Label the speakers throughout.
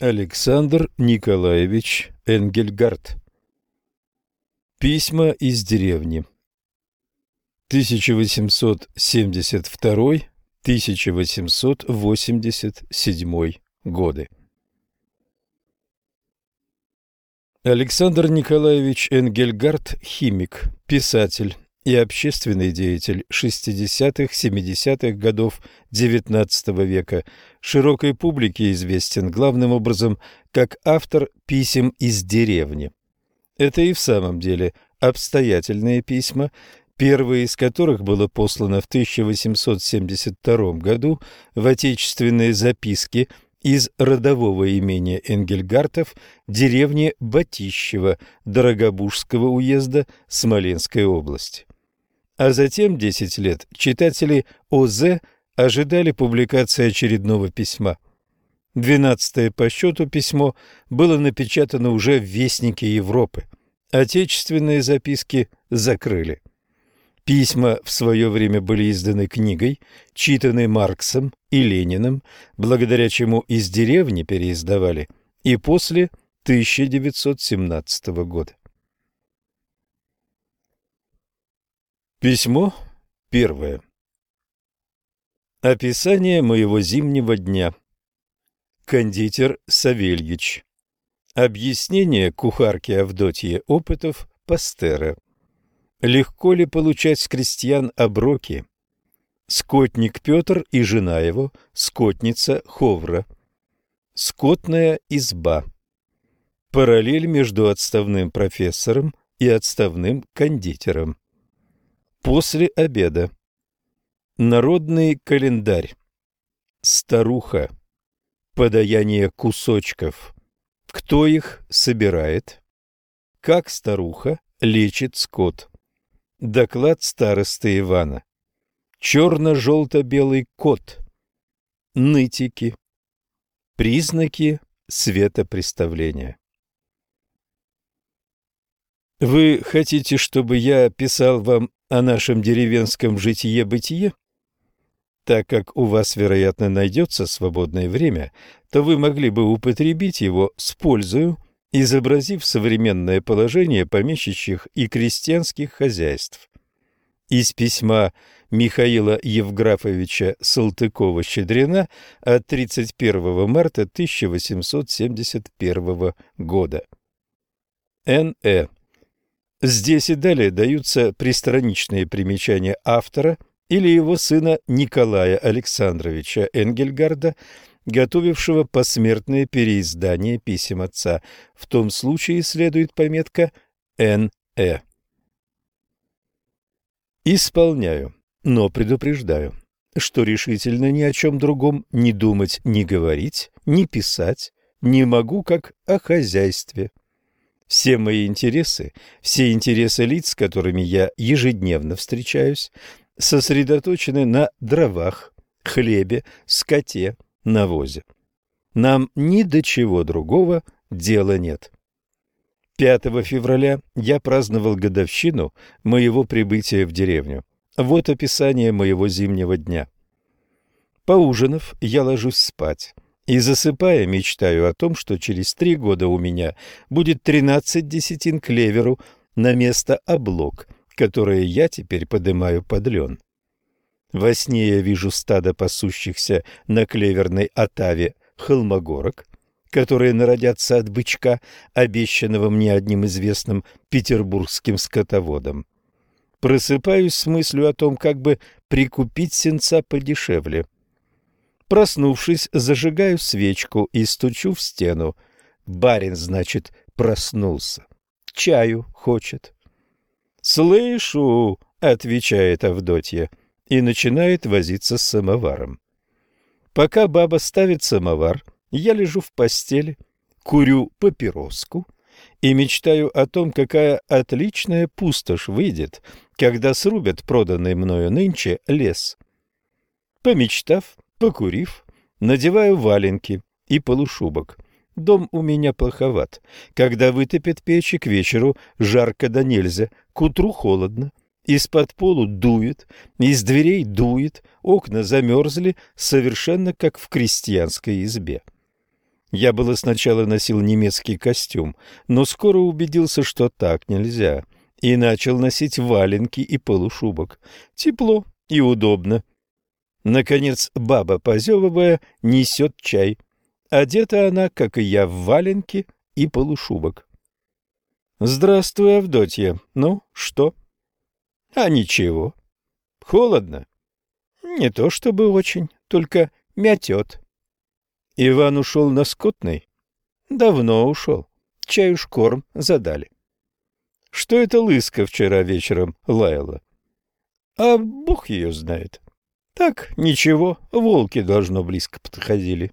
Speaker 1: Александр Николаевич Энгельгард. Письма из деревни. 1872-1887 годы. Александр Николаевич Энгельгард – химик, писатель и общественный деятель 60-70-х годов XIX века, широкой публике известен главным образом как автор писем из деревни. Это и в самом деле обстоятельные письма, первое из которых было послано в 1872 году в отечественные записки из родового имения Энгельгартов деревни Батищева Дорогобужского уезда Смоленской области. А затем 10 лет читатели ОЗ ожидали публикации очередного письма. Двенадцатое по счету письмо было напечатано уже в Вестнике Европы. Отечественные записки закрыли. Письма в свое время были изданы книгой, читаны Марксом и Лениным, благодаря чему из деревни переиздавали и после 1917 года. Письмо первое. Описание моего зимнего дня. Кондитер Савельич. Объяснение кухарки Авдотьи опытов Пастера. Легко ли получать с крестьян оброки? Скотник Петр и жена его, скотница Ховра. Скотная изба. Параллель между отставным профессором и отставным кондитером. После обеда. Народный календарь. Старуха. Подаяние кусочков. Кто их собирает? Как старуха лечит скот? Доклад старосты Ивана. Черно-желто-белый кот. Нытики. Признаки светопреставления. Вы хотите, чтобы я писал вам о нашем деревенском житие-бытие? Так как у вас, вероятно, найдется свободное время, то вы могли бы употребить его с пользою, изобразив современное положение помещичьих и крестьянских хозяйств. Из письма Михаила Евграфовича Салтыкова-Щедрина от 31 марта 1871 года. Н.Э. Здесь и далее даются пристраничные примечания автора или его сына Николая Александровича Энгельгарда, готовившего посмертное переиздание писем отца. В том случае следует пометка Н.Э. Исполняю, но предупреждаю, что решительно ни о чем другом не думать, не говорить, не писать не могу, как о хозяйстве. Все мои интересы, все интересы лиц, с которыми я ежедневно встречаюсь, сосредоточены на дровах, хлебе, скоте, навозе. Нам ни до чего другого дела нет. 5 февраля я праздновал годовщину моего прибытия в деревню. Вот описание моего зимнего дня. Поужинав, я ложусь спать. И засыпая, мечтаю о том, что через три года у меня будет тринадцать десятин клеверу на место облог, которые я теперь подымаю под лен. Во сне я вижу стадо пасущихся на клеверной отаве холмогорок, которые народятся от бычка, обещанного мне одним известным петербургским скотоводом. Просыпаюсь с мыслью о том, как бы прикупить сенца подешевле — Проснувшись, зажигаю свечку и стучу в стену. Барин, значит, проснулся. Чаю хочет. «Слышу!» — отвечает Авдотья и начинает возиться с самоваром. Пока баба ставит самовар, я лежу в постели, курю папироску и мечтаю о том, какая отличная пустошь выйдет, когда срубят проданный мною нынче лес. Помечтав, Покурив, надеваю валенки и полушубок. Дом у меня плоховат. Когда вытопят печи, к вечеру жарко да нельзя, к утру холодно. Из-под полу дует, из дверей дует, окна замерзли, совершенно как в крестьянской избе. Я было сначала носил немецкий костюм, но скоро убедился, что так нельзя, и начал носить валенки и полушубок. Тепло и удобно. Наконец баба, позевывая, несет чай. Одета она, как и я, в валенки и полушубок. «Здравствуй, Авдотья. Ну, что?» «А ничего. Холодно?» «Не то чтобы очень, только мятет». Иван ушел на скотный? Давно ушел. Чай уж корм задали. Что это лыска вчера вечером лаяла? А бог ее знает. Так, ничего, волки должно близко подходили.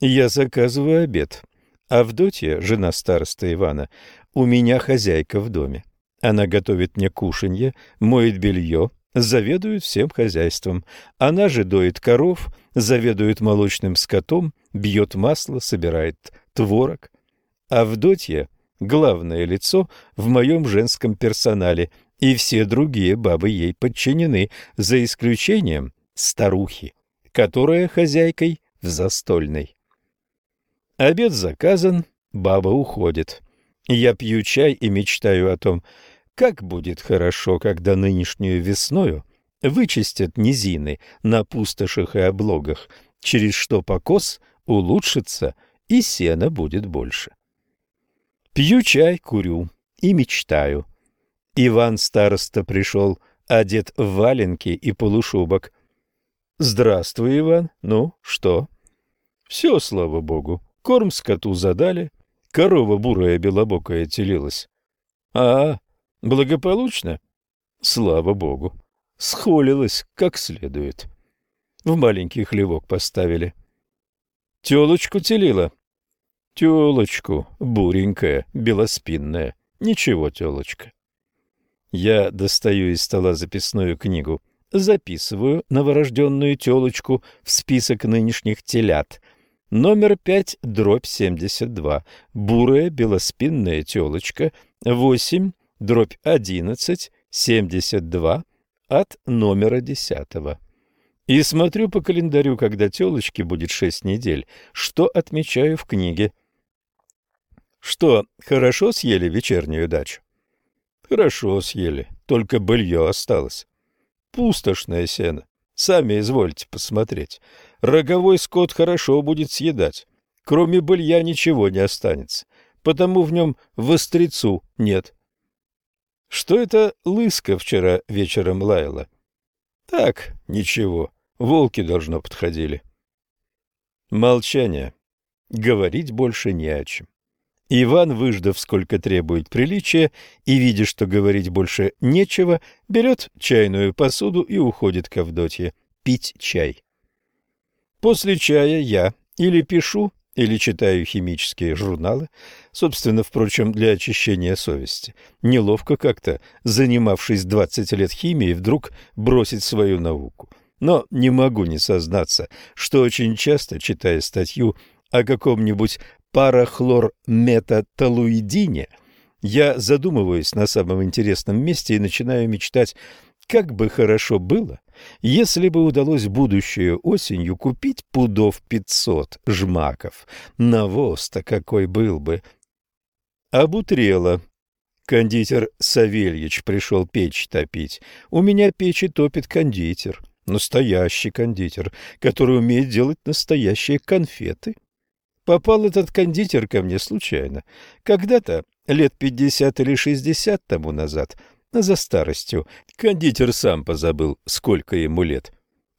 Speaker 1: Я заказываю обед. Авдотья, жена староста Ивана, у меня хозяйка в доме. Она готовит мне кушанье, моет белье, заведует всем хозяйством. Она же доит коров, заведует молочным скотом, бьет масло, собирает творог. Авдотья – главное лицо в моем женском персонале, и все другие бабы ей подчинены, за исключением старухи, которая хозяйкой в застольной. Обед заказан, баба уходит. Я пью чай и мечтаю о том, как будет хорошо, когда нынешнюю весною вычистят низины на пустошах и облогах, через что покос улучшится и сена будет больше. Пью чай, курю и мечтаю. Иван староста пришел, одет в валенки и полушубок. «Здравствуй, Иван. Ну, что?» «Все, слава богу. Корм скоту задали. Корова бурая белобокая телилась». «А, Благополучно? Слава богу. Схолилась как следует. В маленький хлевок поставили. Телочку телила. Телочку, буренькая, белоспинная. Ничего, телочка. Я достаю из стола записную книгу, записываю новорожденную телочку в список нынешних телят. Номер 5, дробь 72. Бурая белоспинная телочка, 8 дробь 11, 72 от номера 10. И смотрю по календарю, когда телочке будет шесть недель, что отмечаю в книге. Что, хорошо съели вечернюю дачу? Хорошо съели, только былье осталось. Пустошное сено. Сами извольте посмотреть. Роговой скот хорошо будет съедать. Кроме былья ничего не останется, потому в нем вострецу нет. Что это лыска вчера вечером лаяла? Так, ничего, волки, должно, подходили. Молчание. Говорить больше не о чем. Иван, выждав, сколько требует приличия, и, видя, что говорить больше нечего, берет чайную посуду и уходит к Авдотье пить чай. После чая я или пишу, или читаю химические журналы, собственно, впрочем, для очищения совести. Неловко как-то, занимавшись 20 лет химией, вдруг бросить свою науку. Но не могу не сознаться, что очень часто, читая статью о каком-нибудь парахлорметатолуидине, я задумываюсь на самом интересном месте и начинаю мечтать, как бы хорошо было, если бы удалось будущую осенью купить пудов пятьсот жмаков, навоз-то какой был бы. Обутрело. Кондитер Савельич пришел печь топить. У меня печи топит кондитер, настоящий кондитер, который умеет делать настоящие конфеты. Попал этот кондитер ко мне случайно. Когда-то, лет пятьдесят или шестьдесят тому назад, за старостью. Кондитер сам позабыл, сколько ему лет.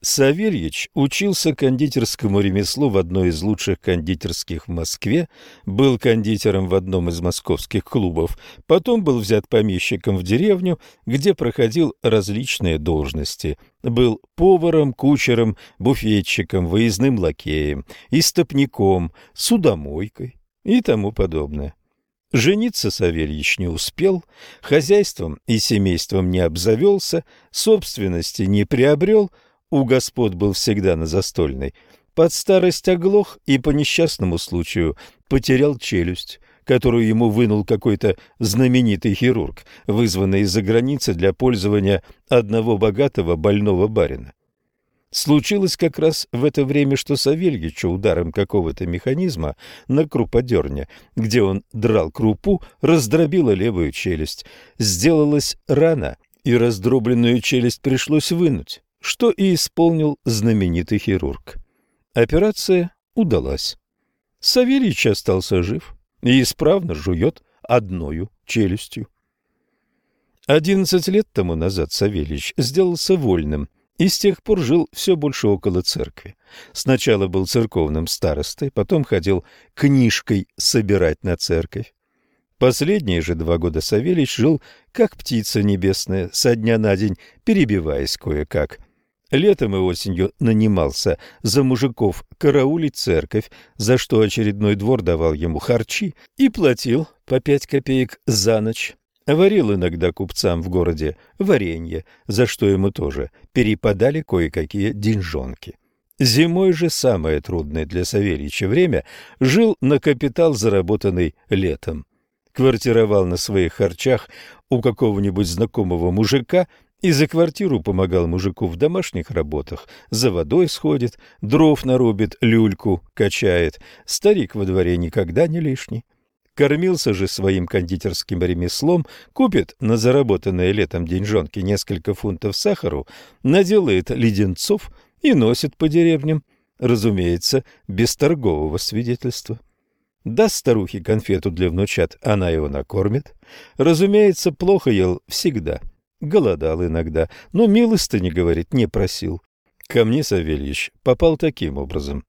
Speaker 1: Савельич учился кондитерскому ремеслу в одной из лучших кондитерских в Москве, был кондитером в одном из московских клубов, потом был взят помещиком в деревню, где проходил различные должности. Был поваром, кучером, буфетчиком, выездным лакеем, истопником, судомойкой и тому подобное. Жениться Савельич не успел, хозяйством и семейством не обзавелся, собственности не приобрел, у господ был всегда на застольной. Под старость оглох и по несчастному случаю потерял челюсть, которую ему вынул какой-то знаменитый хирург, вызванный из-за границы для пользования одного богатого больного барина. Случилось как раз в это время, что Савельичу ударом какого-то механизма на круподерне, где он драл крупу, раздробила левую челюсть. Сделалась рана, и раздробленную челюсть пришлось вынуть, что и исполнил знаменитый хирург. Операция удалась. Савельич остался жив и исправно жует одною челюстью. Одиннадцать лет тому назад Савельич сделался вольным и с тех пор жил все больше около церкви. Сначала был церковным старостой, потом ходил книжкой собирать на церковь. Последние же два года Савельич жил как птица небесная, со дня на день перебиваясь кое-как. Летом и осенью нанимался за мужиков караулить церковь, за что очередной двор давал ему харчи и платил по пять копеек за ночь. Варил иногда купцам в городе варенье, за что ему тоже перепадали кое-какие деньжонки. Зимой же самое трудное для Савельича время жил на капитал, заработанный летом. Квартировал на своих харчах у какого-нибудь знакомого мужика и за квартиру помогал мужику в домашних работах. За водой сходит, дров нарубит, люльку качает. Старик во дворе никогда не лишний. Кормился же своим кондитерским ремеслом, купит на заработанные летом деньжонки несколько фунтов сахару, наделает леденцов и носит по деревням, разумеется, без торгового свидетельства. Даст старухе конфету для внучат, она его накормит. Разумеется, плохо ел всегда, голодал иногда, но милостыни, говорит, не просил. Ко мне Савельич попал таким образом.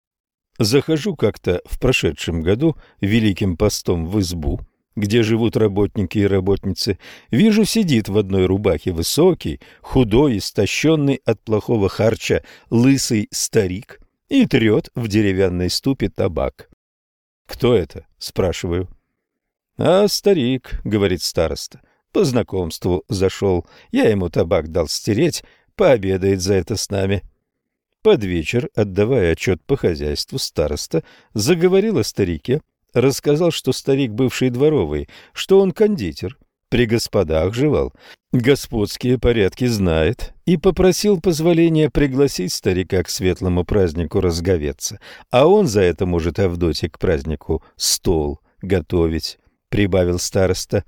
Speaker 1: Захожу как-то в прошедшем году великим постом в избу, где живут работники и работницы. Вижу, сидит в одной рубахе высокий, худой, истощенный от плохого харча, лысый старик и трет в деревянной ступе табак. «Кто это?» — спрашиваю. «А старик», — говорит староста, — «по знакомству зашел. Я ему табак дал стереть, пообедает за это с нами». Под вечер, отдавая отчет по хозяйству, староста заговорил о старике, рассказал, что старик бывший дворовый, что он кондитер, при господах жевал, господские порядки знает, и попросил позволения пригласить старика к светлому празднику разговеться, а он за это может Авдотье к празднику стол готовить, прибавил староста.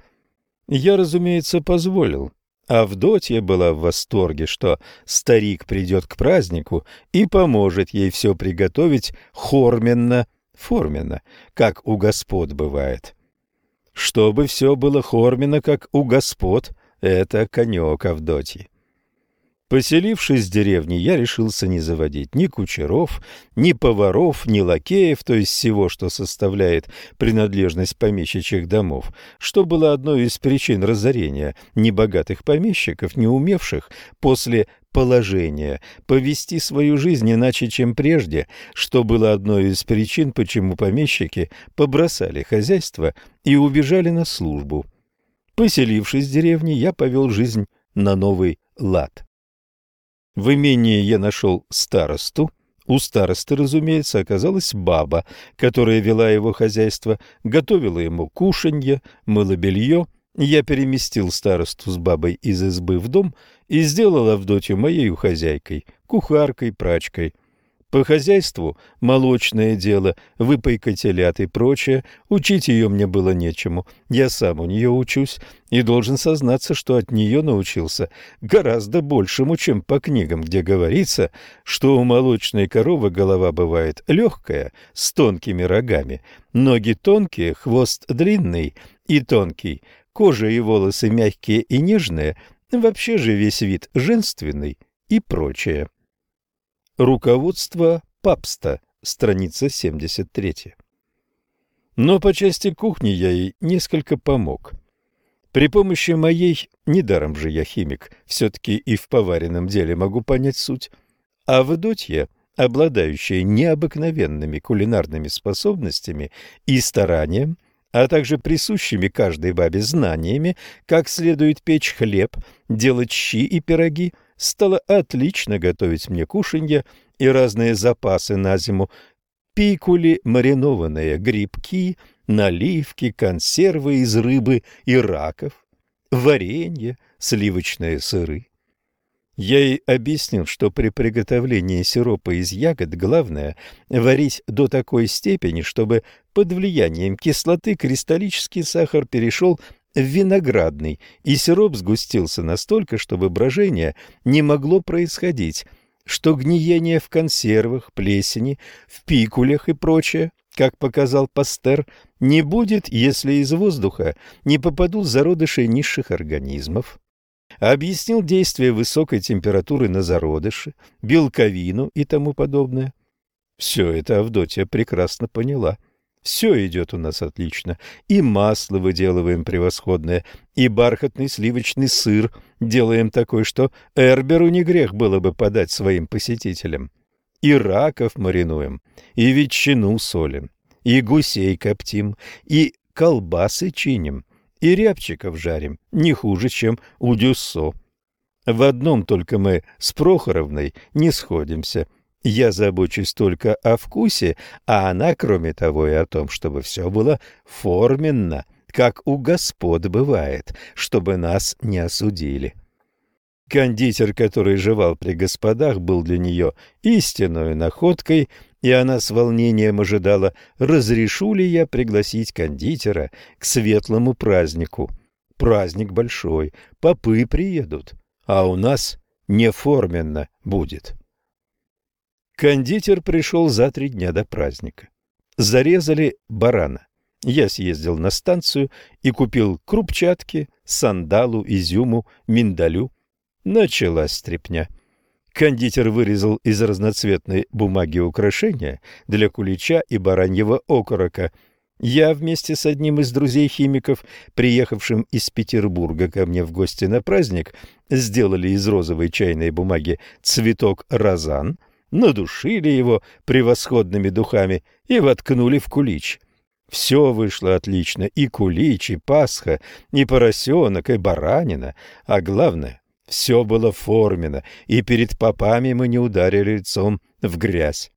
Speaker 1: Я, разумеется, позволил, Авдотья была в восторге, что старик придет к празднику и поможет ей все приготовить хорменно, форменно, как у господ бывает. Чтобы все было хорменно, как у господ, это конек Авдотьи. Поселившись в деревне, я решился не заводить ни кучеров, ни поваров, ни лакеев, то есть всего, что составляет принадлежность помещичьих домов, что было одной из причин разорения небогатых помещиков, не умевших после положения повести свою жизнь иначе, чем прежде, что было одной из причин, почему помещики побросали хозяйство и убежали на службу. Поселившись в деревне, я повел жизнь на новый лад. В имении я нашел старосту. У старосты, разумеется, оказалась баба, которая вела его хозяйство, готовила ему кушанье, мыло белье. Я переместил старосту с бабой из избы в дом и сделал Авдотью моей хозяйкой, кухаркой, прачкой. По хозяйству молочное дело, выпайка телят и прочее. Учить ее мне было нечему. Я сам у нее учусь и должен сознаться, что от нее научился гораздо большему, чем по книгам, где говорится, что у молочной коровы голова бывает легкая, с тонкими рогами, ноги тонкие, хвост длинный и тонкий, кожа и волосы мягкие и нежные, вообще же весь вид женственный и прочее. Руководство папста, страница 73. Но по части кухни я ей несколько помог. При помощи моей, недаром же я химик, все-таки и в поваренном деле могу понять суть, а Авдотья, обладающая необыкновенными кулинарными способностями и старанием, а также присущими каждой бабе знаниями, как следует печь хлеб, делать щи и пироги – стала отлично готовить мне кушанье и разные запасы на зиму, пикули маринованные, грибки, наливки, консервы из рыбы и раков, варенье, сливочные сыры. Я ей объяснил, что при приготовлении сиропа из ягод главное варить до такой степени, чтобы под влиянием кислоты кристаллический сахар перешел в виноградный, и сироп сгустился настолько, чтобы брожение не могло происходить, что гниение в консервах, плесени, в пикулях и прочее, как показал Пастер, не будет, если из воздуха не попадут зародыши низших организмов объяснил действие высокой температуры на зародыши, белковину и тому подобное. Все это Авдотья прекрасно поняла. Все идет у нас отлично. И масло выделываем превосходное, и бархатный сливочный сыр делаем такой, что Эрберу не грех было бы подать своим посетителям. И раков маринуем, и ветчину солим, и гусей коптим, и колбасы чиним, и рябчиков жарим не хуже, чем у Дюссо. В одном только мы с Прохоровной не сходимся. Я забочусь только о вкусе, а она, кроме того, и о том, чтобы все было форменно, как у господ бывает, чтобы нас не осудили. Кондитер, который жевал при господах, был для нее истинной находкой – и она с волнением ожидала, разрешу ли я пригласить кондитера к светлому празднику. Праздник большой, попы приедут, а у нас неформенно будет. Кондитер пришел за три дня до праздника. Зарезали барана. Я съездил на станцию и купил крупчатки, сандалу, изюму, миндалю. Началась стряпня. Кондитер вырезал из разноцветной бумаги украшения для кулича и бараньего окорока. Я вместе с одним из друзей-химиков, приехавшим из Петербурга ко мне в гости на праздник, сделали из розовой чайной бумаги цветок розан, надушили его превосходными духами и воткнули в кулич. Все вышло отлично, и кулич, и пасха, и поросенок, и баранина, а главное все было формено, и перед попами мы не ударили лицом в грязь.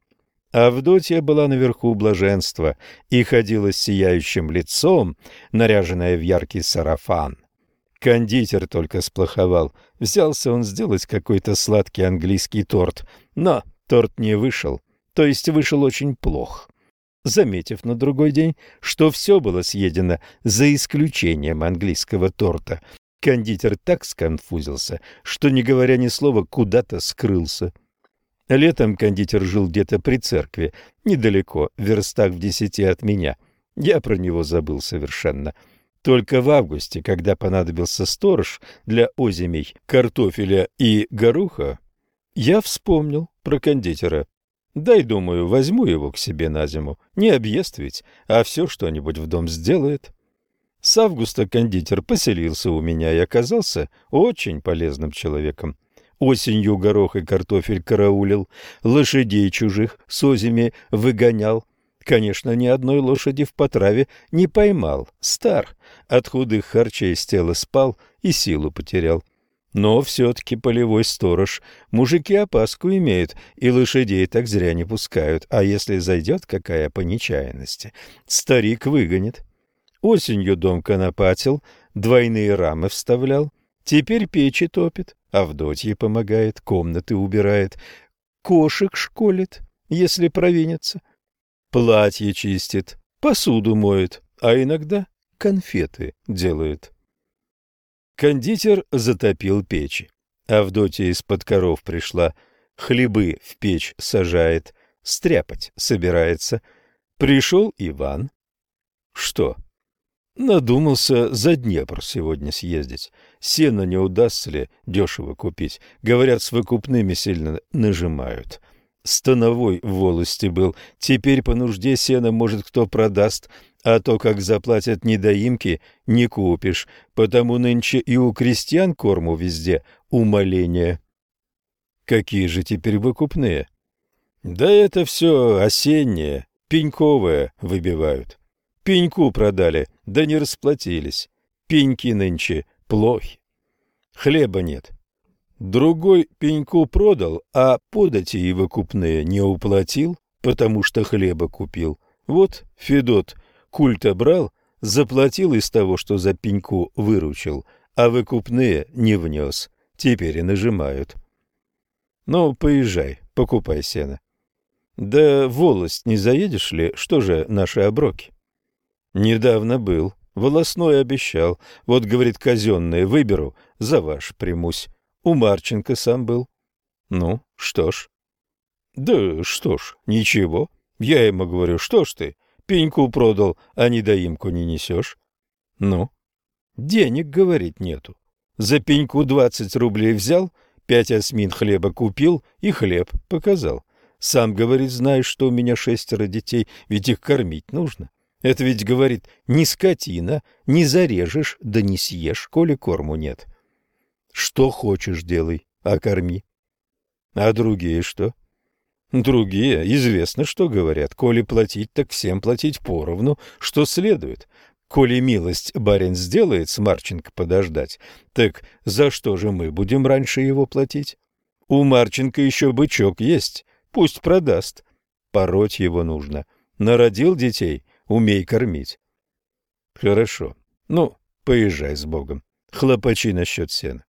Speaker 1: Авдотья была наверху блаженства и ходила с сияющим лицом, наряженная в яркий сарафан. Кондитер только сплоховал. Взялся он сделать какой-то сладкий английский торт, но торт не вышел, то есть вышел очень плохо. Заметив на другой день, что все было съедено за исключением английского торта, Кондитер так сконфузился, что, не говоря ни слова, куда-то скрылся. Летом кондитер жил где-то при церкви, недалеко, в верстах в десяти от меня. Я про него забыл совершенно. Только в августе, когда понадобился сторож для озимей, картофеля и горуха, я вспомнил про кондитера. Дай, думаю, возьму его к себе на зиму. Не объест ведь, а все что-нибудь в дом сделает. С августа кондитер поселился у меня и оказался очень полезным человеком. Осенью горох и картофель караулил, лошадей чужих с озими выгонял. Конечно, ни одной лошади в потраве не поймал. Стар, от худых харчей с тела спал и силу потерял. Но все-таки полевой сторож. Мужики опаску имеют, и лошадей так зря не пускают. А если зайдет какая по нечаянности, старик выгонит. Осенью дом конопатил, двойные рамы вставлял. Теперь печи топит, Авдотье помогает, комнаты убирает, кошек школит, если провинится. Платье чистит, посуду моет, а иногда конфеты делает. Кондитер затопил печи. Авдотья из-под коров пришла, хлебы в печь сажает, стряпать собирается. Пришел Иван. Что, Надумался за Днепр сегодня съездить. Сено не удастся ли дешево купить. Говорят, с выкупными сильно нажимают. Становой в волости был. Теперь по нужде сено, может, кто продаст, а то, как заплатят недоимки, не купишь. Потому нынче и у крестьян корму везде умоление. Какие же теперь выкупные? Да это все осеннее, пеньковое выбивают. Пеньку продали, да не расплатились. Пеньки нынче плохи. Хлеба нет. Другой пеньку продал, а подати и выкупные не уплатил, потому что хлеба купил. Вот Федот культа брал, заплатил из того, что за пеньку выручил, а выкупные не внес. Теперь и нажимают. Ну, поезжай, покупай сено. Да волость не заедешь ли? Что же наши оброки? Недавно был. Волосной обещал. Вот, говорит, казенные выберу, за ваш примусь. У Марченко сам был. Ну, что ж. Да что ж, ничего. Я ему говорю, что ж ты, пеньку продал, а недоимку не несешь. Ну? Денег, говорит, нету. За пеньку двадцать рублей взял, пять осмин хлеба купил и хлеб показал. Сам, говорит, знаешь, что у меня шестеро детей, ведь их кормить нужно. Это ведь, говорит, не скотина, не зарежешь, да не съешь, коли корму нет. Что хочешь делай, а корми. А другие что? Другие, известно, что говорят. Коли платить, так всем платить поровну, что следует. Коли милость барин сделает с Марченко подождать, так за что же мы будем раньше его платить? У Марченко еще бычок есть, пусть продаст. Пороть его нужно. Народил детей, умей кормить. Хорошо. Ну, поезжай с Богом. Хлопачи насчет сена.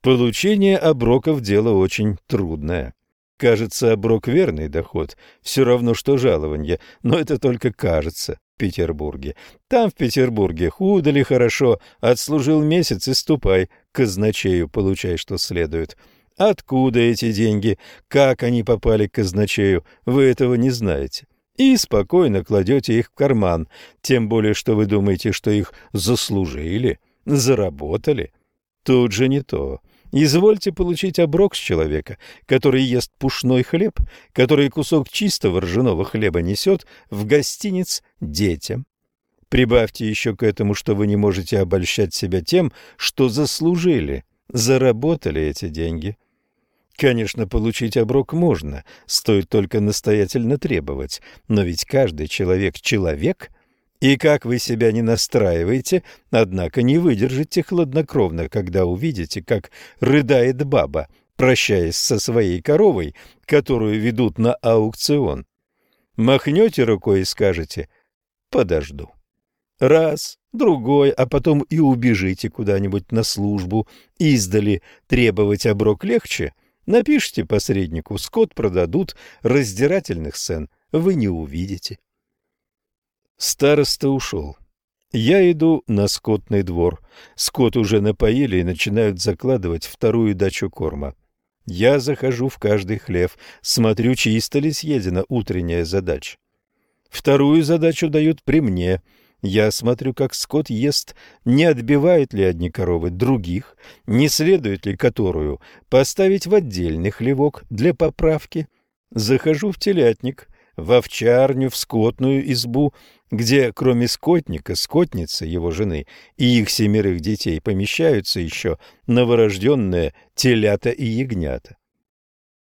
Speaker 1: Получение оброков – дело очень трудное. Кажется, оброк – верный доход, все равно, что жалование, но это только кажется в Петербурге. Там, в Петербурге, худо ли хорошо, отслужил месяц и ступай, казначею получай, что следует. Откуда эти деньги, как они попали к казначею, вы этого не знаете и спокойно кладете их в карман, тем более, что вы думаете, что их заслужили, заработали. Тут же не то. Извольте получить оброк с человека, который ест пушной хлеб, который кусок чистого ржаного хлеба несет в гостиниц детям. Прибавьте еще к этому, что вы не можете обольщать себя тем, что заслужили, заработали эти деньги. Конечно, получить оброк можно, стоит только настоятельно требовать, но ведь каждый человек – человек, и как вы себя не настраиваете, однако не выдержите хладнокровно, когда увидите, как рыдает баба, прощаясь со своей коровой, которую ведут на аукцион. Махнете рукой и скажете «подожду». Раз, другой, а потом и убежите куда-нибудь на службу. Издали требовать оброк легче – Напишите посреднику, скот продадут, раздирательных сцен вы не увидите. Староста ушел. Я иду на скотный двор. Скот уже напоили и начинают закладывать вторую дачу корма. Я захожу в каждый хлев, смотрю, чисто ли съедена утренняя задача. Вторую задачу дают при мне — я смотрю, как скот ест, не отбивают ли одни коровы других, не следует ли которую поставить в отдельный хлевок для поправки. Захожу в телятник, в овчарню, в скотную избу, где кроме скотника, скотницы, его жены и их семерых детей помещаются еще новорожденные телята и ягнята.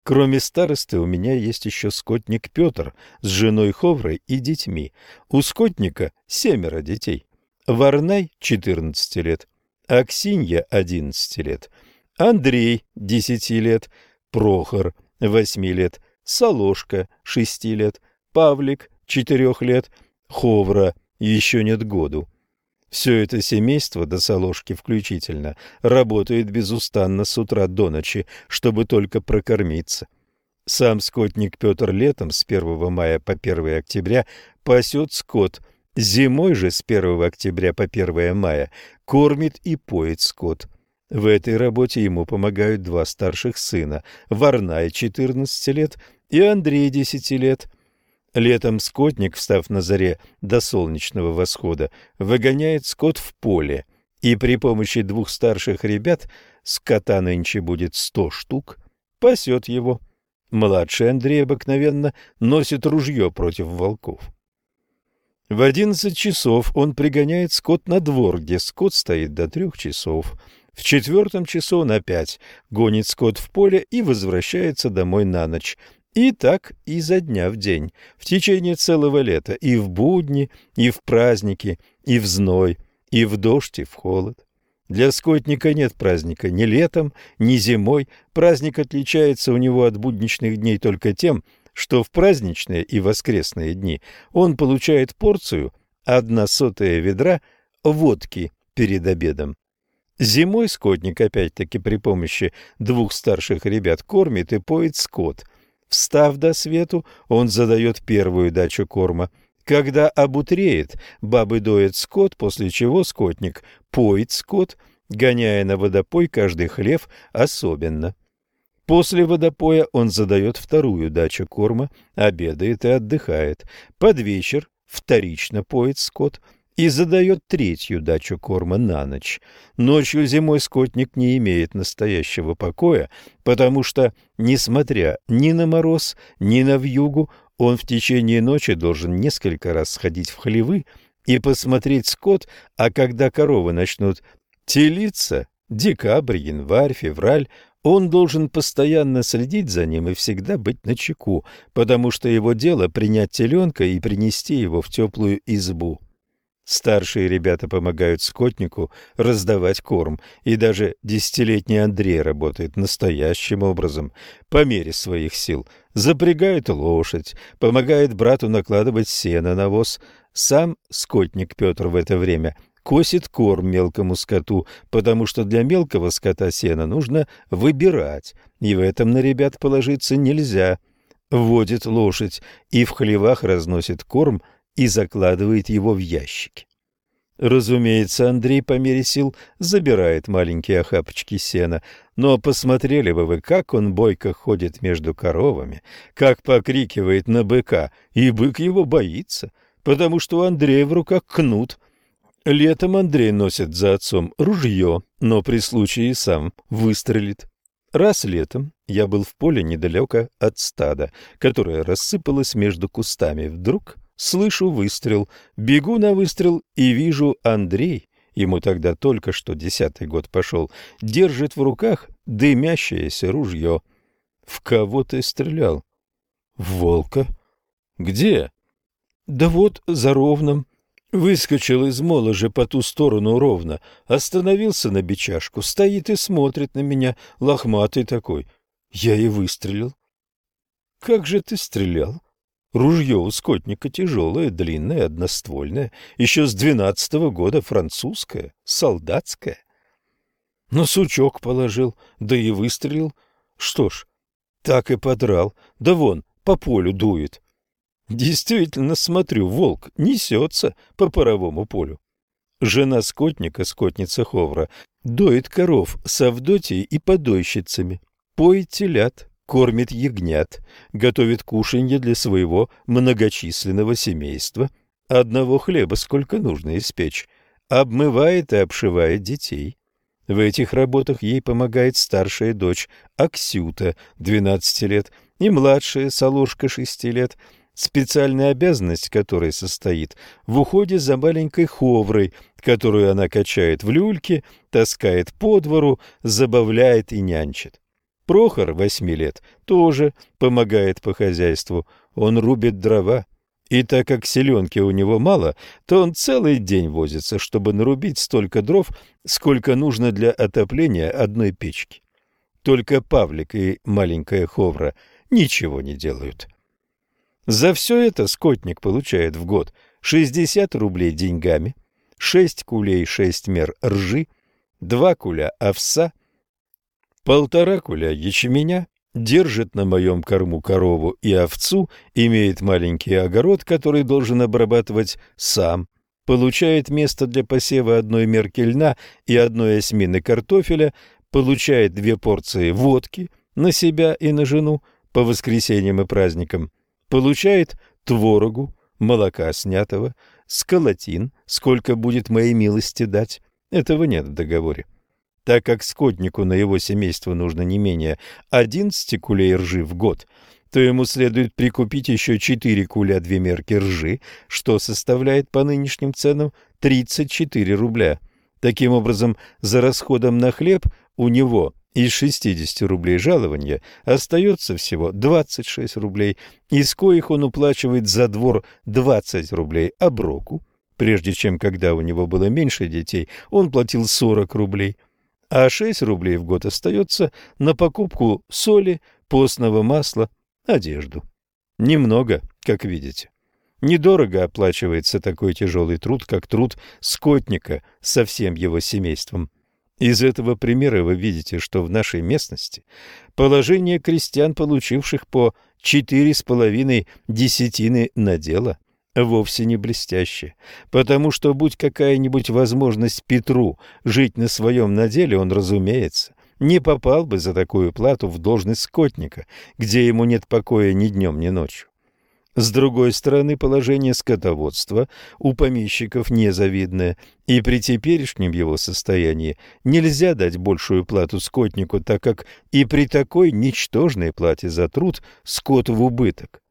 Speaker 1: Кроме старосты у меня есть еще скотник Петр с женой Ховрой и детьми. У скотника семеро детей. Варнай – 14 лет, Аксинья – 11 лет, Андрей – 10 лет, Прохор – 8 лет, Солошка – 6 лет, Павлик – 4 лет, Ховра – еще нет году. Все это семейство, до Соложки включительно, работает безустанно с утра до ночи, чтобы только прокормиться. Сам скотник Петр летом с 1 мая по 1 октября пасет скот, зимой же с 1 октября по 1 мая кормит и поет скот. В этой работе ему помогают два старших сына, Варнай 14 лет и Андрей 10 лет – Летом скотник, встав на заре до солнечного восхода, выгоняет скот в поле, и при помощи двух старших ребят, скота нынче будет сто штук, пасет его. Младший Андрей обыкновенно носит ружье против волков. В одиннадцать часов он пригоняет скот на двор, где скот стоит до трех часов. В четвертом часу на пять гонит скот в поле и возвращается домой на ночь. И так изо дня в день, в течение целого лета, и в будни, и в праздники, и в зной, и в дождь, и в холод. Для скотника нет праздника ни летом, ни зимой. Праздник отличается у него от будничных дней только тем, что в праздничные и воскресные дни он получает порцию, одна сотая ведра, водки перед обедом. Зимой скотник опять-таки при помощи двух старших ребят кормит и поет скот. Встав до свету, он задает первую дачу корма. Когда обутреет, бабы доят скот, после чего скотник поет скот, гоняя на водопой каждый хлев особенно. После водопоя он задает вторую дачу корма, обедает и отдыхает. Под вечер вторично поет скот – и задает третью дачу корма на ночь. Ночью зимой скотник не имеет настоящего покоя, потому что, несмотря ни на мороз, ни на вьюгу, он в течение ночи должен несколько раз сходить в хлевы и посмотреть скот, а когда коровы начнут телиться, декабрь, январь, февраль, он должен постоянно следить за ним и всегда быть начеку, потому что его дело принять теленка и принести его в теплую избу. Старшие ребята помогают скотнику раздавать корм, и даже десятилетний Андрей работает настоящим образом, по мере своих сил. Запрягает лошадь, помогает брату накладывать сено на воз. Сам скотник Петр в это время косит корм мелкому скоту, потому что для мелкого скота сено нужно выбирать, и в этом на ребят положиться нельзя. Водит лошадь и в хлевах разносит корм и закладывает его в ящики. Разумеется, Андрей по мере сил забирает маленькие охапочки сена, но посмотрели бы вы, как он бойко ходит между коровами, как покрикивает на быка, и бык его боится, потому что у Андрея в руках кнут. Летом Андрей носит за отцом ружье, но при случае сам выстрелит. Раз летом я был в поле недалеко от стада, которое рассыпалось между кустами. Вдруг Слышу выстрел, бегу на выстрел и вижу Андрей, ему тогда только что десятый год пошел, держит в руках дымящееся ружье. В кого ты стрелял? В волка. Где? Да вот, за ровном. Выскочил из мола же по ту сторону ровно, остановился на бичашку, стоит и смотрит на меня, лохматый такой. Я и выстрелил. Как же ты стрелял? Ружье у скотника тяжелое, длинное, одноствольное, еще с двенадцатого года французское, солдатское. На сучок положил, да и выстрелил. Что ж, так и подрал, да вон, по полю дует. Действительно, смотрю, волк несется по паровому полю. Жена скотника, скотница Ховра, доит коров с Авдотьей и подойщицами, поет телят, кормит ягнят, готовит кушанье для своего многочисленного семейства, одного хлеба сколько нужно испечь, обмывает и обшивает детей. В этих работах ей помогает старшая дочь Аксюта, 12 лет, и младшая Солошка, 6 лет, специальная обязанность которой состоит в уходе за маленькой ховрой, которую она качает в люльке, таскает по двору, забавляет и нянчит. Прохор, восьми лет, тоже помогает по хозяйству. Он рубит дрова. И так как селенки у него мало, то он целый день возится, чтобы нарубить столько дров, сколько нужно для отопления одной печки. Только Павлик и маленькая Ховра ничего не делают. За все это скотник получает в год 60 рублей деньгами, 6 кулей 6 мер ржи, 2 куля овса – Полтора куля ячменя, держит на моем корму корову и овцу, имеет маленький огород, который должен обрабатывать сам, получает место для посева одной мерки льна и одной осьмины картофеля, получает две порции водки на себя и на жену по воскресеньям и праздникам, получает творогу, молока снятого, сколотин, сколько будет моей милости дать. Этого нет в договоре. Так как скотнику на его семейство нужно не менее 11 кулей ржи в год, то ему следует прикупить еще 4 куля две мерки ржи, что составляет по нынешним ценам 34 рубля. Таким образом, за расходом на хлеб у него из 60 рублей жалования остается всего 26 рублей, из коих он уплачивает за двор 20 рублей оброку. Прежде чем, когда у него было меньше детей, он платил 40 рублей – а 6 рублей в год остается на покупку соли, постного масла, одежду. Немного, как видите. Недорого оплачивается такой тяжелый труд, как труд скотника со всем его семейством. Из этого примера вы видите, что в нашей местности положение крестьян, получивших по четыре с половиной десятины на дело, вовсе не блестящее, потому что будь какая-нибудь возможность Петру жить на своем наделе, он, разумеется, не попал бы за такую плату в должность скотника, где ему нет покоя ни днем, ни ночью. С другой стороны, положение скотоводства у помещиков незавидное, и при теперешнем его состоянии нельзя дать большую плату скотнику, так как и при такой ничтожной плате за труд скот в убыток.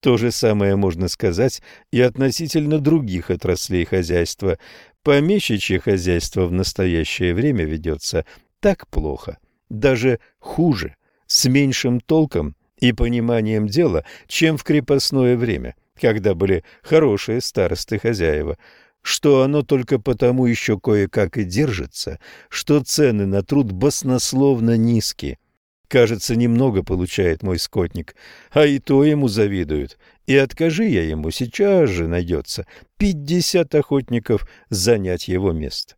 Speaker 1: То же самое можно сказать и относительно других отраслей хозяйства. Помещичье хозяйство в настоящее время ведется так плохо, даже хуже, с меньшим толком и пониманием дела, чем в крепостное время, когда были хорошие старосты-хозяева, что оно только потому еще кое-как и держится, что цены на труд баснословно низкие. Кажется, немного получает мой скотник, а и то ему завидуют. И откажи я ему, сейчас же найдется пятьдесят охотников занять его место.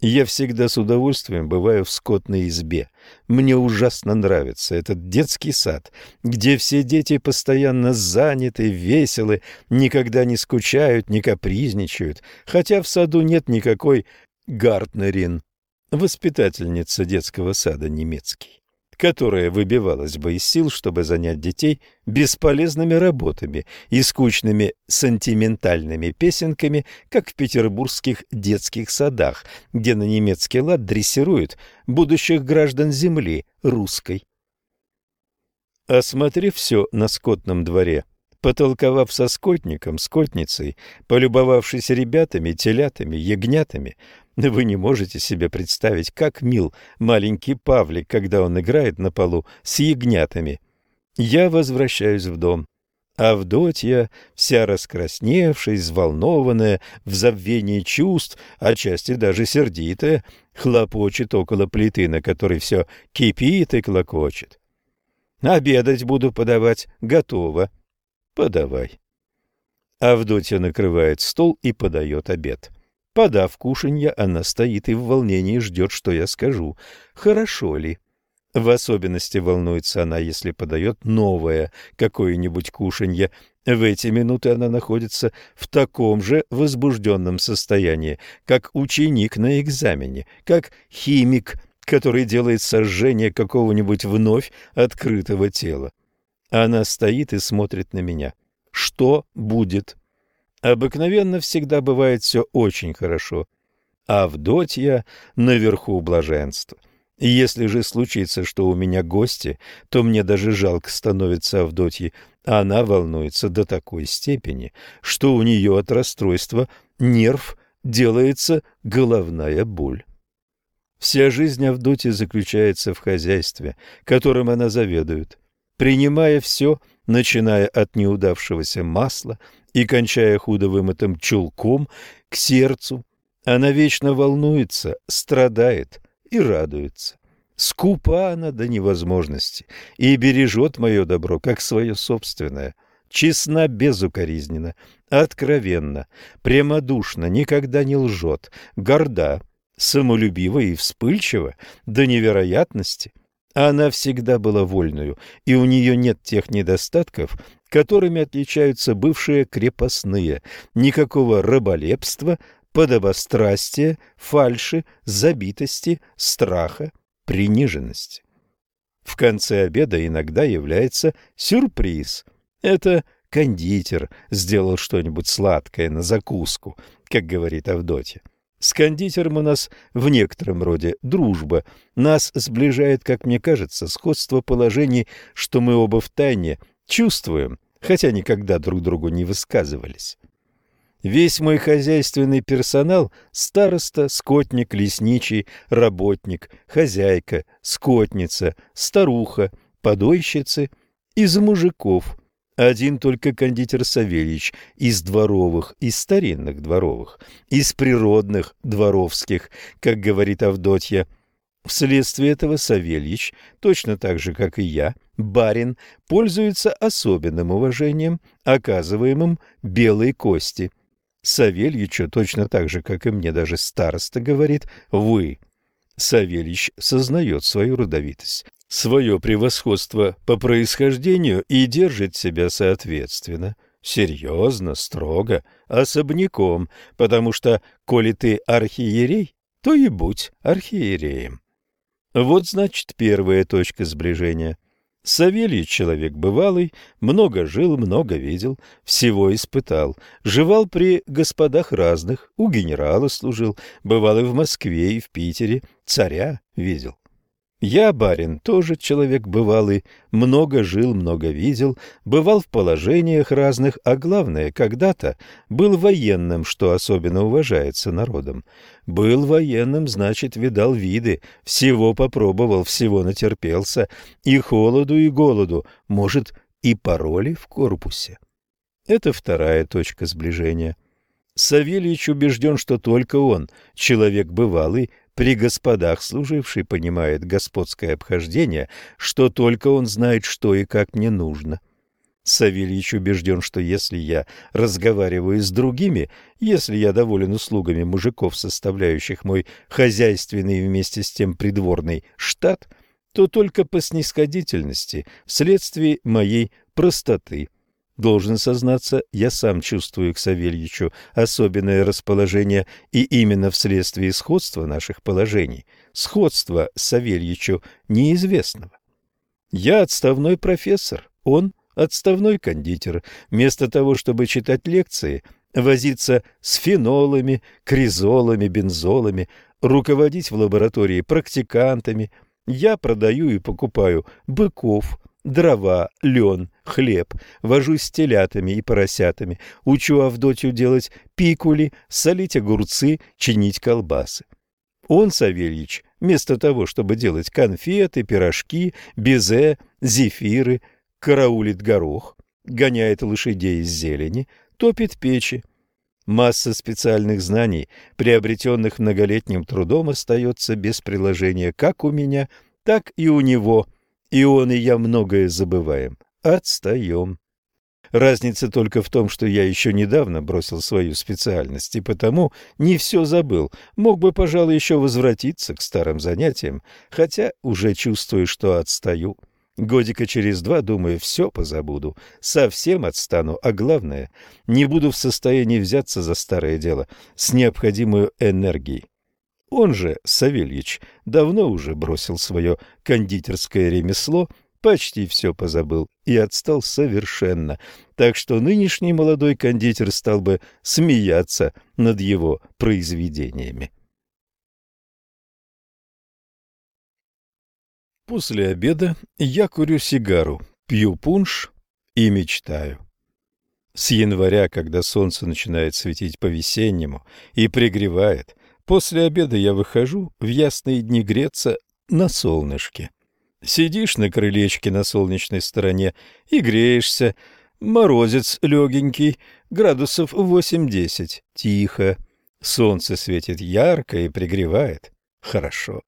Speaker 1: Я всегда с удовольствием бываю в скотной избе. Мне ужасно нравится этот детский сад, где все дети постоянно заняты, веселы, никогда не скучают, не капризничают, хотя в саду нет никакой Гартнерин, воспитательница детского сада немецкий которая выбивалась бы из сил, чтобы занять детей бесполезными работами и скучными сентиментальными песенками, как в петербургских детских садах, где на немецкий лад дрессируют будущих граждан земли русской. Осмотрев все на скотном дворе, потолковав со скотником, скотницей, полюбовавшись ребятами, телятами, ягнятами, вы не можете себе представить, как мил маленький Павлик, когда он играет на полу с ягнятами. Я возвращаюсь в дом. Авдотья, вся раскрасневшая, взволнованная, в забвении чувств, отчасти даже сердитая, хлопочет около плиты, на которой все кипит и клокочет. «Обедать буду подавать. Готово». «Подавай». Авдотья накрывает стол и подает обед. Подав кушанье, она стоит и в волнении ждет, что я скажу. Хорошо ли? В особенности волнуется она, если подает новое какое-нибудь кушанье. В эти минуты она находится в таком же возбужденном состоянии, как ученик на экзамене, как химик, который делает сожжение какого-нибудь вновь открытого тела. Она стоит и смотрит на меня. Что будет? Обыкновенно всегда бывает все очень хорошо. а Авдотья наверху блаженства. Если же случится, что у меня гости, то мне даже жалко становится Авдотьи. Она волнуется до такой степени, что у нее от расстройства нерв делается головная боль. Вся жизнь Авдотьи заключается в хозяйстве, которым она заведует. Принимая все, начиная от неудавшегося масла и кончая худо вымытым чулком к сердцу. Она вечно волнуется, страдает и радуется. Скупа она до невозможности и бережет мое добро, как свое собственное. Честна безукоризненно, откровенно, прямодушно, никогда не лжет, горда, самолюбива и вспыльчива до невероятности. Она всегда была вольную, и у нее нет тех недостатков, которыми отличаются бывшие крепостные. Никакого раболепства, подобострастия, фальши, забитости, страха, приниженности. В конце обеда иногда является сюрприз. Это кондитер сделал что-нибудь сладкое на закуску, как говорит Авдотья. С кондитером у нас в некотором роде дружба. Нас сближает, как мне кажется, сходство положений, что мы оба в тайне чувствуем, хотя никогда друг другу не высказывались. Весь мой хозяйственный персонал – староста, скотник, лесничий, работник, хозяйка, скотница, старуха, подойщицы – из мужиков. Один только кондитер Савельич из дворовых, из старинных дворовых, из природных дворовских, как говорит Авдотья – Вследствие этого Савельич, точно так же, как и я, барин, пользуется особенным уважением, оказываемым белой кости. Савельичу, точно так же, как и мне даже староста, говорит «вы». Савельич сознает свою родовитость, свое превосходство по происхождению и держит себя соответственно, серьезно, строго, особняком, потому что, коли ты архиерей, то и будь архиереем. Вот значит первая точка сближения – Савелий человек бывалый, много жил, много видел, всего испытал. Живал при господах разных, у генерала служил, бывал и в Москве, и в Питере, царя видел. Я, барин, тоже человек бывалый, много жил, много видел, бывал в положениях разных, а главное, когда-то был военным, что особенно уважается народом. Был военным, значит, видал виды, всего попробовал, всего натерпелся, и холоду, и голоду, может, и пароли в корпусе. Это вторая точка сближения. Савельич убежден, что только он, человек бывалый, при господах служивший понимает господское обхождение, что только он знает, что и как мне нужно. Савельич убежден, что если я разговариваю с другими, если я доволен услугами мужиков, составляющих мой хозяйственный и вместе с тем придворный штат, то только по снисходительности, вследствие моей простоты – Должен сознаться, я сам чувствую к Савельичу особенное расположение, и именно вследствие сходства наших положений, сходства Савельичу неизвестного. Я отставной профессор, он отставной кондитер. Вместо того, чтобы читать лекции, возиться с фенолами, кризолами, бензолами, руководить в лаборатории практикантами, я продаю и покупаю быков, дрова, лен, хлеб, вожусь с телятами и поросятами, учу Авдотью делать пикули, солить огурцы, чинить колбасы. Он, Савельич, вместо того, чтобы делать конфеты, пирожки, безе, зефиры, караулит горох, гоняет лошадей из зелени, топит печи. Масса специальных знаний, приобретенных многолетним трудом, остается без приложения как у меня, так и у него – и он, и я многое забываем. Отстаем. Разница только в том, что я еще недавно бросил свою специальность, и потому не все забыл. Мог бы, пожалуй, еще возвратиться к старым занятиям, хотя уже чувствую, что отстаю. Годика через два, думаю, все позабуду, совсем отстану, а главное, не буду в состоянии взяться за старое дело с необходимой энергией. Он же, Савельич, давно уже бросил свое кондитерское ремесло, почти все позабыл и отстал совершенно, так что нынешний молодой кондитер стал бы смеяться над его произведениями. После обеда я курю сигару, пью пунш и мечтаю. С января, когда солнце начинает светить по-весеннему и пригревает, После обеда я выхожу в ясные дни греться на солнышке. Сидишь на крылечке на солнечной стороне и греешься. Морозец легенький, градусов восемь-десять. Тихо. Солнце светит ярко и пригревает. Хорошо.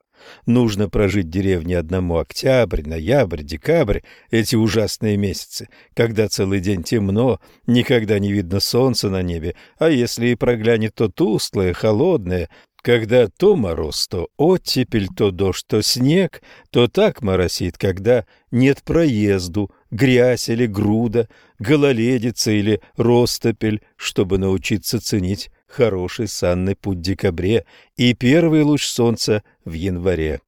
Speaker 1: Нужно прожить деревне одному октябрь, ноябрь, декабрь, эти ужасные месяцы, когда целый день темно, никогда не видно солнца на небе, а если и проглянет, то тусклое, холодное, когда то мороз, то оттепель, то дождь, то снег, то так моросит, когда нет проезду, грязь или груда, гололедица или ростопель, чтобы научиться ценить хороший санный путь в декабре и первый луч солнца в январе.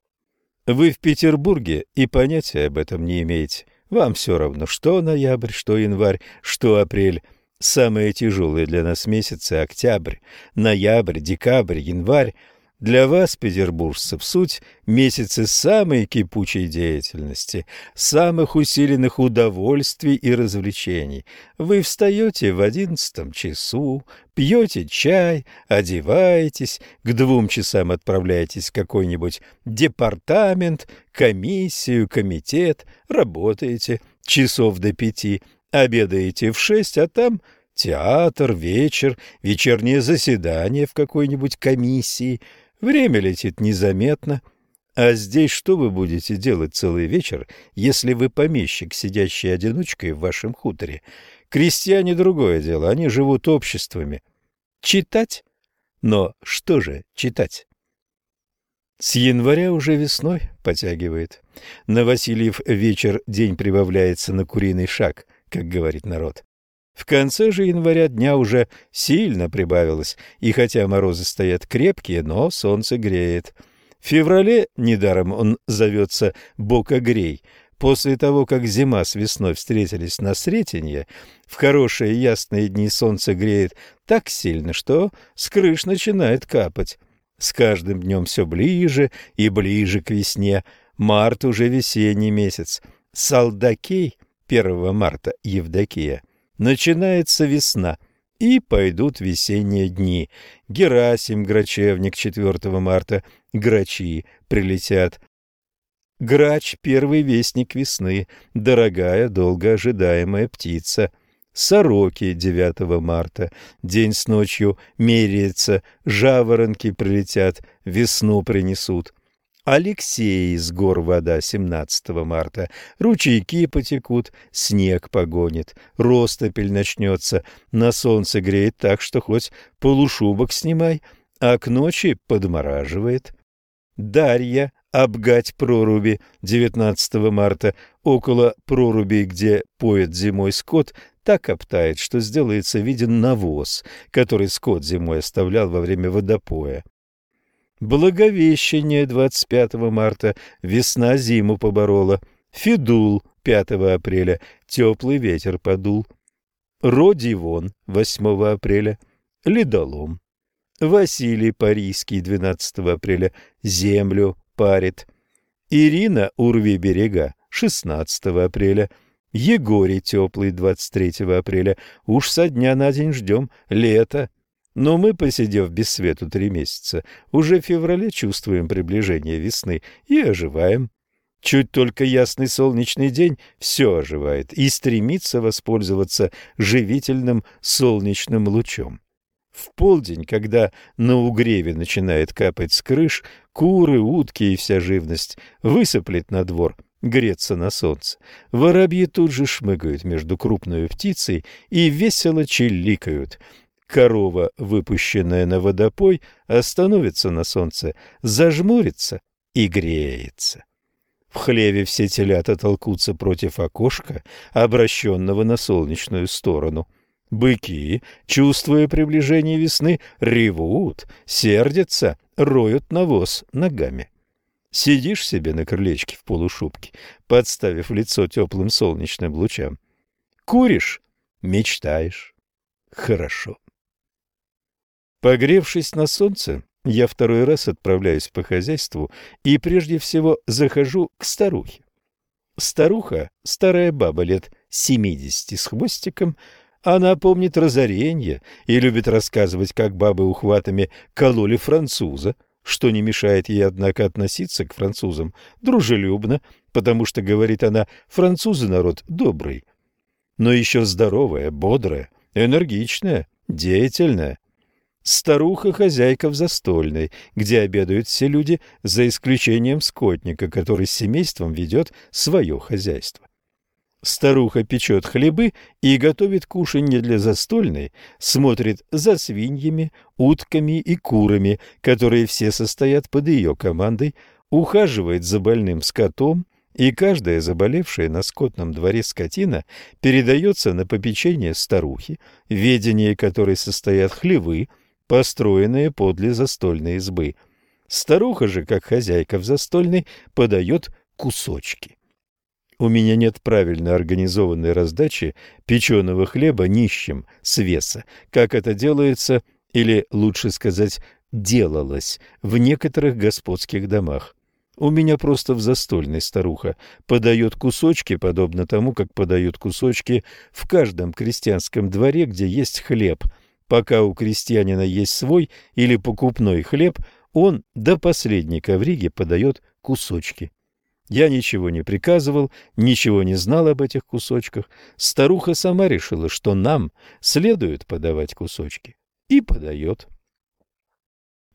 Speaker 1: Вы в Петербурге и понятия об этом не имеете. Вам все равно, что ноябрь, что январь, что апрель. Самые тяжелые для нас месяцы – октябрь, ноябрь, декабрь, январь. Для вас, петербуржцев, суть – месяцы самой кипучей деятельности, самых усиленных удовольствий и развлечений. Вы встаете в одиннадцатом часу, пьете чай, одеваетесь, к двум часам отправляетесь в какой-нибудь департамент, комиссию, комитет, работаете часов до пяти, Обедаете в шесть, а там театр, вечер, вечернее заседание в какой-нибудь комиссии. Время летит незаметно. А здесь что вы будете делать целый вечер, если вы помещик, сидящий одиночкой в вашем хуторе? Крестьяне другое дело, они живут обществами. Читать? Но что же читать? С января уже весной потягивает. На Васильев вечер день прибавляется на куриный шаг, как говорит народ. В конце же января дня уже сильно прибавилось, и хотя морозы стоят крепкие, но солнце греет. В феврале, недаром он зовется Бокогрей, после того, как зима с весной встретились на Сретенье, в хорошие ясные дни солнце греет так сильно, что с крыш начинает капать. С каждым днем все ближе и ближе к весне. Март уже весенний месяц. Салдакей 1 марта Евдокия. Начинается весна, и пойдут весенние дни. Герасим, Грачевник 4 марта, грачи прилетят. Грач — первый вестник весны, дорогая, долго ожидаемая птица — Сороки 9 марта, день с ночью меряется, жаворонки прилетят, весну принесут. Алексей из гор вода 17 марта, ручейки потекут, снег погонит, ростопель начнется, на солнце греет так, что хоть полушубок снимай, а к ночи подмораживает. Дарья обгать проруби 19 марта, около проруби, где поет зимой скот, так обтает, что сделается виден навоз, который скот зимой оставлял во время водопоя. Благовещение 25 марта, весна зиму поборола. Фидул 5 апреля, теплый ветер подул. Родивон 8 апреля, ледолом. Василий Парийский 12 апреля, землю парит. Ирина Урви берега 16 апреля, Егорий теплый 23 апреля. Уж со дня на день ждем лето. Но мы, посидев без свету три месяца, уже в феврале чувствуем приближение весны и оживаем. Чуть только ясный солнечный день все оживает и стремится воспользоваться живительным солнечным лучом. В полдень, когда на угреве начинает капать с крыш, куры, утки и вся живность высыплет на двор – греться на солнце. Воробьи тут же шмыгают между крупной птицей и весело чиликают. Корова, выпущенная на водопой, остановится на солнце, зажмурится и греется. В хлеве все телята толкутся против окошка, обращенного на солнечную сторону. Быки, чувствуя приближение весны, ревут, сердятся, роют навоз ногами. Сидишь себе на крылечке в полушубке, подставив лицо теплым солнечным лучам. Куришь, мечтаешь. Хорошо. Погревшись на солнце, я второй раз отправляюсь по хозяйству и прежде всего захожу к старухе. Старуха, старая баба лет семидесяти с хвостиком, она помнит разорение и любит рассказывать, как бабы ухватами кололи француза, что не мешает ей, однако, относиться к французам дружелюбно, потому что, говорит она, французы народ добрый, но еще здоровая, бодрая, энергичная, деятельная. Старуха-хозяйка в застольной, где обедают все люди, за исключением скотника, который с семейством ведет свое хозяйство. Старуха печет хлебы и готовит кушанье для застольной, смотрит за свиньями, утками и курами, которые все состоят под ее командой, ухаживает за больным скотом, и каждая заболевшая на скотном дворе скотина передается на попечение старухи, в ведении которой состоят хлевы, построенные подле застольной избы. Старуха же, как хозяйка в застольной, подает кусочки. У меня нет правильно организованной раздачи печеного хлеба нищим с веса, как это делается, или лучше сказать, делалось в некоторых господских домах. У меня просто в застольной старуха подает кусочки, подобно тому, как подают кусочки в каждом крестьянском дворе, где есть хлеб. Пока у крестьянина есть свой или покупной хлеб, он до последней ковриги подает кусочки. Я ничего не приказывал, ничего не знал об этих кусочках. Старуха сама решила, что нам следует подавать кусочки. И подает.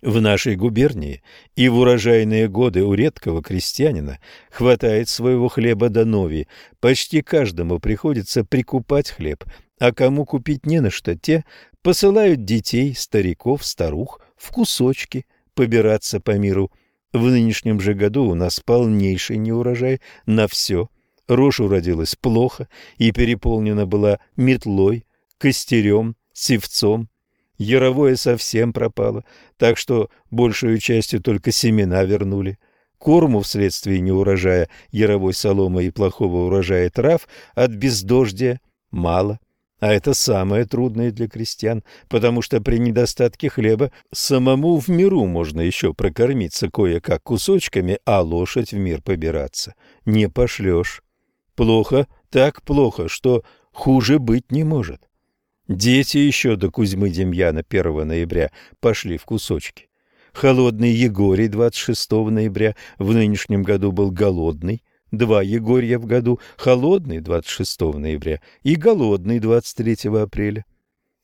Speaker 1: В нашей губернии и в урожайные годы у редкого крестьянина хватает своего хлеба до нови. Почти каждому приходится прикупать хлеб, а кому купить не на что, те посылают детей, стариков, старух в кусочки побираться по миру – В нынешнем же году у нас полнейший неурожай на все. Рожь уродилась плохо и переполнена была метлой, костерем, севцом. Яровое совсем пропало, так что большую частью только семена вернули. Корму вследствие неурожая яровой соломы и плохого урожая трав от бездождя мало. А это самое трудное для крестьян, потому что при недостатке хлеба самому в миру можно еще прокормиться кое-как кусочками, а лошадь в мир побираться не пошлешь. Плохо, так плохо, что хуже быть не может. Дети еще до Кузьмы Демьяна 1 ноября пошли в кусочки. Холодный Егорий 26 ноября в нынешнем году был голодный, два Егорья в году, холодный 26 ноября и голодный 23 апреля.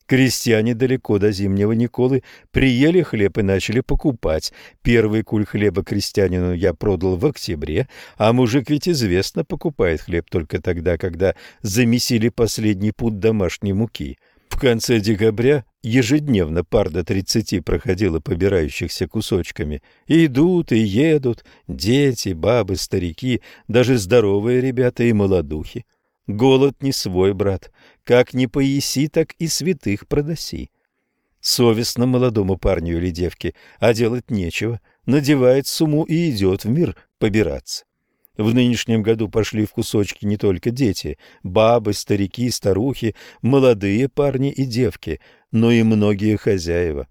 Speaker 1: Крестьяне далеко до зимнего Николы приели хлеб и начали покупать. Первый куль хлеба крестьянину я продал в октябре, а мужик ведь известно покупает хлеб только тогда, когда замесили последний пуд домашней муки. В конце декабря ежедневно пар до тридцати проходило побирающихся кусочками. Идут, и едут, дети, бабы, старики, даже здоровые ребята и молодухи. Голод не свой, брат. Как не поеси, так и святых продаси. Совестно молодому парню или девке, а делать нечего. Надевает суму и идет в мир побираться. В нынешнем году пошли в кусочки не только дети, бабы, старики, старухи, молодые парни и девки, но и многие хозяева.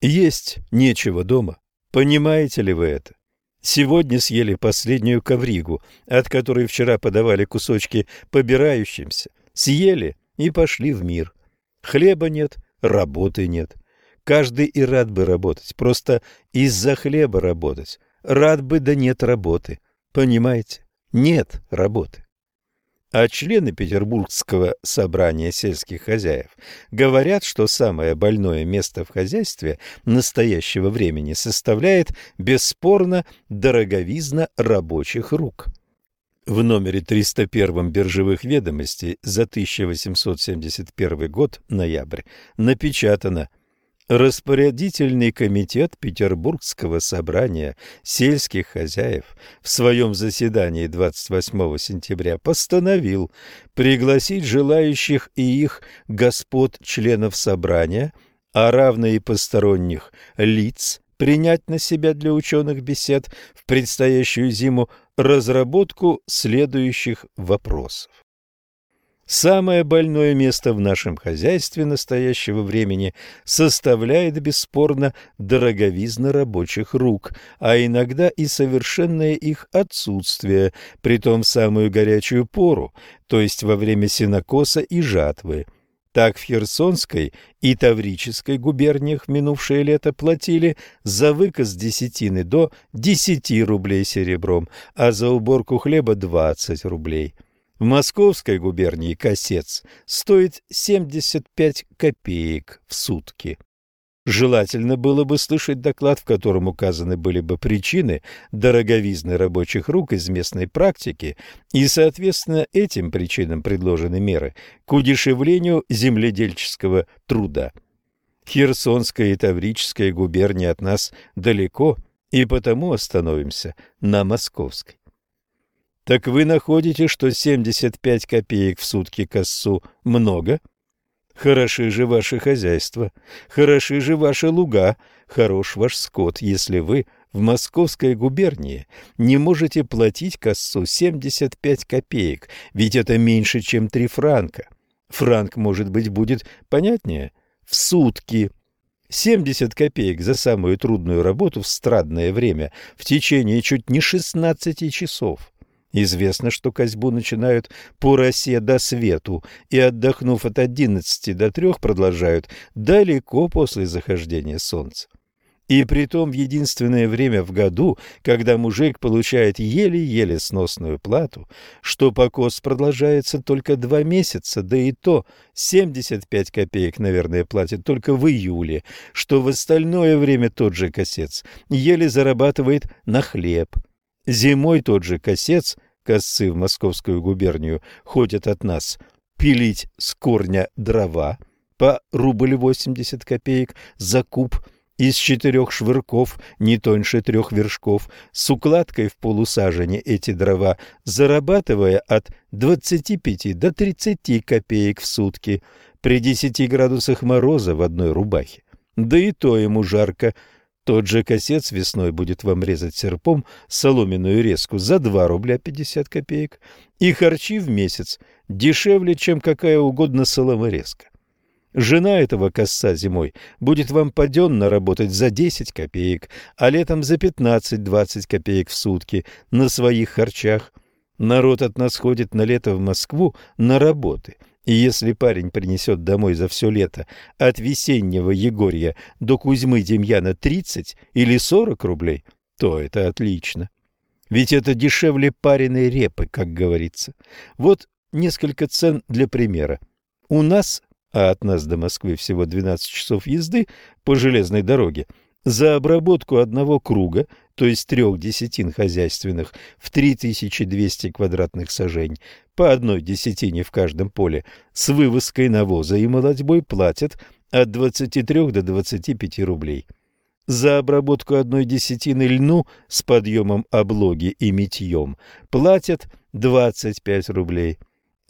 Speaker 1: Есть нечего дома. Понимаете ли вы это? Сегодня съели последнюю ковригу, от которой вчера подавали кусочки побирающимся. Съели и пошли в мир. Хлеба нет, работы нет. Каждый и рад бы работать, просто из-за хлеба работать. Рад бы, да нет работы. Понимаете? Нет работы. А члены Петербургского собрания сельских хозяев говорят, что самое больное место в хозяйстве настоящего времени составляет бесспорно дороговизна рабочих рук. В номере 301 биржевых ведомостей за 1871 год, ноябрь, напечатано – Распорядительный комитет Петербургского собрания сельских хозяев в своем заседании 28 сентября постановил пригласить желающих и их господ членов собрания, а равно и посторонних лиц, принять на себя для ученых бесед в предстоящую зиму разработку следующих вопросов. Самое больное место в нашем хозяйстве настоящего времени составляет бесспорно дороговизна рабочих рук, а иногда и совершенное их отсутствие, притом в самую горячую пору, то есть во время сенокоса и жатвы. Так в Херсонской и Таврической губерниях минувшее лето платили за выказ десятины до 10 рублей серебром, а за уборку хлеба 20 рублей. В Московской губернии косец стоит 75 копеек в сутки. Желательно было бы слышать доклад, в котором указаны были бы причины дороговизны рабочих рук из местной практики и, соответственно, этим причинам предложены меры к удешевлению земледельческого труда. Херсонская и Таврическая губернии от нас далеко, и потому остановимся на Московской. Так вы находите, что 75 копеек в сутки косу много? Хороши же ваши хозяйства, хороши же ваши луга, хорош ваш скот, если вы в Московской губернии не можете платить косу 75 копеек, ведь это меньше, чем 3 франка. Франк, может быть, будет понятнее? В сутки. 70 копеек за самую трудную работу в страдное время в течение чуть не 16 часов. Известно, что козьбу начинают по росе до свету и, отдохнув от одиннадцати до трех, продолжают далеко после захождения солнца. И притом в единственное время в году, когда мужик получает еле-еле сносную плату, что покос продолжается только два месяца, да и то 75 копеек, наверное, платит только в июле, что в остальное время тот же косец еле зарабатывает на хлеб – Зимой тот же косец, косцы в Московскую губернию, ходят от нас пилить с корня дрова по рубль восемьдесят копеек за куб, из четырех швырков, не тоньше трех вершков, с укладкой в полусажене эти дрова, зарабатывая от 25 до 30 копеек в сутки при 10 градусах мороза в одной рубахе. Да и то ему жарко. Тот же косец весной будет вам резать серпом соломенную резку за 2 рубля 50 копеек, и харчи в месяц дешевле, чем какая угодно соломорезка. Жена этого косца зимой будет вам паденно работать за 10 копеек, а летом за 15-20 копеек в сутки на своих харчах. Народ от нас ходит на лето в Москву на работы, и если парень принесет домой за все лето от весеннего Егорья до Кузьмы Демьяна 30 или 40 рублей, то это отлично. Ведь это дешевле пареной репы, как говорится. Вот несколько цен для примера. У нас а от нас до Москвы всего 12 часов езды по железной дороге, за обработку одного круга, то есть трех десятин хозяйственных в 3200 квадратных сажень, по одной десятине в каждом поле, с вывозкой навоза и молодьбой платят от 23 до 25 рублей. За обработку одной десятины льну с подъемом облоги и митьем платят 25 рублей.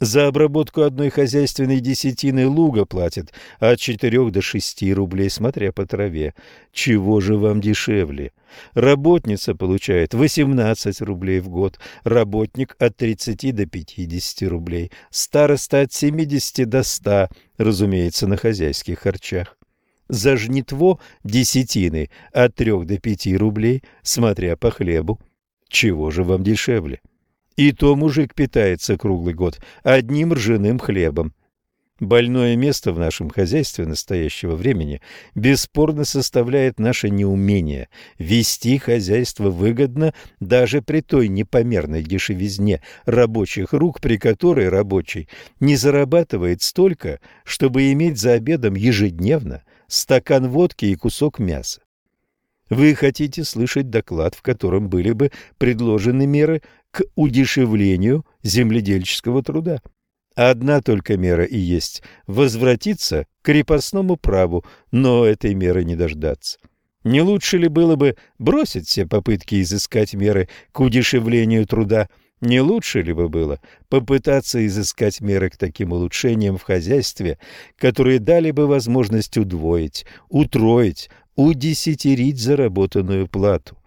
Speaker 1: За обработку одной хозяйственной десятины луга платят от 4 до 6 рублей, смотря по траве. Чего же вам дешевле? Работница получает 18 рублей в год, работник от 30 до 50 рублей, староста от 70 до 100, разумеется, на хозяйских харчах. За жнитво десятины от 3 до 5 рублей, смотря по хлебу. Чего же вам дешевле? И то мужик питается круглый год одним ржаным хлебом. Больное место в нашем хозяйстве настоящего времени бесспорно составляет наше неумение вести хозяйство выгодно даже при той непомерной дешевизне рабочих рук, при которой рабочий не зарабатывает столько, чтобы иметь за обедом ежедневно стакан водки и кусок мяса. Вы хотите слышать доклад, в котором были бы предложены меры к удешевлению земледельческого труда. Одна только мера и есть – возвратиться к крепостному праву, но этой меры не дождаться. Не лучше ли было бы бросить все попытки изыскать меры к удешевлению труда? Не лучше ли бы было попытаться изыскать меры к таким улучшениям в хозяйстве, которые дали бы возможность удвоить, утроить, удесятерить заработанную плату.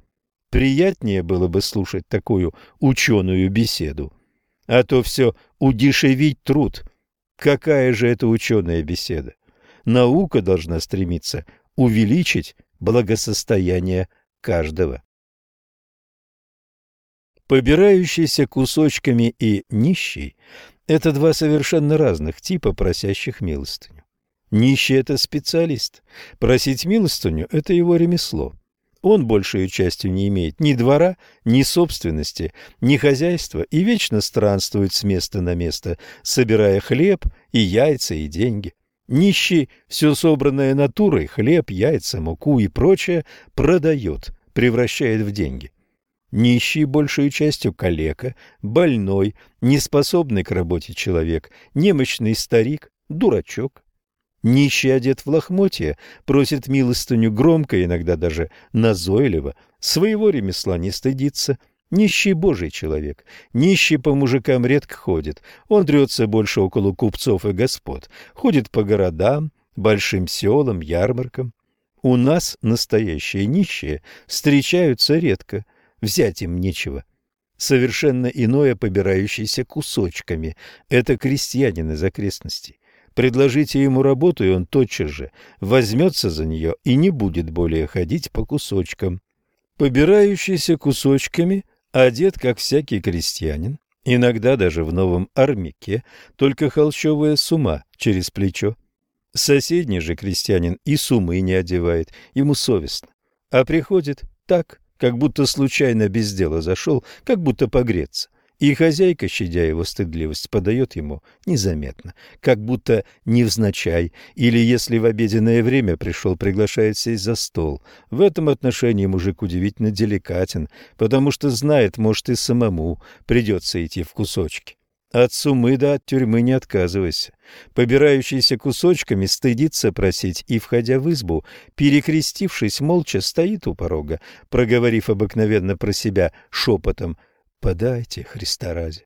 Speaker 1: Приятнее было бы слушать такую ученую беседу. А то все удешевить труд. Какая же это ученая беседа? Наука должна стремиться увеличить благосостояние каждого. Побирающийся кусочками и нищий – это два совершенно разных типа просящих милостыню. Нищий – это специалист. Просить милостыню – это его ремесло. Он большей частью не имеет ни двора, ни собственности, ни хозяйства и вечно странствует с места на место, собирая хлеб и яйца и деньги. Нищий все собранное натурой, хлеб, яйца, муку и прочее, продает, превращает в деньги. Нищий большей частью калека, больной, неспособный к работе человек, немощный старик, дурачок. Нищий одет в лохмотья, просит милостыню громко, иногда даже назойливо, своего ремесла не стыдится. Нищий божий человек, нищий по мужикам редко ходит, он дрется больше около купцов и господ, ходит по городам, большим селам, ярмаркам. У нас настоящие нищие встречаются редко, взять им нечего. Совершенно иное, побирающееся кусочками, это крестьянин из окрестностей. Предложите ему работу, и он тотчас же возьмется за нее и не будет более ходить по кусочкам. Побирающийся кусочками, одет, как всякий крестьянин, иногда даже в новом армяке, только холщовая сума через плечо. Соседний же крестьянин и сумы не одевает, ему совестно, а приходит так, как будто случайно без дела зашел, как будто погреться. И хозяйка, щадя его стыдливость, подает ему незаметно, как будто невзначай, или если в обеденное время пришел, приглашает сесть за стол. В этом отношении мужик удивительно деликатен, потому что знает, может, и самому придется идти в кусочки. От сумы да от тюрьмы не отказывайся. Побирающийся кусочками стыдится просить и, входя в избу, перекрестившись, молча стоит у порога, проговорив обыкновенно про себя шепотом «Подайте, Христа ради».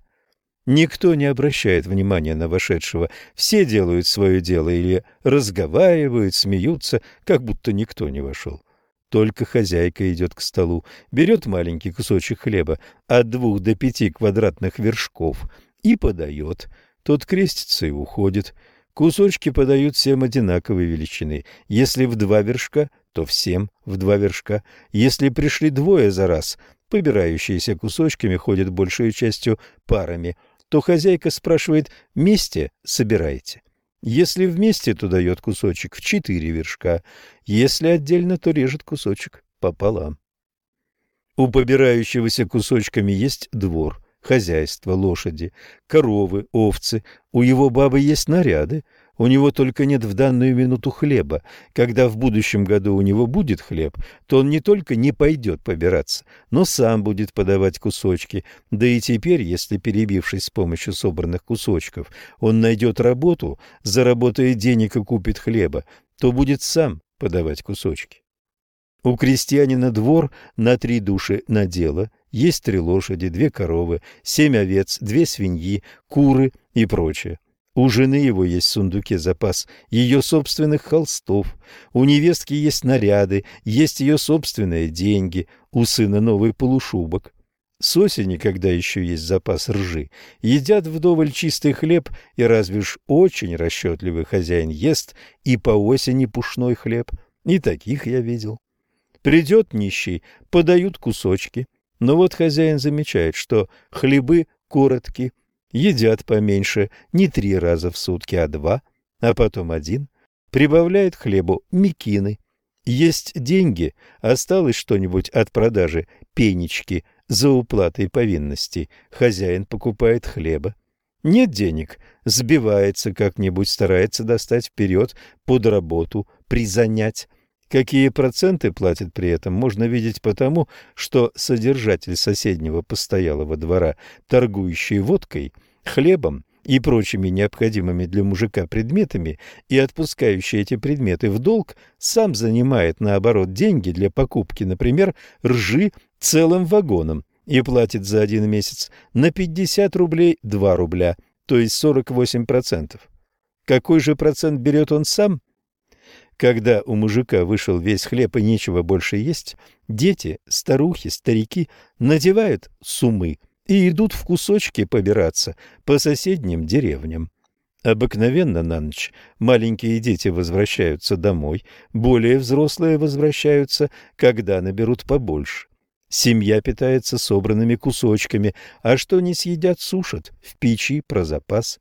Speaker 1: Никто не обращает внимания на вошедшего, все делают свое дело или разговаривают, смеются, как будто никто не вошел. Только хозяйка идет к столу, берет маленький кусочек хлеба от двух до пяти квадратных вершков и подает. Тот крестится и уходит. Кусочки подают всем одинаковой величины. Если в два вершка, то всем в два вершка. Если пришли двое за раз, побирающиеся кусочками ходят большей частью парами – то хозяйка спрашивает «вместе собираете?». Если вместе, то дает кусочек в четыре вершка, если отдельно, то режет кусочек пополам. У побирающегося кусочками есть двор, хозяйство, лошади, коровы, овцы, у его бабы есть наряды, у него только нет в данную минуту хлеба. Когда в будущем году у него будет хлеб, то он не только не пойдет побираться, но сам будет подавать кусочки. Да и теперь, если, перебившись с помощью собранных кусочков, он найдет работу, заработает денег и купит хлеба, то будет сам подавать кусочки. У крестьянина двор на три души на дело, есть три лошади, две коровы, семь овец, две свиньи, куры и прочее. У жены его есть в сундуке запас ее собственных холстов, у невестки есть наряды, есть ее собственные деньги, у сына новый полушубок. С осени, когда еще есть запас ржи, едят вдоволь чистый хлеб, и разве ж очень расчетливый хозяин ест и по осени пушной хлеб. И таких я видел. Придет нищий, подают кусочки. Но вот хозяин замечает, что хлебы короткие, едят поменьше, не три раза в сутки, а два, а потом один, прибавляют хлебу мекины. Есть деньги, осталось что-нибудь от продажи пенечки за уплатой повинностей, хозяин покупает хлеба. Нет денег, сбивается как-нибудь, старается достать вперед под работу, призанять. Какие проценты платит при этом, можно видеть потому, что содержатель соседнего постоялого двора, торгующий водкой, хлебом и прочими необходимыми для мужика предметами и отпускающий эти предметы в долг, сам занимает, наоборот, деньги для покупки, например, ржи целым вагоном и платит за один месяц на 50 рублей 2 рубля, то есть 48%. Какой же процент берет он сам? Когда у мужика вышел весь хлеб и нечего больше есть, дети, старухи, старики надевают сумы и идут в кусочки побираться по соседним деревням. Обыкновенно на ночь маленькие дети возвращаются домой, более взрослые возвращаются, когда наберут побольше. Семья питается собранными кусочками, а что не съедят, сушат в печи про запас.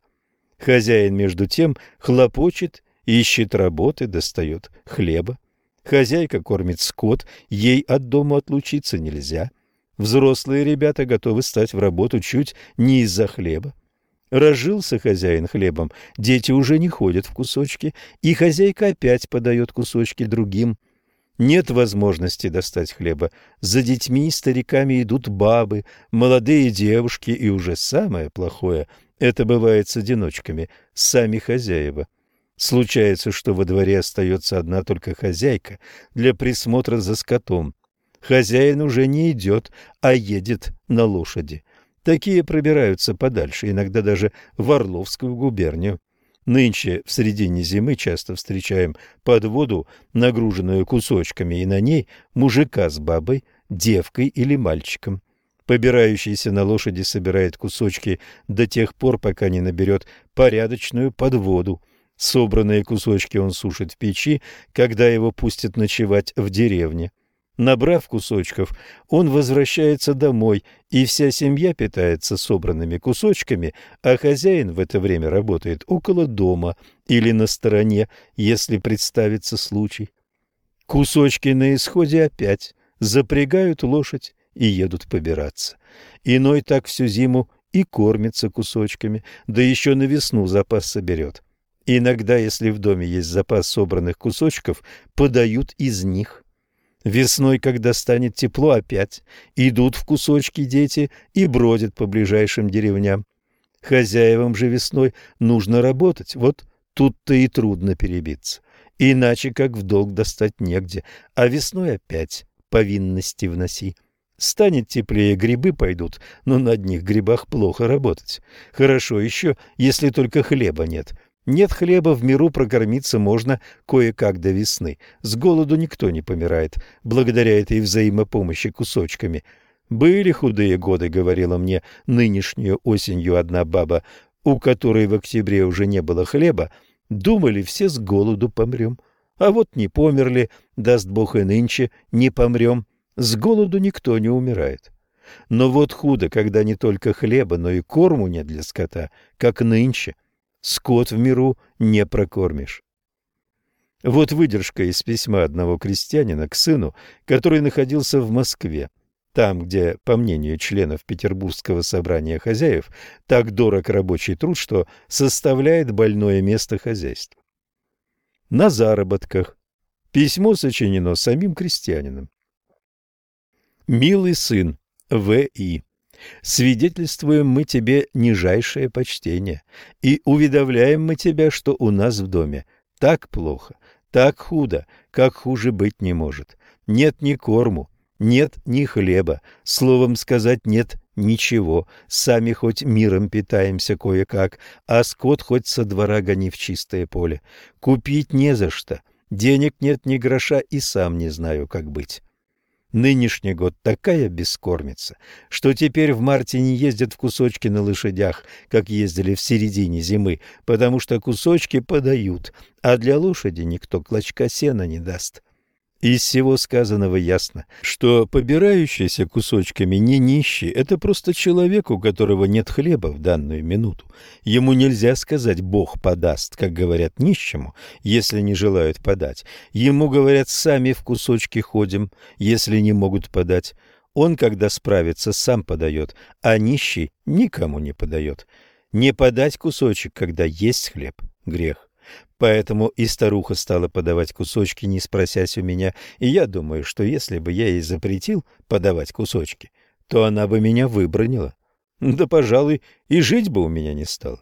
Speaker 1: Хозяин, между тем, хлопочет ищет работы, достает хлеба. Хозяйка кормит скот, ей от дома отлучиться нельзя. Взрослые ребята готовы стать в работу чуть не из-за хлеба. Разжился хозяин хлебом, дети уже не ходят в кусочки, и хозяйка опять подает кусочки другим. Нет возможности достать хлеба. За детьми и стариками идут бабы, молодые девушки, и уже самое плохое – это бывает с одиночками, сами хозяева. Случается, что во дворе остается одна только хозяйка для присмотра за скотом. Хозяин уже не идет, а едет на лошади. Такие пробираются подальше, иногда даже в Орловскую губернию. Нынче в середине зимы часто встречаем подводу, нагруженную кусочками, и на ней мужика с бабой, девкой или мальчиком. Побирающийся на лошади собирает кусочки до тех пор, пока не наберет порядочную подводу. Собранные кусочки он сушит в печи, когда его пустят ночевать в деревне. Набрав кусочков, он возвращается домой, и вся семья питается собранными кусочками, а хозяин в это время работает около дома или на стороне, если представится случай. Кусочки на исходе опять запрягают лошадь и едут побираться. Иной так всю зиму и кормится кусочками, да еще на весну запас соберет. Иногда, если в доме есть запас собранных кусочков, подают из них. Весной, когда станет тепло опять, идут в кусочки дети и бродят по ближайшим деревням. Хозяевам же весной нужно работать, вот тут-то и трудно перебиться. Иначе как в долг достать негде, а весной опять повинности вноси. Станет теплее, грибы пойдут, но на одних грибах плохо работать. Хорошо еще, если только хлеба нет. Нет хлеба, в миру прокормиться можно кое-как до весны. С голоду никто не помирает, благодаря этой взаимопомощи кусочками. Были худые годы, говорила мне нынешнюю осенью одна баба, у которой в октябре уже не было хлеба, думали, все с голоду помрем. А вот не померли, даст Бог и нынче не помрем. С голоду никто не умирает. Но вот худо, когда не только хлеба, но и корму нет для скота, как нынче. Скот в миру не прокормишь. Вот выдержка из письма одного крестьянина к сыну, который находился в Москве, там, где, по мнению членов Петербургского собрания хозяев, так дорог рабочий труд, что составляет больное место хозяйства. На заработках. Письмо сочинено самим крестьянином. Милый сын В.И. Свидетельствуем мы тебе нижайшее почтение и уведомляем мы тебя, что у нас в доме так плохо, так худо, как хуже быть не может. Нет ни корму, нет ни хлеба, словом сказать нет ничего. Сами хоть миром питаемся кое-как, а скот хоть со двора гони в чистое поле. Купить не за что, денег нет ни гроша и сам не знаю, как быть. Нынешний год такая бескормица, что теперь в марте не ездят в кусочки на лошадях, как ездили в середине зимы, потому что кусочки подают, а для лошади никто клочка сена не даст. Из всего сказанного ясно, что побирающийся кусочками не нищий – это просто человек, у которого нет хлеба в данную минуту. Ему нельзя сказать «Бог подаст», как говорят нищему, если не желают подать. Ему говорят «сами в кусочки ходим», если не могут подать. Он, когда справится, сам подает, а нищий никому не подает. Не подать кусочек, когда есть хлеб – грех. Поэтому и старуха стала подавать кусочки, не спросясь у меня, и я думаю, что если бы я ей запретил подавать кусочки, то она бы меня выбронила. Да, пожалуй, и жить бы у меня не стало.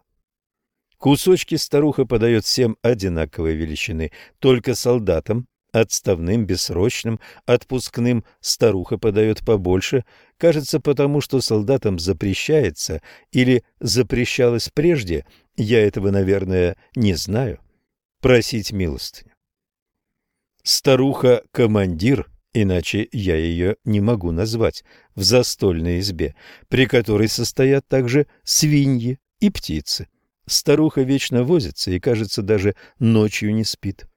Speaker 1: Кусочки старуха подает всем одинаковой величины, только солдатам, отставным, бессрочным, отпускным старуха подает побольше, кажется, потому что солдатам запрещается или запрещалось прежде, я этого, наверное, не знаю просить милостыню. Старуха-командир, иначе я ее не могу назвать, в застольной избе, при которой состоят также свиньи и птицы. Старуха вечно возится и, кажется, даже ночью не спит.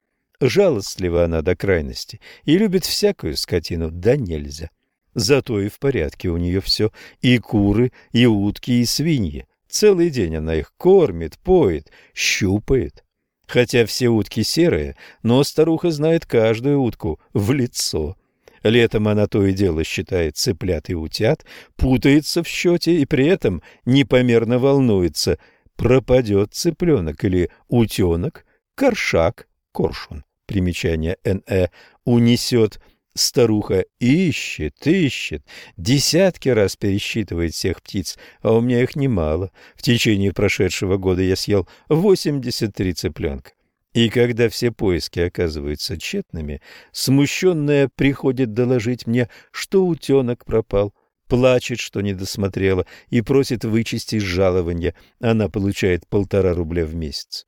Speaker 1: Жалостлива она до крайности и любит всякую скотину, да нельзя. Зато и в порядке у нее все, и куры, и утки, и свиньи. Целый день она их кормит, поет, щупает. Хотя все утки серые, но старуха знает каждую утку в лицо. Летом она то и дело считает цыплят и утят, путается в счете и при этом непомерно волнуется. Пропадет цыпленок или утенок, коршак, коршун, примечание Н.Э., унесет Старуха ищет, ищет, десятки раз пересчитывает всех птиц, а у меня их немало. В течение прошедшего года я съел 83 цыпленка. И когда все поиски оказываются тщетными, смущенная приходит доложить мне, что утенок пропал, плачет, что не досмотрела, и просит вычесть из жалования. Она получает полтора рубля в месяц.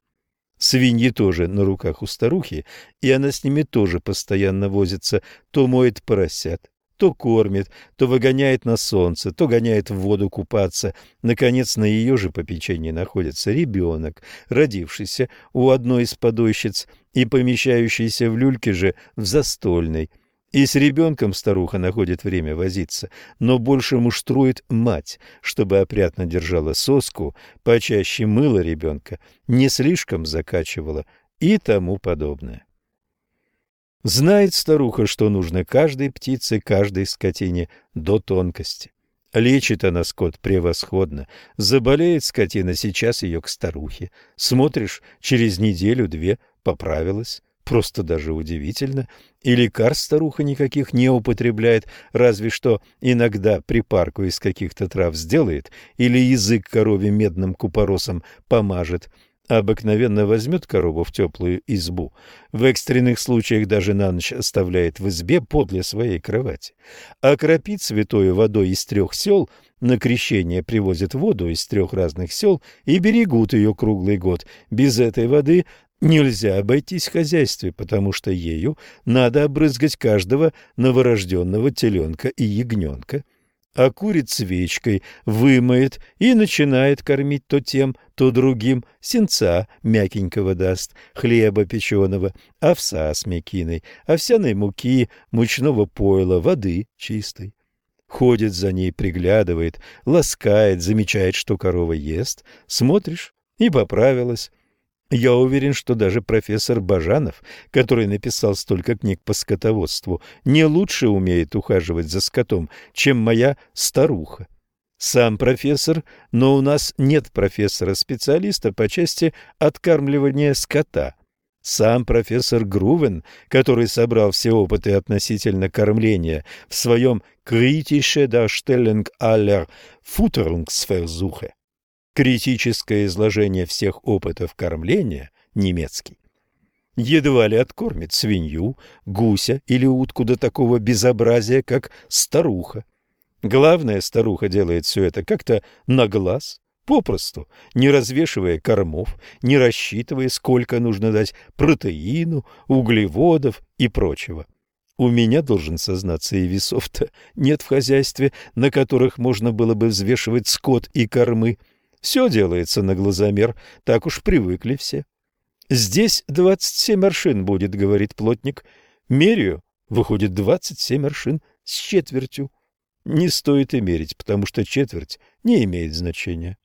Speaker 1: Свиньи тоже на руках у старухи, и она с ними тоже постоянно возится, то моет поросят, то кормит, то выгоняет на солнце, то гоняет в воду купаться. Наконец, на ее же попечении находится ребенок, родившийся у одной из подойщиц и помещающийся в люльке же в застольной – и с ребенком старуха находит время возиться, но больше муштрует мать, чтобы опрятно держала соску, почаще мыла ребенка, не слишком закачивала и тому подобное. Знает старуха, что нужно каждой птице, каждой скотине до тонкости. Лечит она скот превосходно. Заболеет скотина, сейчас ее к старухе. Смотришь, через неделю-две поправилась. Просто даже удивительно. И лекарств старуха никаких не употребляет, разве что иногда припарку из каких-то трав сделает или язык корове медным купоросом помажет. Обыкновенно возьмет корову в теплую избу, в экстренных случаях даже на ночь оставляет в избе подле своей кровати, окропит святой водой из трех сел, на крещение привозят воду из трех разных сел и берегут ее круглый год. Без этой воды Нельзя обойтись в хозяйстве, потому что ею надо обрызгать каждого новорожденного теленка и ягненка, а курит свечкой, вымоет и начинает кормить то тем, то другим, сенца мягенького даст, хлеба печеного, овса с мекиной, овсяной муки, мучного пойла, воды чистой. Ходит за ней, приглядывает, ласкает, замечает, что корова ест, смотришь, и поправилась. Я уверен, что даже профессор Бажанов, который написал столько книг по скотоводству, не лучше умеет ухаживать за скотом, чем моя старуха. Сам профессор, но у нас нет профессора-специалиста по части откармливания скота. Сам профессор Грувен, который собрал все опыты относительно кормления в своем «Kritische Darstellung aller Futterungsversuche» критическое изложение всех опытов кормления, немецкий, едва ли откормит свинью, гуся или утку до такого безобразия, как старуха. Главное, старуха делает все это как-то на глаз, попросту, не развешивая кормов, не рассчитывая, сколько нужно дать протеину, углеводов и прочего. У меня, должен сознаться, и весов-то нет в хозяйстве, на которых можно было бы взвешивать скот и кормы – все делается на глазомер, так уж привыкли все. Здесь двадцать семь аршин будет, говорит плотник. Меряю, выходит двадцать семь аршин с четвертью. Не стоит и мерить, потому что четверть не имеет значения.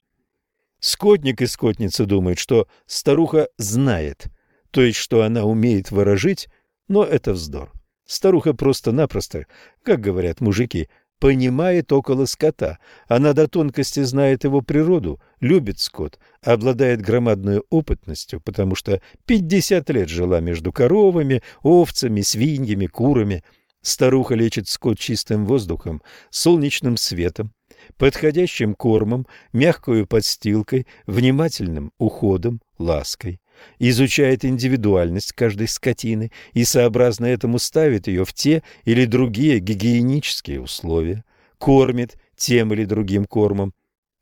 Speaker 1: Скотник и скотница думают, что старуха знает, то есть, что она умеет ворожить, но это вздор. Старуха просто-напросто, как говорят мужики, понимает около скота. Она до тонкости знает его природу, любит скот, обладает громадной опытностью, потому что 50 лет жила между коровами, овцами, свиньями, курами. Старуха лечит скот чистым воздухом, солнечным светом, подходящим кормом, мягкой подстилкой, внимательным уходом, лаской изучает индивидуальность каждой скотины и сообразно этому ставит ее в те или другие гигиенические условия, кормит тем или другим кормом.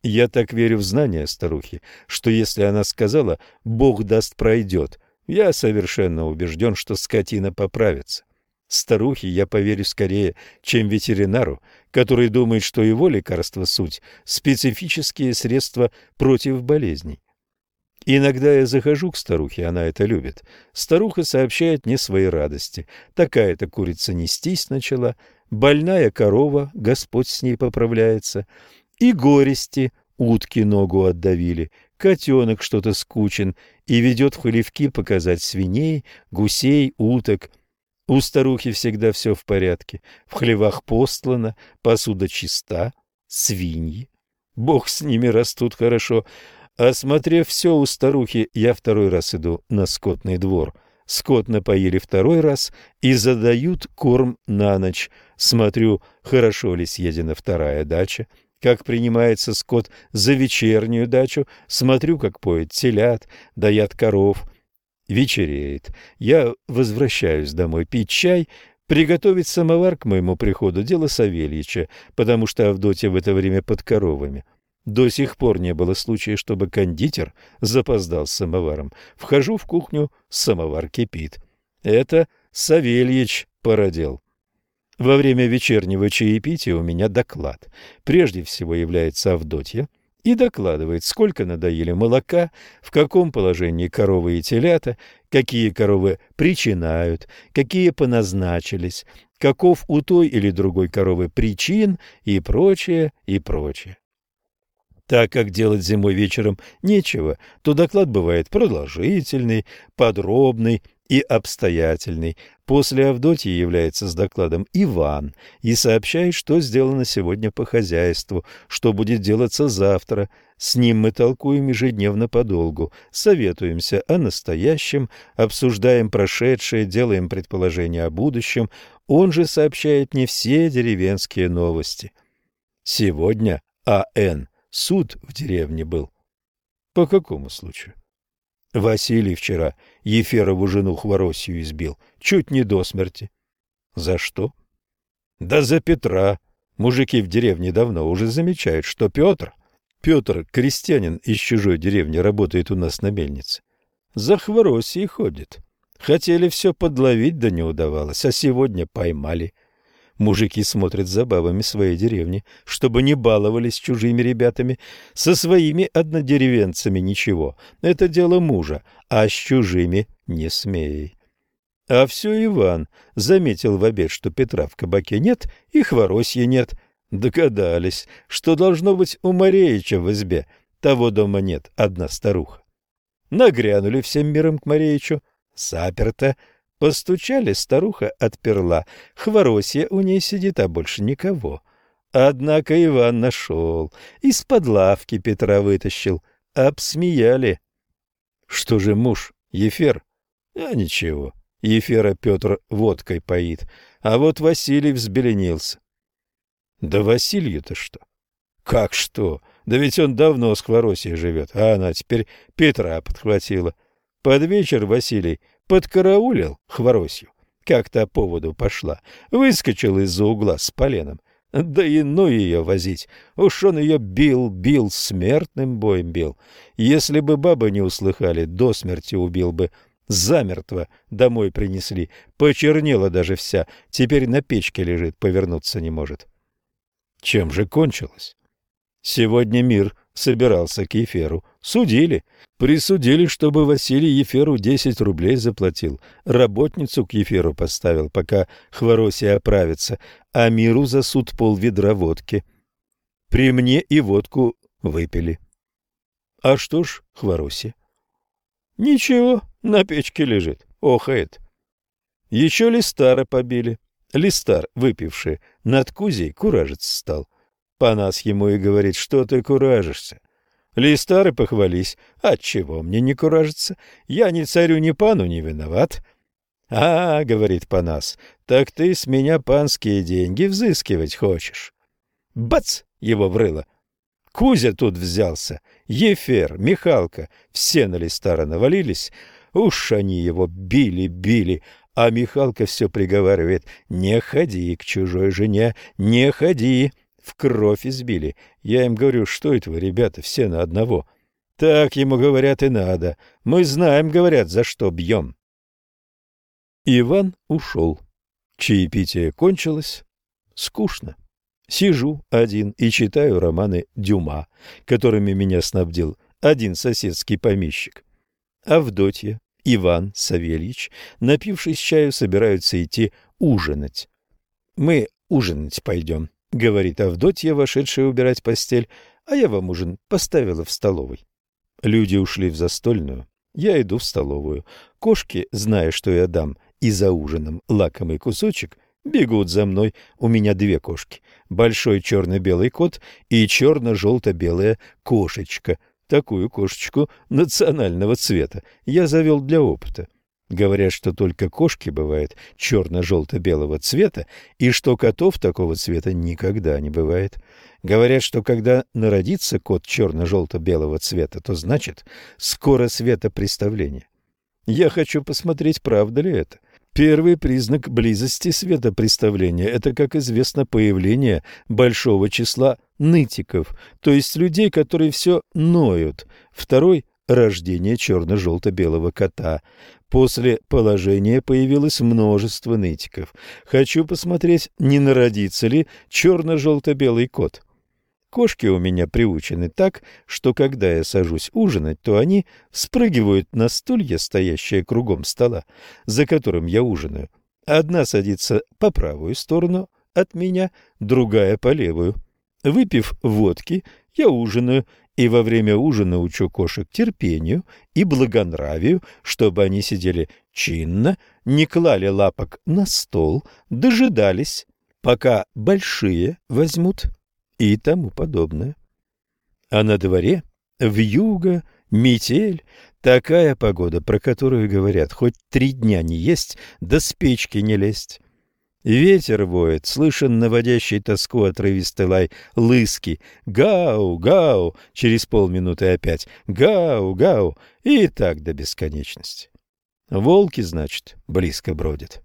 Speaker 1: Я так верю в знания старухи, что если она сказала «Бог даст пройдет», я совершенно убежден, что скотина поправится. Старухе я поверю скорее, чем ветеринару, который думает, что его лекарство суть – специфические средства против болезней. Иногда я захожу к старухе, она это любит. Старуха сообщает мне свои радости. Такая-то курица нестись начала, больная корова, Господь с ней поправляется. И горести, утки ногу отдавили, котенок что-то скучен и ведет в хлевки показать свиней, гусей, уток. У старухи всегда все в порядке, в хлевах постлано, посуда чиста, свиньи. Бог с ними растут хорошо, Осмотрев все у старухи, я второй раз иду на скотный двор. Скот напоили второй раз и задают корм на ночь. Смотрю, хорошо ли съедена вторая дача, как принимается скот за вечернюю дачу, смотрю, как поет телят, даят коров. Вечереет. Я возвращаюсь домой пить чай, приготовить самовар к моему приходу – дело Савельича, потому что Авдотья в это время под коровами. До сих пор не было случая, чтобы кондитер запоздал с самоваром. Вхожу в кухню, самовар кипит. Это Савельич породил. Во время вечернего чаепития у меня доклад. Прежде всего является Авдотья и докладывает, сколько надоели молока, в каком положении коровы и телята, какие коровы причинают, какие поназначились, каков у той или другой коровы причин и прочее, и прочее. Так как делать зимой вечером нечего, то доклад бывает продолжительный, подробный и обстоятельный. После Авдотьи является с докладом Иван и сообщает, что сделано сегодня по хозяйству, что будет делаться завтра. С ним мы толкуем ежедневно подолгу, советуемся о настоящем, обсуждаем прошедшее, делаем предположения о будущем. Он же сообщает мне все деревенские новости. Сегодня А.Н. Суд в деревне был. По какому случаю? Василий вчера Еферову жену Хворосью избил, чуть не до смерти. За что? Да за Петра. Мужики в деревне давно уже замечают, что Петр... Петр, крестьянин из чужой деревни, работает у нас на мельнице. За Хворосьей ходит. Хотели все подловить, да не удавалось, а сегодня поймали. — Мужики смотрят за бабами своей деревни, чтобы не баловались чужими ребятами. Со своими однодеревенцами ничего. Это дело мужа, а с чужими не смей. А все Иван заметил в обед, что Петра в кабаке нет и Хворосья нет. Догадались, что должно быть у Мареича в избе. Того дома нет, одна старуха. Нагрянули всем миром к Мареичу. Заперто. Постучали, старуха отперла. Хворосья у ней сидит, а больше никого. Однако Иван нашел. Из-под лавки Петра вытащил. Обсмеяли. Что же муж, Ефер? А ничего. Ефера Петр водкой поит. А вот Василий взбеленился. Да Василию-то что? Как что? Да ведь он давно с Хворосией живет, а она теперь Петра подхватила. Под вечер Василий подкараулил Хворосью, как то поводу пошла, выскочил из-за угла с поленом. Да и ну ее возить. Уж он ее бил, бил, смертным боем бил. Если бы бабы не услыхали, до смерти убил бы. Замертво домой принесли. Почернела даже вся. Теперь на печке лежит, повернуться не может. Чем же кончилось? Сегодня мир собирался к Еферу. Судили. Присудили, чтобы Василий Еферу десять рублей заплатил. Работницу к Еферу поставил, пока Хворосия оправится, а миру за суд полведра водки. При мне и водку выпили. А что ж Хворосия? Ничего, на печке лежит, охает. Еще Листара побили. Листар, выпивший, над Кузей куражец стал. Панас ему и говорит, что ты куражишься. Листары похвались. Отчего мне не куражиться? Я ни царю, ни пану не виноват. А, говорит Панас, так ты с меня панские деньги взыскивать хочешь. Бац! Его врыло. Кузя тут взялся. Ефер, Михалка, все на Листара навалились. Уж они его били-били, а Михалка все приговаривает «Не ходи к чужой жене, не ходи» в кровь избили. Я им говорю, что это вы, ребята, все на одного. Так ему говорят и надо. Мы знаем, говорят, за что бьем. Иван ушел. Чаепитие кончилось. Скучно. Сижу один и читаю романы Дюма, которыми меня снабдил один соседский помещик. Авдотья, Иван, Савельич, напившись чаю, собираются идти ужинать. Мы ужинать пойдем. — говорит Авдотья, вошедшая убирать постель, — а я вам ужин поставила в столовой. Люди ушли в застольную. Я иду в столовую. Кошки, зная, что я дам и за ужином лакомый кусочек, бегут за мной. У меня две кошки. Большой черно-белый кот и черно-желто-белая кошечка. Такую кошечку национального цвета я завел для опыта. Говорят, что только кошки бывают черно-желто-белого цвета, и что котов такого цвета никогда не бывает. Говорят, что когда народится кот черно-желто-белого цвета, то значит скоро светопреставление. Я хочу посмотреть, правда ли это. Первый признак близости светопреставления – это, как известно, появление большого числа нытиков, то есть людей, которые все ноют. Второй – рождение черно-желто-белого кота. После положения появилось множество нытиков. Хочу посмотреть, не народится ли черно-желто-белый кот. Кошки у меня приучены так, что когда я сажусь ужинать, то они спрыгивают на стулья, стоящие кругом стола, за которым я ужинаю. Одна садится по правую сторону от меня, другая по левую. Выпив водки, я ужинаю и во время ужина учу кошек терпению и благонравию, чтобы они сидели чинно, не клали лапок на стол, дожидались, пока большие возьмут и тому подобное. А на дворе в юго метель, такая погода, про которую говорят, хоть три дня не есть, да с печки не лезть. Ветер воет, слышен наводящий тоску отрывистый лай лыски. Гау, гау, через полминуты опять. Гау, гау, и так до бесконечности. Волки, значит, близко бродят.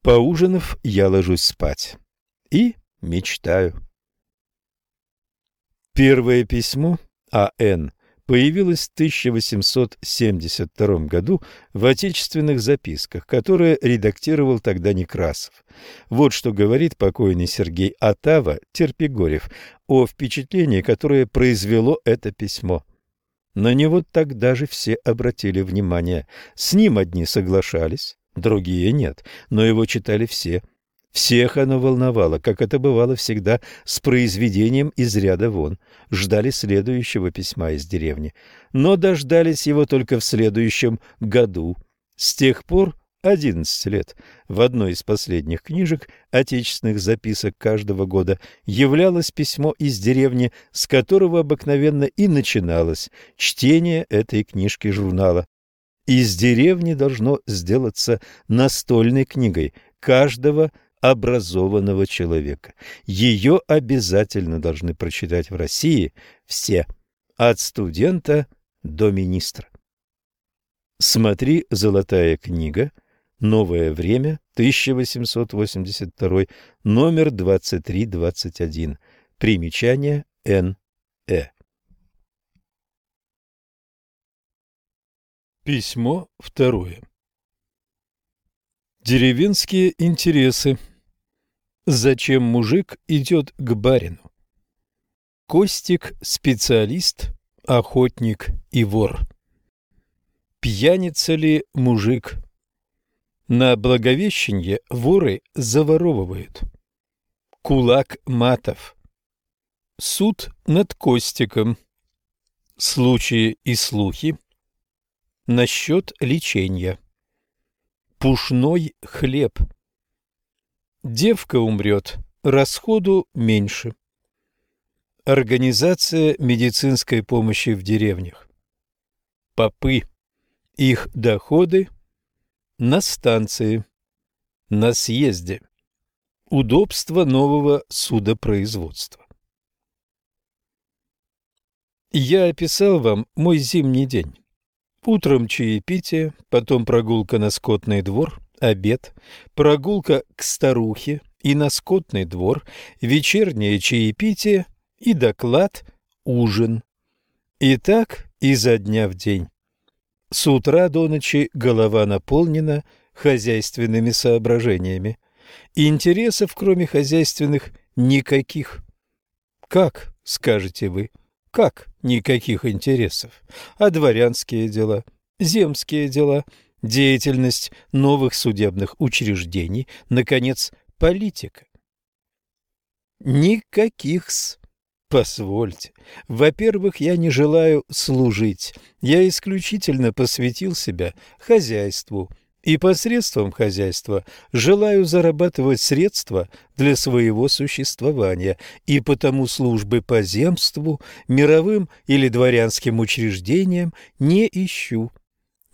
Speaker 1: Поужинав, я ложусь спать и мечтаю. Первое письмо А.Н появилась в 1872 году в отечественных записках, которые редактировал тогда Некрасов. Вот что говорит покойный Сергей Атава Терпигорев о впечатлении, которое произвело это письмо. На него тогда же все обратили внимание. С ним одни соглашались, другие нет, но его читали все – всех оно волновало, как это бывало всегда с произведением из ряда вон. Ждали следующего письма из деревни, но дождались его только в следующем году. С тех пор 11 лет в одной из последних книжек отечественных записок каждого года являлось письмо из деревни, с которого обыкновенно и начиналось чтение этой книжки журнала. Из деревни должно сделаться настольной книгой каждого образованного человека. Ее обязательно должны прочитать в России все, от студента до министра. Смотри «Золотая книга», «Новое время», 1882, номер 2321. Примечание Н. Э. Письмо второе. Деревенские интересы. Зачем мужик идет к барину? Костик – специалист, охотник и вор. Пьяница ли мужик? На Благовещенье воры заворовывают. Кулак матов. Суд над Костиком. Случаи и слухи. Насчет лечения. Пушной хлеб. Девка умрет, расходу меньше. Организация медицинской помощи в деревнях. Попы. Их доходы на станции, на съезде. Удобство нового судопроизводства. Я описал вам мой зимний день. Утром чаепитие, потом прогулка на скотный двор, обед, прогулка к старухе и на скотный двор, вечернее чаепитие и доклад, ужин. И так изо дня в день. С утра до ночи голова наполнена хозяйственными соображениями. Интересов, кроме хозяйственных, никаких. Как, скажете вы, как никаких интересов? А дворянские дела, земские дела – деятельность новых судебных учреждений, наконец, политика. Никаких-с. Позвольте. Во-первых, я не желаю служить. Я исключительно посвятил себя хозяйству и посредством хозяйства желаю зарабатывать средства для своего существования, и потому службы по земству, мировым или дворянским учреждениям не ищу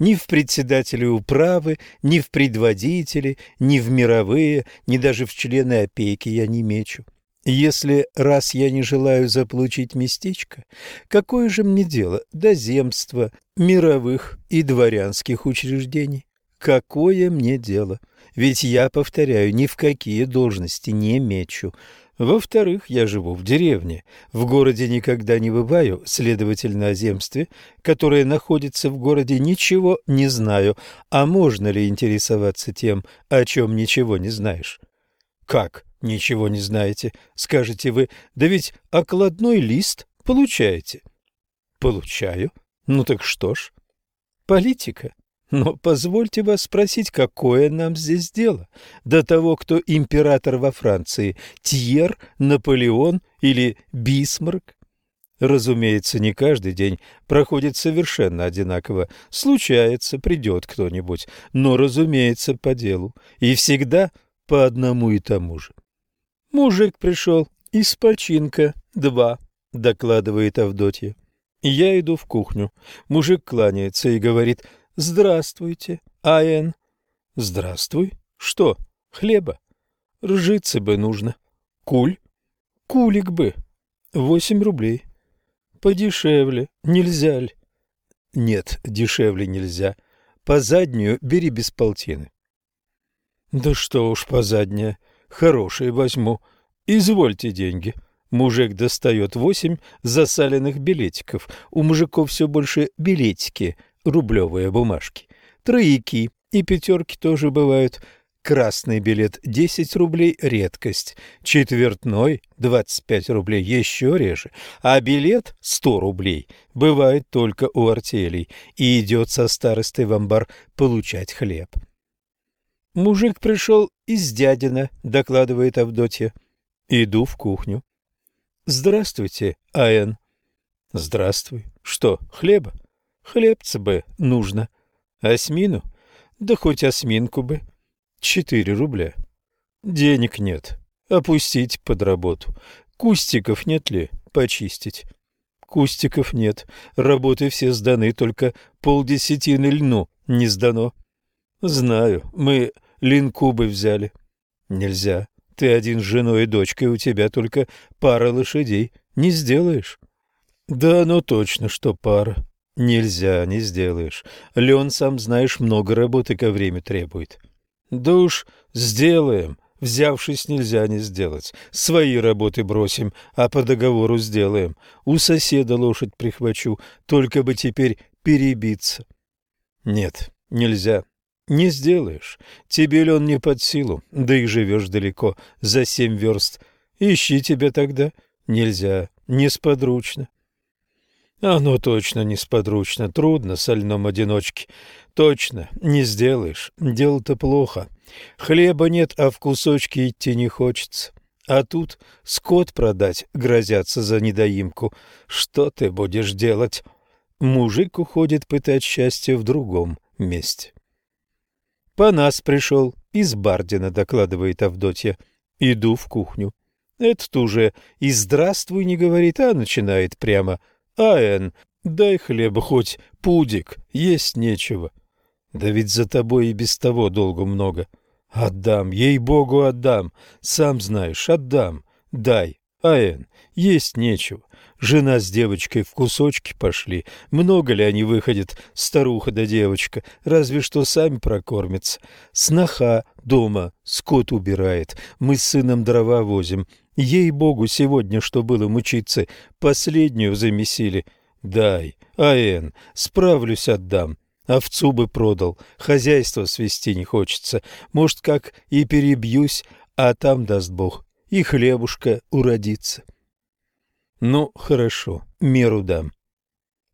Speaker 1: ни в председателе управы, ни в предводители, ни в мировые, ни даже в члены опеки я не мечу. Если раз я не желаю заполучить местечко, какое же мне дело до земства, мировых и дворянских учреждений? Какое мне дело? Ведь я, повторяю, ни в какие должности не мечу. Во-вторых, я живу в деревне, в городе никогда не бываю, следовательно, о земстве, которое находится в городе, ничего не знаю. А можно ли интересоваться тем, о чем ничего не знаешь? Как ничего не знаете? Скажете вы, да ведь окладной лист получаете. Получаю. Ну так что ж? Политика. Но позвольте вас спросить, какое нам здесь дело? До того, кто император во Франции, Тьер, Наполеон или Бисмарк? Разумеется, не каждый день проходит совершенно одинаково. Случается, придет кто-нибудь, но, разумеется, по делу. И всегда по одному и тому же. Мужик пришел из починка, два, докладывает Авдотья. Я иду в кухню. Мужик кланяется и говорит «Здравствуйте, Айн». «Здравствуй. Что? Хлеба? Ржицы бы нужно. Куль? Кулик бы. Восемь рублей. Подешевле. Нельзя ли? Нет, дешевле нельзя. По заднюю бери без полтины. Да что уж по заднее. Хорошие возьму. Извольте деньги. Мужик достает восемь засаленных билетиков. У мужиков все больше билетики, рублевые бумажки. Трояки и пятерки тоже бывают. Красный билет 10 рублей – редкость, четвертной – 25 рублей, еще реже, а билет – 100 рублей бывает только у артелей и идет со старостой в амбар получать хлеб. Мужик пришел из дядина, докладывает Авдотья. Иду в кухню. Здравствуйте, Аэн. Здравствуй. Что, хлеба? Хлебца бы нужно. Осьмину? Да хоть осьминку бы. Четыре рубля. Денег нет. Опустить под работу. Кустиков нет ли? Почистить. Кустиков нет. Работы все сданы, только полдесятины льну не сдано. Знаю, мы линкубы взяли. Нельзя. Ты один с женой и дочкой, у тебя только пара лошадей. Не сделаешь. Да, ну точно, что пара. Нельзя, не сделаешь. Лен, сам знаешь, много работы ко время требует. Да уж сделаем. Взявшись, нельзя не сделать. Свои работы бросим, а по договору сделаем. У соседа лошадь прихвачу, только бы теперь перебиться. Нет, нельзя. Не сделаешь. Тебе ли он не под силу, да и живешь далеко, за семь верст. Ищи тебя тогда. Нельзя, несподручно. Оно точно несподручно, трудно сольном одиночке. Точно, не сделаешь. Дело-то плохо. Хлеба нет, а в кусочки идти не хочется. А тут скот продать грозятся за недоимку. Что ты будешь делать? Мужик уходит пытать счастье в другом месте. По нас пришел из Бардина, докладывает Авдотья. Иду в кухню. Этот уже и здравствуй не говорит, а начинает прямо – Аэн, дай хлеба хоть пудик, есть нечего. Да ведь за тобой и без того долго много. Отдам, ей-богу, отдам. Сам знаешь, отдам. Дай, Аэн, есть нечего. Жена с девочкой в кусочки пошли. Много ли они выходят, старуха да девочка? Разве что сами прокормятся. Сноха дома скот убирает. Мы с сыном дрова возим. Ей-богу, сегодня, что было мучиться, последнюю замесили. Дай, Аэн, справлюсь, отдам. Овцу бы продал, хозяйство свести не хочется. Может, как и перебьюсь, а там, даст Бог, и хлебушка уродится. Ну, хорошо, меру дам.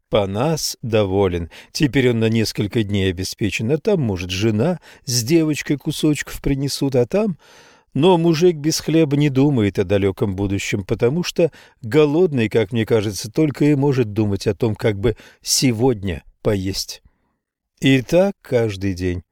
Speaker 1: Панас доволен. Теперь он на несколько дней обеспечен. А там, может, жена с девочкой кусочков принесут, а там но мужик без хлеба не думает о далеком будущем, потому что голодный, как мне кажется, только и может думать о том, как бы сегодня поесть. И так каждый день.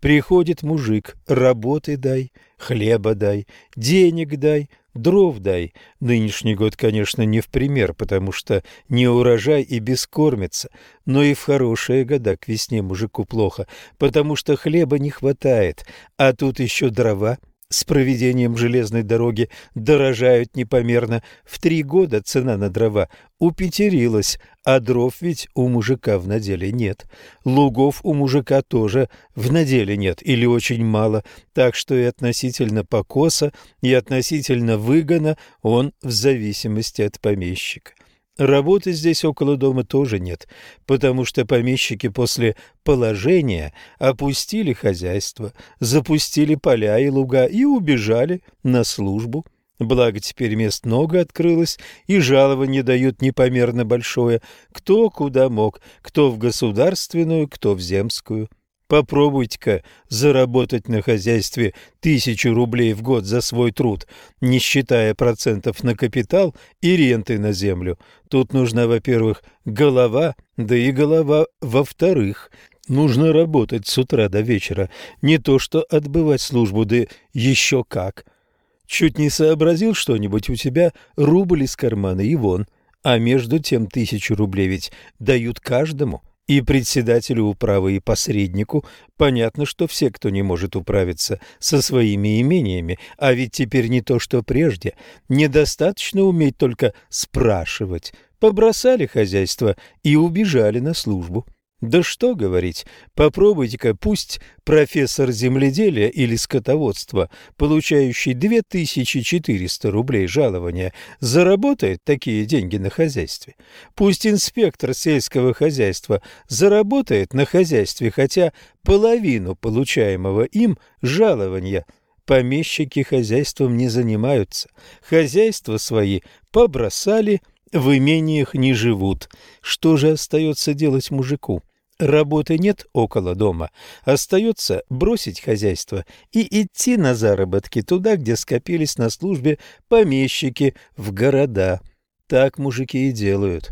Speaker 1: Приходит мужик, работы дай, хлеба дай, денег дай, дров дай. Нынешний год, конечно, не в пример, потому что не урожай и бескормится, но и в хорошие года к весне мужику плохо, потому что хлеба не хватает, а тут еще дрова с проведением железной дороги дорожают непомерно. В три года цена на дрова упетерилась, а дров ведь у мужика в наделе нет. Лугов у мужика тоже в наделе нет или очень мало, так что и относительно покоса, и относительно выгона он в зависимости от помещика. Работы здесь около дома тоже нет, потому что помещики после положения опустили хозяйство, запустили поля и луга и убежали на службу. Благо теперь мест много открылось, и жалование дают непомерно большое, кто куда мог, кто в государственную, кто в земскую. Попробуйте-ка заработать на хозяйстве тысячу рублей в год за свой труд, не считая процентов на капитал и ренты на землю. Тут нужна, во-первых, голова, да и голова во-вторых. Нужно работать с утра до вечера, не то что отбывать службу, да еще как. Чуть не сообразил что-нибудь у тебя, рубль из кармана и вон. А между тем тысячу рублей ведь дают каждому – и председателю управы, и посреднику понятно, что все, кто не может управиться со своими имениями, а ведь теперь не то, что прежде, недостаточно уметь только спрашивать, побросали хозяйство и убежали на службу. Да что говорить, попробуйте-ка, пусть профессор земледелия или скотоводства, получающий 2400 рублей жалования, заработает такие деньги на хозяйстве. Пусть инспектор сельского хозяйства заработает на хозяйстве хотя половину получаемого им жалования. Помещики хозяйством не занимаются, хозяйства свои побросали – в имениях не живут. Что же остается делать мужику? Работы нет около дома. Остается бросить хозяйство и идти на заработки туда, где скопились на службе помещики, в города. Так мужики и делают.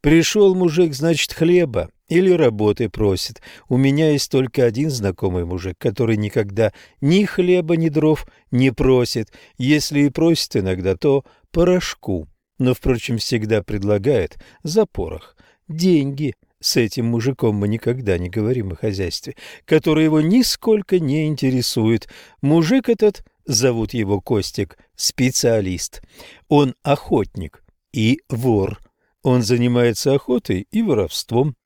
Speaker 1: Пришел мужик, значит, хлеба или работы просит. У меня есть только один знакомый мужик, который никогда ни хлеба, ни дров не просит. Если и просит иногда, то порошку но, впрочем, всегда предлагает за порох деньги. С этим мужиком мы никогда не говорим о хозяйстве, которое его нисколько не интересует. Мужик этот, зовут его Костик, специалист. Он охотник и вор. Он занимается охотой и воровством.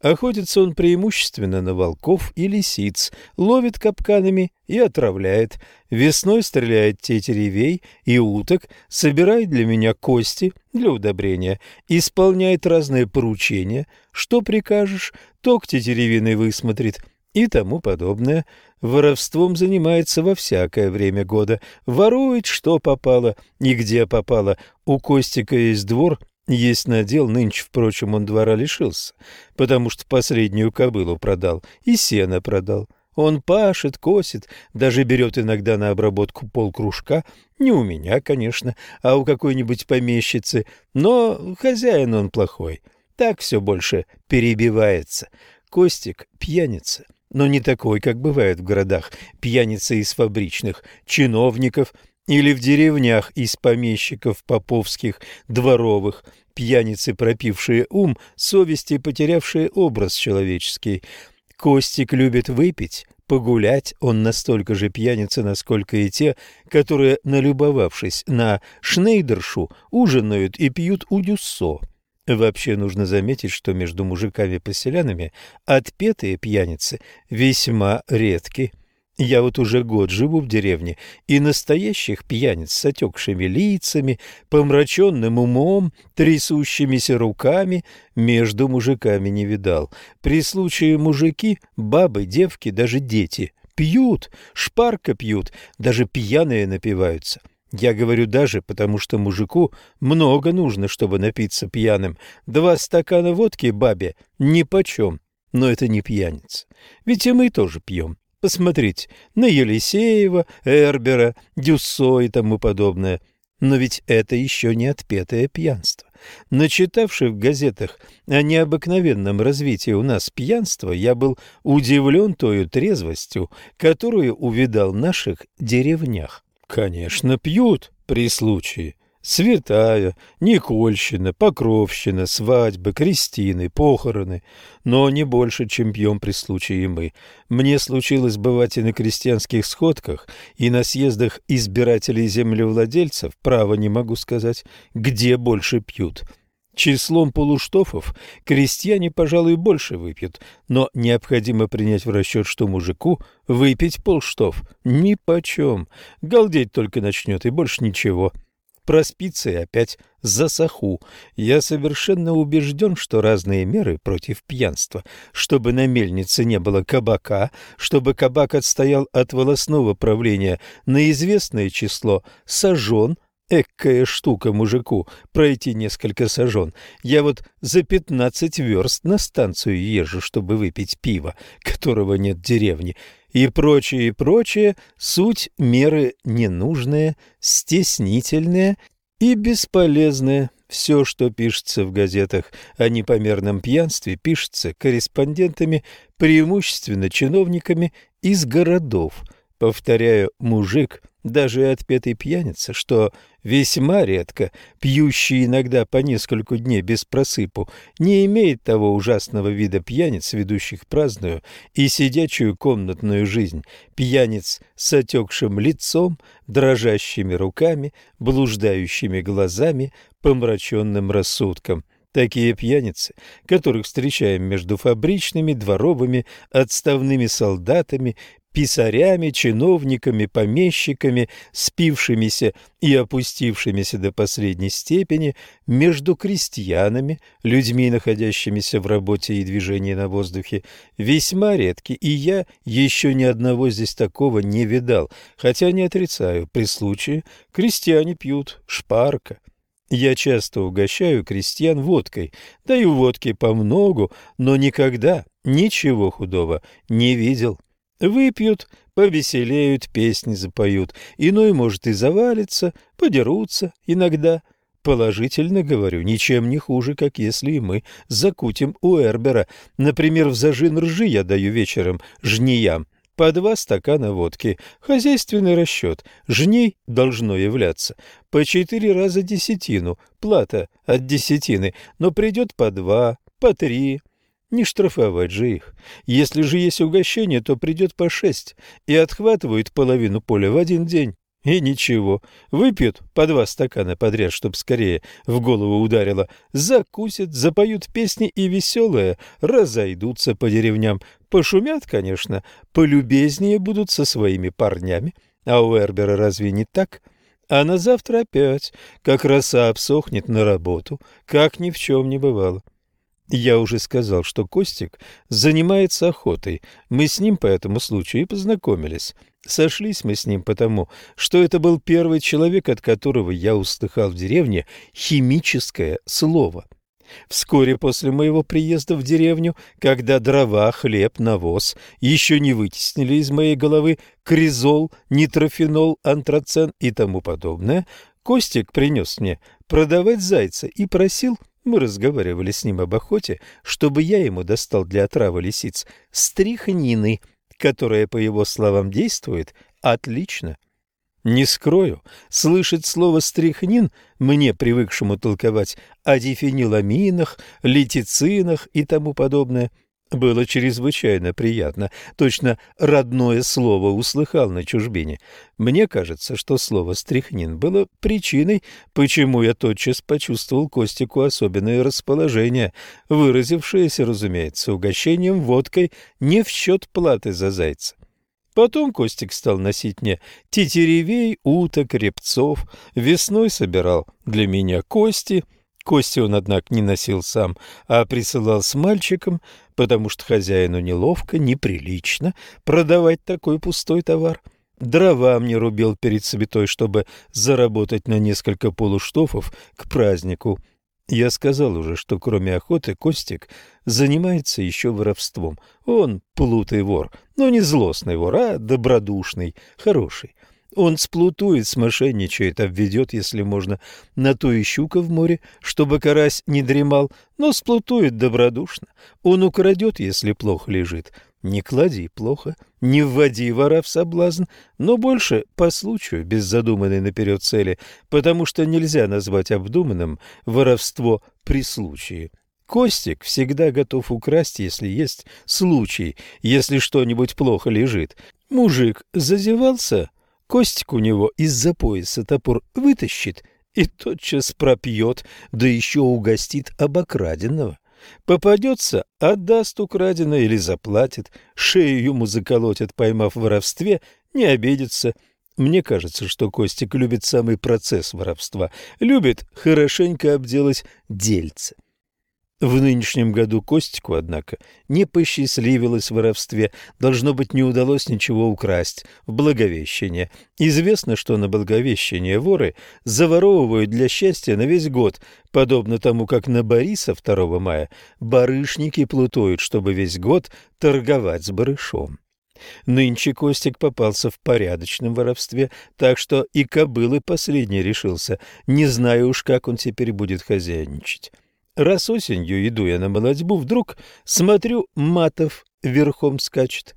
Speaker 1: Охотится он преимущественно на волков и лисиц, ловит капканами и отравляет. Весной стреляет тетеревей и уток, собирает для меня кости для удобрения, исполняет разные поручения. Что прикажешь, то к тетеревиной высмотрит и тому подобное. Воровством занимается во всякое время года, ворует, что попало и где попало. У Костика есть двор – есть надел, нынче, впрочем, он двора лишился, потому что последнюю кобылу продал и сено продал. Он пашет, косит, даже берет иногда на обработку полкружка. Не у меня, конечно, а у какой-нибудь помещицы. Но хозяин он плохой. Так все больше перебивается. Костик пьяница, но не такой, как бывает в городах. Пьяница из фабричных чиновников – или в деревнях из помещиков поповских, дворовых, пьяницы, пропившие ум, совести, потерявшие образ человеческий. Костик любит выпить, погулять, он настолько же пьяница, насколько и те, которые, налюбовавшись на Шнейдершу, ужинают и пьют у Дюссо. Вообще нужно заметить, что между мужиками-поселянами отпетые пьяницы весьма редки. Я вот уже год живу в деревне, и настоящих пьяниц с отекшими лицами, помраченным умом, трясущимися руками между мужиками не видал. При случае мужики, бабы, девки, даже дети пьют, шпарка пьют, даже пьяные напиваются. Я говорю даже, потому что мужику много нужно, чтобы напиться пьяным. Два стакана водки бабе нипочем, но это не пьяница. Ведь и мы тоже пьем. Посмотрите на Елисеева, Эрбера, Дюссо и тому подобное. Но ведь это еще не отпетое пьянство. Начитавший в газетах о необыкновенном развитии у нас пьянства, я был удивлен той трезвостью, которую увидал в наших деревнях. Конечно, пьют при случае, Святая, Никольщина, Покровщина, свадьбы, крестины, похороны. Но не больше, чем пьем при случае мы. Мне случилось бывать и на крестьянских сходках, и на съездах избирателей землевладельцев, право не могу сказать, где больше пьют. Числом полуштофов крестьяне, пожалуй, больше выпьют, но необходимо принять в расчет, что мужику выпить полштоф ни почем. Галдеть только начнет, и больше ничего проспится и опять за саху. Я совершенно убежден, что разные меры против пьянства, чтобы на мельнице не было кабака, чтобы кабак отстоял от волосного правления на известное число сажен, Эккая штука мужику пройти несколько сажен. Я вот за пятнадцать верст на станцию езжу, чтобы выпить пиво, которого нет в деревне. И прочее, и прочее, суть меры ненужные, стеснительные и бесполезные. Все, что пишется в газетах о непомерном пьянстве, пишется корреспондентами, преимущественно чиновниками из городов. Повторяю, мужик, даже и отпетый пьяница, что весьма редко, пьющий иногда по нескольку дней без просыпу, не имеет того ужасного вида пьяниц, ведущих праздную и сидячую комнатную жизнь, пьяниц с отекшим лицом, дрожащими руками, блуждающими глазами, помраченным рассудком. Такие пьяницы, которых встречаем между фабричными, дворовыми, отставными солдатами, писарями, чиновниками, помещиками, спившимися и опустившимися до последней степени, между крестьянами, людьми, находящимися в работе и движении на воздухе, весьма редки, и я еще ни одного здесь такого не видал, хотя не отрицаю, при случае крестьяне пьют шпарка. Я часто угощаю крестьян водкой, даю водки по многу, но никогда ничего худого не видел. Выпьют, повеселеют, песни запоют. Иной, может, и завалится, подерутся иногда. Положительно говорю, ничем не хуже, как если и мы закутим у Эрбера. Например, в зажин ржи я даю вечером жниям по два стакана водки. Хозяйственный расчет. Жней должно являться по четыре раза десятину, плата от десятины, но придет по два, по три, не штрафовать же их. Если же есть угощение, то придет по шесть и отхватывают половину поля в один день. И ничего, выпьют по два стакана подряд, чтоб скорее в голову ударило, закусят, запоют песни и веселые разойдутся по деревням. Пошумят, конечно, полюбезнее будут со своими парнями. А у Эрбера разве не так? А на завтра опять, как роса обсохнет на работу, как ни в чем не бывало. Я уже сказал, что Костик занимается охотой. Мы с ним по этому случаю и познакомились. Сошлись мы с ним потому, что это был первый человек, от которого я услыхал в деревне химическое слово. Вскоре после моего приезда в деревню, когда дрова, хлеб, навоз еще не вытеснили из моей головы кризол, нитрофенол, антрацен и тому подобное, Костик принес мне продавать зайца и просил мы разговаривали с ним об охоте, чтобы я ему достал для отравы лисиц стрихнины, которая, по его словам, действует отлично. Не скрою, слышать слово «стрихнин» мне, привыкшему толковать о дифениламинах, литицинах и тому подобное, было чрезвычайно приятно. Точно родное слово услыхал на чужбине. Мне кажется, что слово «стряхнин» было причиной, почему я тотчас почувствовал Костику особенное расположение, выразившееся, разумеется, угощением водкой не в счет платы за зайца. Потом Костик стал носить мне тетеревей, уток, репцов, весной собирал для меня кости — Кости он, однако, не носил сам, а присылал с мальчиком, потому что хозяину неловко, неприлично продавать такой пустой товар. Дрова мне рубил перед святой, чтобы заработать на несколько полуштофов к празднику. Я сказал уже, что кроме охоты Костик занимается еще воровством. Он плутый вор, но не злостный вор, а добродушный, хороший. Он сплутует, смошенничает, обведет, если можно, на то и щука в море, чтобы карась не дремал, но сплутует добродушно. Он украдет, если плохо лежит. Не клади плохо, не вводи вора в соблазн, но больше по случаю, без задуманной наперед цели, потому что нельзя назвать обдуманным воровство при случае. Костик всегда готов украсть, если есть случай, если что-нибудь плохо лежит. Мужик зазевался — Костик у него из-за пояса топор вытащит и тотчас пропьет, да еще угостит обокраденного. Попадется, отдаст украденное или заплатит, шею ему заколотят, поймав в воровстве, не обидится. Мне кажется, что Костик любит самый процесс воровства, любит хорошенько обделать дельце. В нынешнем году Костику, однако, не посчастливилось в воровстве. Должно быть, не удалось ничего украсть в Благовещение. Известно, что на Благовещение воры заворовывают для счастья на весь год, подобно тому, как на Бориса 2 мая барышники плутуют, чтобы весь год торговать с барышом. Нынче Костик попался в порядочном воровстве, так что и кобылы последний решился. Не знаю уж, как он теперь будет хозяйничать. Раз осенью иду я на молодьбу, вдруг смотрю, Матов верхом скачет.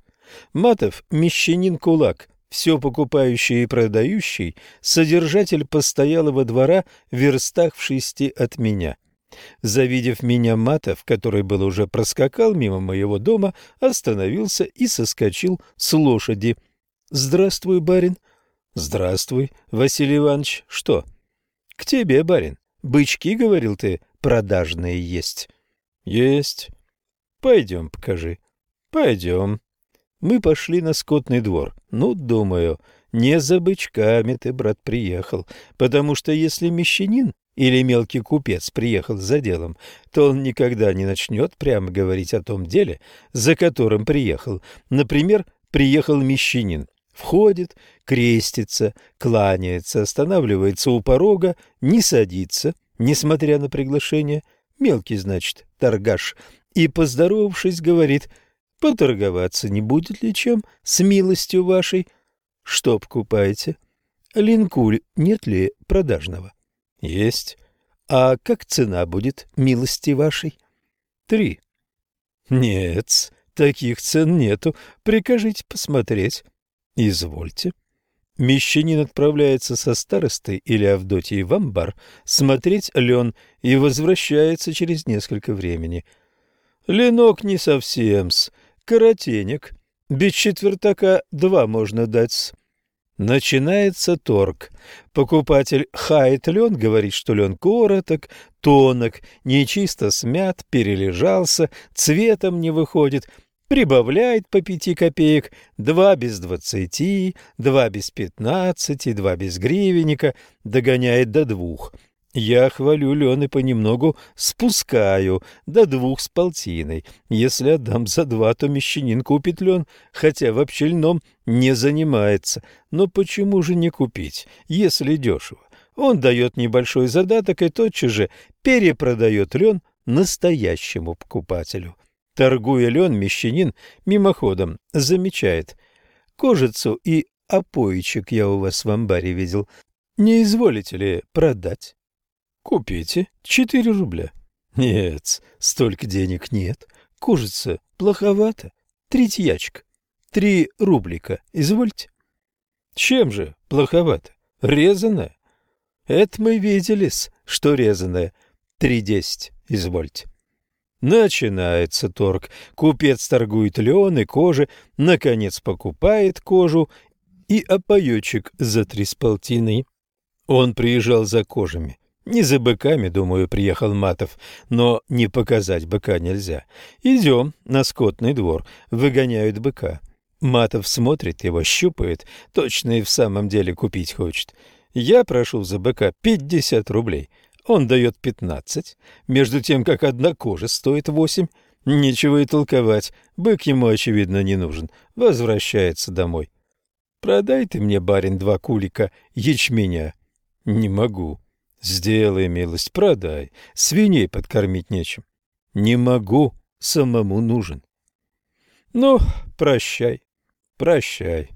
Speaker 1: Матов – мещанин-кулак, все покупающий и продающий, содержатель постоялого двора в верстах в шести от меня. Завидев меня, Матов, который был уже проскакал мимо моего дома, остановился и соскочил с лошади. «Здравствуй, барин». «Здравствуй, Василий Иванович. Что?» «К тебе, барин. Бычки, — говорил ты, продажные есть. Есть. Пойдем, покажи. Пойдем. Мы пошли на скотный двор. Ну, думаю, не за бычками ты, брат, приехал, потому что если мещанин или мелкий купец приехал за делом, то он никогда не начнет прямо говорить о том деле, за которым приехал. Например, приехал мещанин. Входит, крестится, кланяется, останавливается у порога, не садится – несмотря на приглашение, мелкий, значит, торгаш, и, поздоровавшись, говорит, поторговаться не будет ли чем с милостью вашей? Что покупаете? Линкуль нет ли продажного? Есть. А как цена будет милости вашей? Три. Нет, таких цен нету. Прикажите посмотреть. Извольте. Мещанин отправляется со старостой или Авдотьей в амбар смотреть лен и возвращается через несколько времени. Ленок не совсем-с, коротенек, без четвертака два можно дать-с. Начинается торг. Покупатель хает лен, говорит, что лен короток, тонок, нечисто смят, перележался, цветом не выходит – прибавляет по пяти копеек, два без двадцати, два без пятнадцати, два без гривенника, догоняет до двух. Я хвалю лен и понемногу спускаю до двух с полтиной. Если отдам за два, то мещанин купит лен, хотя вообще льном не занимается. Но почему же не купить, если дешево? Он дает небольшой задаток и тотчас же перепродает лен настоящему покупателю. Торгуя лен, мещанин мимоходом замечает. Кожицу и опоичек я у вас в амбаре видел. Не изволите ли продать? Купите. Четыре рубля. Нет, столько денег нет. Кожица плоховато. Третьячка. Три рублика. Извольте. Чем же плоховато? Резаная? Это мы виделись, что резаная. Три десять. Извольте. Начинается торг. Купец торгует лен и кожи, наконец покупает кожу и опоечек за три с полтиной. Он приезжал за кожами. Не за быками, думаю, приехал Матов, но не показать быка нельзя. Идем на скотный двор, выгоняют быка. Матов смотрит его, щупает, точно и в самом деле купить хочет. Я прошу за быка пятьдесят рублей — он дает пятнадцать, между тем, как одна кожа стоит восемь. Нечего и толковать, бык ему, очевидно, не нужен. Возвращается домой. Продай ты мне, барин, два кулика ячменя. Не могу. Сделай милость, продай. Свиней подкормить нечем. Не могу, самому нужен. Ну, прощай, прощай.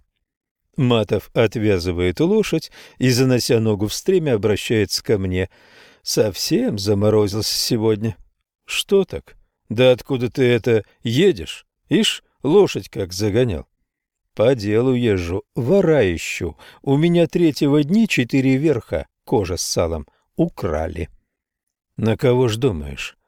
Speaker 1: Матов отвязывает лошадь и, занося ногу в стремя, обращается ко мне — Совсем заморозился сегодня. Что так? Да откуда ты это едешь? Ишь, лошадь как загонял. По делу езжу, вора ищу. У меня третьего дни четыре верха, кожа с салом, украли. На кого ж думаешь?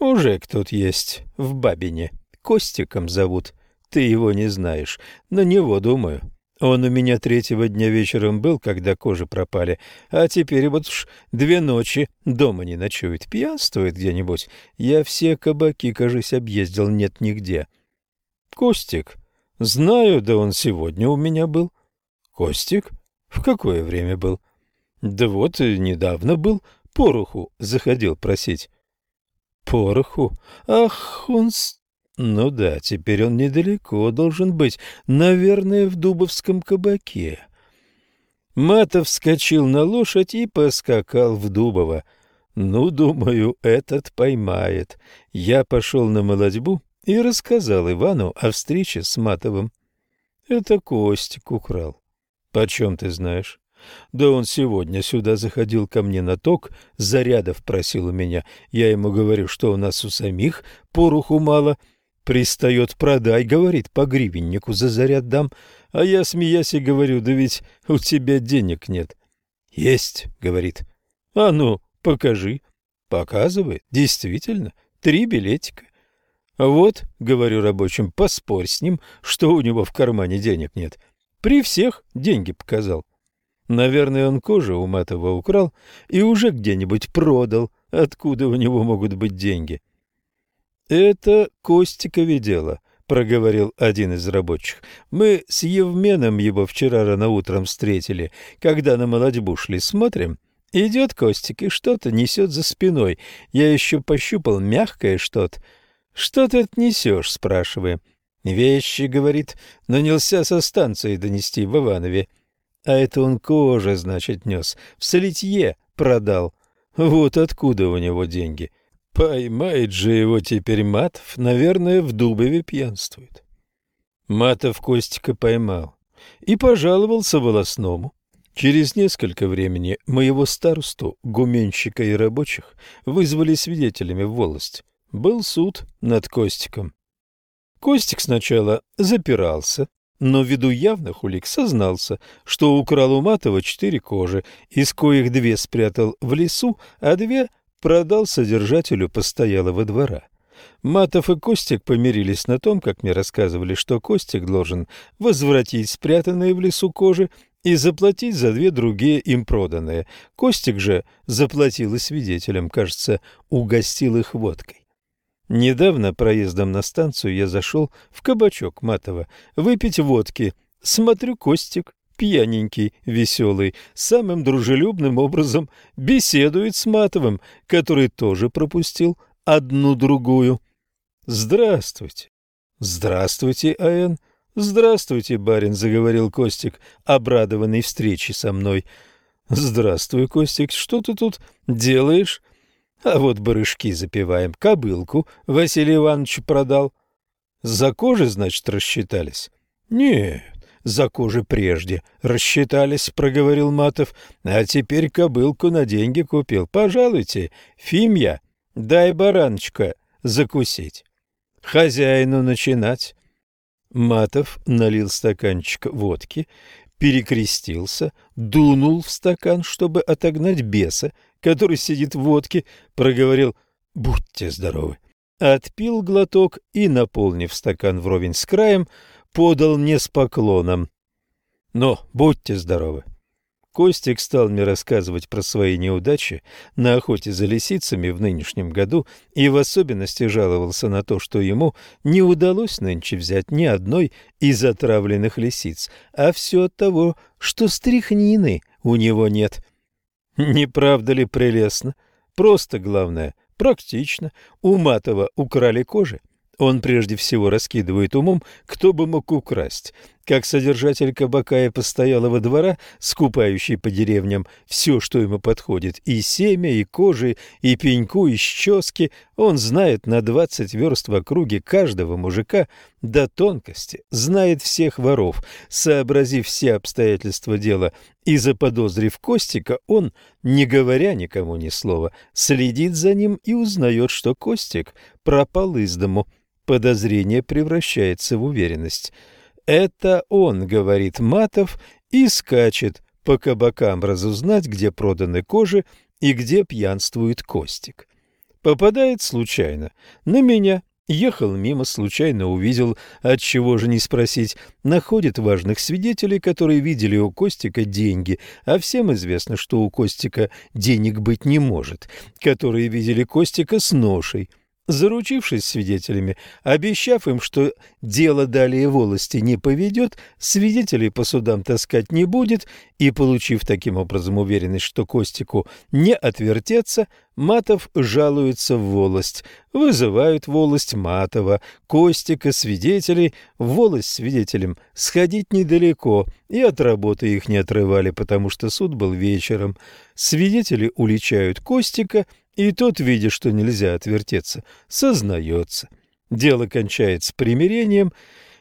Speaker 1: Мужик тут есть, в Бабине. Костиком зовут. Ты его не знаешь. На него думаю. Он у меня третьего дня вечером был, когда кожи пропали, а теперь вот уж две ночи дома не ночует, пьянствует где-нибудь. Я все кабаки, кажись, объездил, нет нигде. Костик? Знаю, да он сегодня у меня был. Костик? В какое время был? Да вот недавно был, пороху заходил просить. Пороху? Ах, он... Ну да, теперь он недалеко должен быть, наверное, в Дубовском кабаке. Матов вскочил на лошадь и поскакал в Дубово. Ну, думаю, этот поймает. Я пошел на молодьбу и рассказал Ивану о встрече с Матовым. Это Костик украл. Почем ты знаешь? Да он сегодня сюда заходил ко мне на ток, зарядов просил у меня. Я ему говорю, что у нас у самих пороху мало. Пристает, продай, говорит, по гривеннику за заряд дам. А я, смеясь, и говорю, да ведь у тебя денег нет. Есть, говорит. А ну, покажи. Показывает, действительно, три билетика. Вот, говорю рабочим, поспорь с ним, что у него в кармане денег нет. При всех деньги показал. Наверное, он кожу у Матова украл и уже где-нибудь продал. Откуда у него могут быть деньги? Это Костикове дело, проговорил один из рабочих. Мы с Евменом его вчера рано утром встретили, когда на молодьбу шли, смотрим. Идет Костик и что-то несет за спиной. Я еще пощупал мягкое что-то. «Что ты отнесешь?» — спрашиваем. «Вещи», — говорит, — «но нельзя со станции донести в Иванове». А это он кожа, значит, нес. В солитье продал. Вот откуда у него деньги. Поймает же его теперь Матов, наверное, в Дубове пьянствует. Матов Костика поймал и пожаловался волосному. Через несколько времени моего старосту, гуменщика и рабочих вызвали свидетелями в волость. Был суд над Костиком. Костик сначала запирался, но ввиду явных улик сознался, что украл у Матова четыре кожи, из коих две спрятал в лесу, а две продал содержателю постоялого двора. Матов и Костик помирились на том, как мне рассказывали, что Костик должен возвратить спрятанные в лесу кожи и заплатить за две другие им проданные. Костик же заплатил и свидетелям, кажется, угостил их водкой. Недавно проездом на станцию я зашел в кабачок Матова выпить водки. Смотрю, Костик, пьяненький, веселый, самым дружелюбным образом беседует с Матовым, который тоже пропустил одну-другую. «Здравствуйте!» «Здравствуйте, А.Н.» «Здравствуйте, барин», — заговорил Костик, обрадованный встречей со мной. «Здравствуй, Костик, что ты тут делаешь?» А вот барышки запиваем. Кобылку Василий Иванович продал. За кожи, значит, рассчитались? Нет, за кожи прежде рассчитались, проговорил Матов. А теперь кобылку на деньги купил. Пожалуйте, Фимья, дай бараночка закусить. Хозяину начинать. Матов налил стаканчик водки, перекрестился, дунул в стакан, чтобы отогнать беса, который сидит в водке, проговорил «Будьте здоровы». Отпил глоток и, наполнив стакан вровень с краем, подал мне с поклоном. «Но будьте здоровы». Костик стал мне рассказывать про свои неудачи на охоте за лисицами в нынешнем году и в особенности жаловался на то, что ему не удалось нынче взять ни одной из отравленных лисиц, а все от того, что стряхнины у него нет. Не правда ли прелестно? Просто главное, практично. У Матова украли кожи. Он прежде всего раскидывает умом, кто бы мог украсть как содержатель кабака и постоялого двора, скупающий по деревням все, что ему подходит, и семя, и кожи, и пеньку, и щески, он знает на двадцать верст в округе каждого мужика до тонкости, знает всех воров, сообразив все обстоятельства дела и заподозрив Костика, он, не говоря никому ни слова, следит за ним и узнает, что Костик пропал из дому. Подозрение превращается в уверенность – это он, говорит Матов, и скачет по кабакам разузнать, где проданы кожи и где пьянствует Костик. Попадает случайно. На меня, ехал мимо, случайно увидел, от чего же не спросить, находит важных свидетелей, которые видели у Костика деньги, а всем известно, что у Костика денег быть не может, которые видели Костика с ношей – Заручившись свидетелями, обещав им, что дело далее волости не поведет, свидетелей по судам таскать не будет, и, получив таким образом уверенность, что Костику не отвертеться, Матов жалуется в волость, вызывают волость Матова, Костика, свидетелей, волость свидетелям сходить недалеко, и от работы их не отрывали, потому что суд был вечером. Свидетели уличают Костика – и тот, видя, что нельзя отвертеться, сознается. Дело кончается примирением,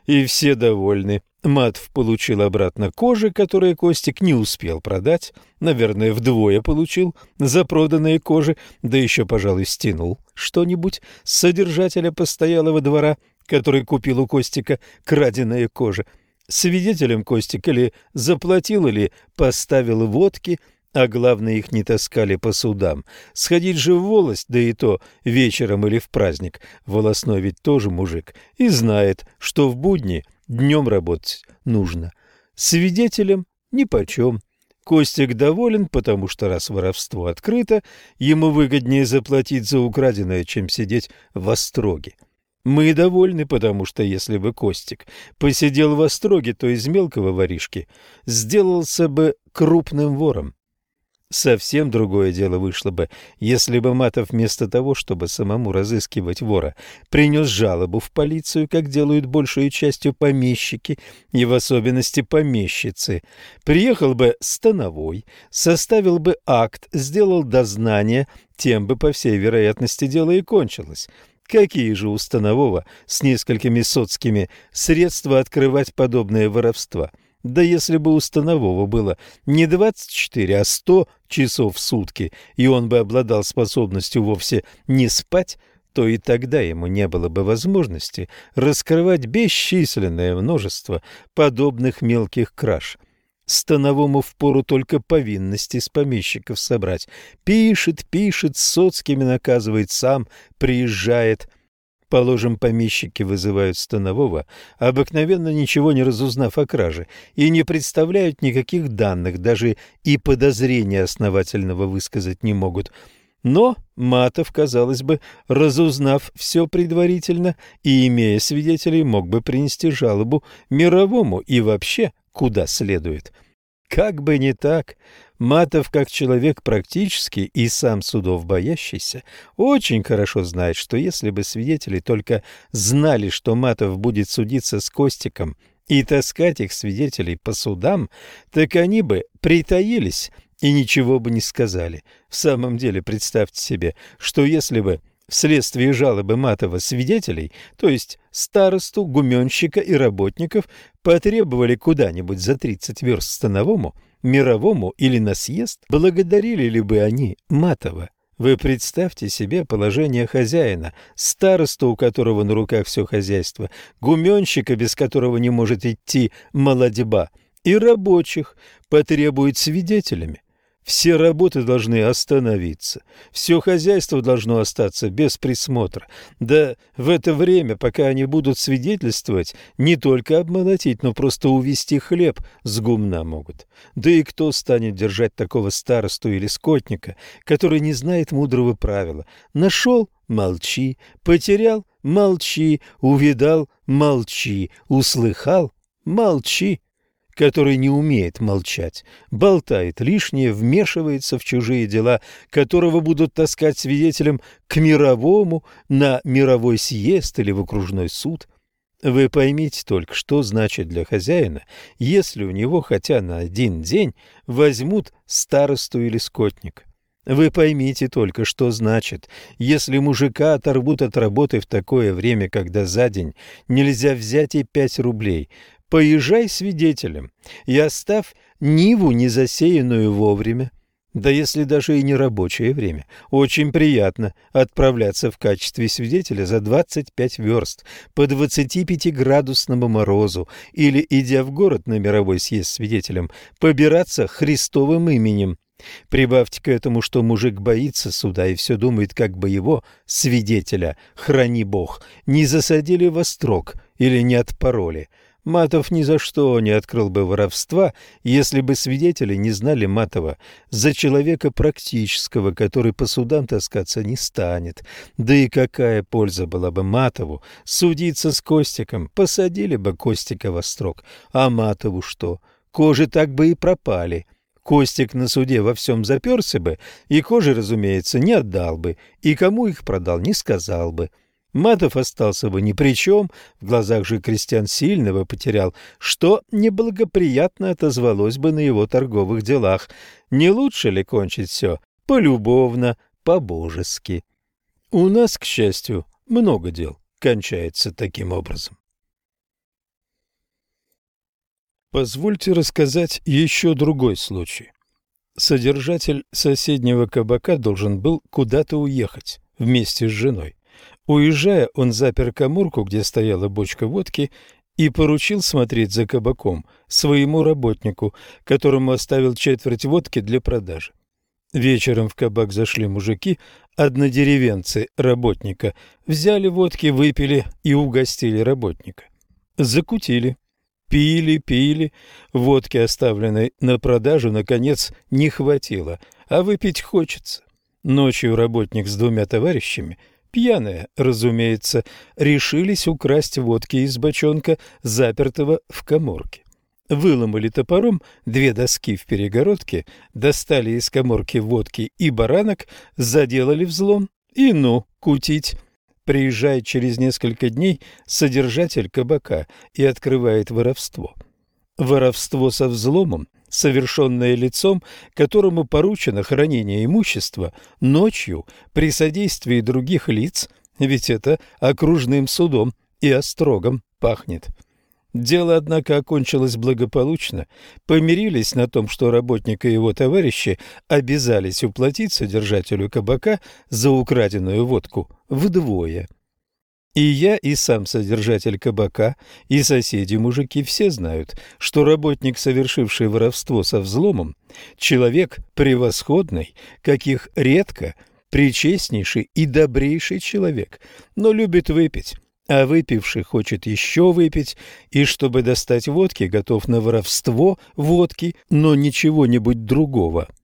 Speaker 1: и все довольны. Матв получил обратно кожи, которые Костик не успел продать. Наверное, вдвое получил за проданные кожи, да еще, пожалуй, стянул что-нибудь с содержателя постоялого двора, который купил у Костика краденые кожи. Свидетелем Костик или заплатил, или поставил водки – а главное, их не таскали по судам. Сходить же в волость, да и то вечером или в праздник. Волосной ведь тоже мужик и знает, что в будни днем работать нужно. Свидетелем нипочем. Костик доволен, потому что раз воровство открыто, ему выгоднее заплатить за украденное, чем сидеть в остроге. Мы довольны, потому что если бы Костик посидел в остроге, то из мелкого воришки сделался бы крупным вором. Совсем другое дело вышло бы, если бы Матов вместо того, чтобы самому разыскивать вора, принес жалобу в полицию, как делают большую частью помещики, и в особенности помещицы. Приехал бы становой, составил бы акт, сделал дознание, тем бы, по всей вероятности, дело и кончилось. Какие же у станового с несколькими соцкими средства открывать подобное воровство? Да если бы у Станового было не 24, а 100 часов в сутки, и он бы обладал способностью вовсе не спать, то и тогда ему не было бы возможности раскрывать бесчисленное множество подобных мелких краж. Становому впору только повинности с помещиков собрать. Пишет, пишет, соцкими наказывает, сам приезжает – Положим, помещики вызывают станового, обыкновенно ничего не разузнав о краже, и не представляют никаких данных, даже и подозрения основательного высказать не могут. Но Матов, казалось бы, разузнав все предварительно и имея свидетелей, мог бы принести жалобу мировому и вообще куда следует. Как бы не так, Матов, как человек практический и сам судов боящийся, очень хорошо знает, что если бы свидетели только знали, что Матов будет судиться с Костиком и таскать их свидетелей по судам, так они бы притаились и ничего бы не сказали. В самом деле, представьте себе, что если бы вследствие жалобы Матова свидетелей, то есть старосту, гуменщика и работников, потребовали куда-нибудь за 30 верст становому – мировому или на съезд, благодарили ли бы они Матова? Вы представьте себе положение хозяина, староста, у которого на руках все хозяйство, гуменщика, без которого не может идти молодьба, и рабочих потребует свидетелями. Все работы должны остановиться, все хозяйство должно остаться без присмотра. Да в это время, пока они будут свидетельствовать, не только обмолотить, но просто увести хлеб с гумна могут. Да и кто станет держать такого старосту или скотника, который не знает мудрого правила? Нашел – молчи, потерял – молчи, увидал – молчи, услыхал – молчи который не умеет молчать, болтает лишнее, вмешивается в чужие дела, которого будут таскать свидетелем к мировому, на мировой съезд или в окружной суд. Вы поймите только, что значит для хозяина, если у него хотя на один день возьмут старосту или скотника. Вы поймите только, что значит, если мужика оторвут от работы в такое время, когда за день нельзя взять и пять рублей, Поезжай свидетелем и оставь Ниву незасеянную вовремя. Да если даже и не рабочее время, очень приятно отправляться в качестве свидетеля за 25 верст по 25-градусному морозу или, идя в город на мировой съезд свидетелем, побираться Христовым именем. Прибавьте к этому, что мужик боится суда и все думает, как бы его, свидетеля, храни бог, не засадили во строк или не отпороли. Матов ни за что не открыл бы воровства, если бы свидетели не знали Матова за человека практического, который по судам таскаться не станет. Да и какая польза была бы Матову судиться с Костиком? Посадили бы Костика во строк. А Матову что? Кожи так бы и пропали. Костик на суде во всем заперся бы, и кожи, разумеется, не отдал бы, и кому их продал, не сказал бы. Матов остался бы ни при чем, в глазах же крестьян сильного потерял, что неблагоприятно отозвалось бы на его торговых делах. Не лучше ли кончить все полюбовно, по-божески? У нас, к счастью, много дел кончается таким образом. Позвольте рассказать еще другой случай. Содержатель соседнего кабака должен был куда-то уехать вместе с женой. Уезжая, он запер каморку, где стояла бочка водки, и поручил смотреть за кабаком своему работнику, которому оставил четверть водки для продажи. Вечером в кабак зашли мужики, однодеревенцы работника, взяли водки, выпили и угостили работника. Закутили, пили, пили, водки, оставленной на продажу, наконец не хватило, а выпить хочется. Ночью работник с двумя товарищами – пьяные, разумеется, решились украсть водки из бочонка, запертого в коморке. Выломали топором две доски в перегородке, достали из коморки водки и баранок, заделали взлом и ну, кутить. Приезжает через несколько дней содержатель кабака и открывает воровство. Воровство со взломом совершенное лицом, которому поручено хранение имущества ночью при содействии других лиц, ведь это окружным судом и острогом пахнет. Дело, однако, окончилось благополучно. Помирились на том, что работник и его товарищи обязались уплатить содержателю кабака за украденную водку вдвое. И я, и сам содержатель кабака, и соседи-мужики все знают, что работник, совершивший воровство со взломом, человек превосходный, каких редко, причестнейший и добрейший человек, но любит выпить, а выпивший хочет еще выпить, и чтобы достать водки, готов на воровство водки, но ничего-нибудь другого –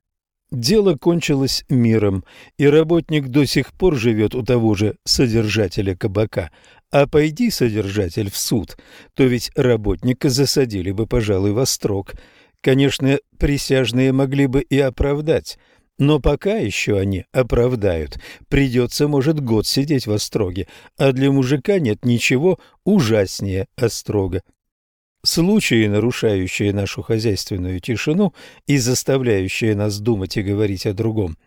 Speaker 1: Дело кончилось миром, и работник до сих пор живет у того же содержателя кабака. А пойди, содержатель, в суд, то ведь работника засадили бы, пожалуй, во строк. Конечно, присяжные могли бы и оправдать, но пока еще они оправдают. Придется, может, год сидеть во строге, а для мужика нет ничего ужаснее острога. Случаи, нарушающие нашу хозяйственную тишину и заставляющие нас думать и говорить о другом,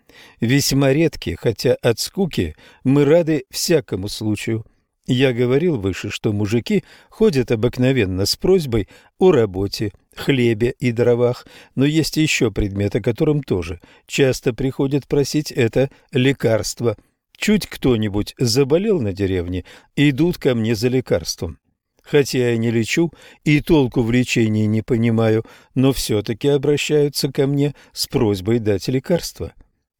Speaker 1: весьма редки, хотя от скуки мы рады всякому случаю. Я говорил выше, что мужики ходят обыкновенно с просьбой о работе, хлебе и дровах, но есть еще предмет, о котором тоже часто приходят просить это лекарство. Чуть кто-нибудь заболел на деревне, идут ко мне за лекарством. Хотя я не лечу и толку в лечении не понимаю, но все-таки обращаются ко мне с просьбой дать лекарство.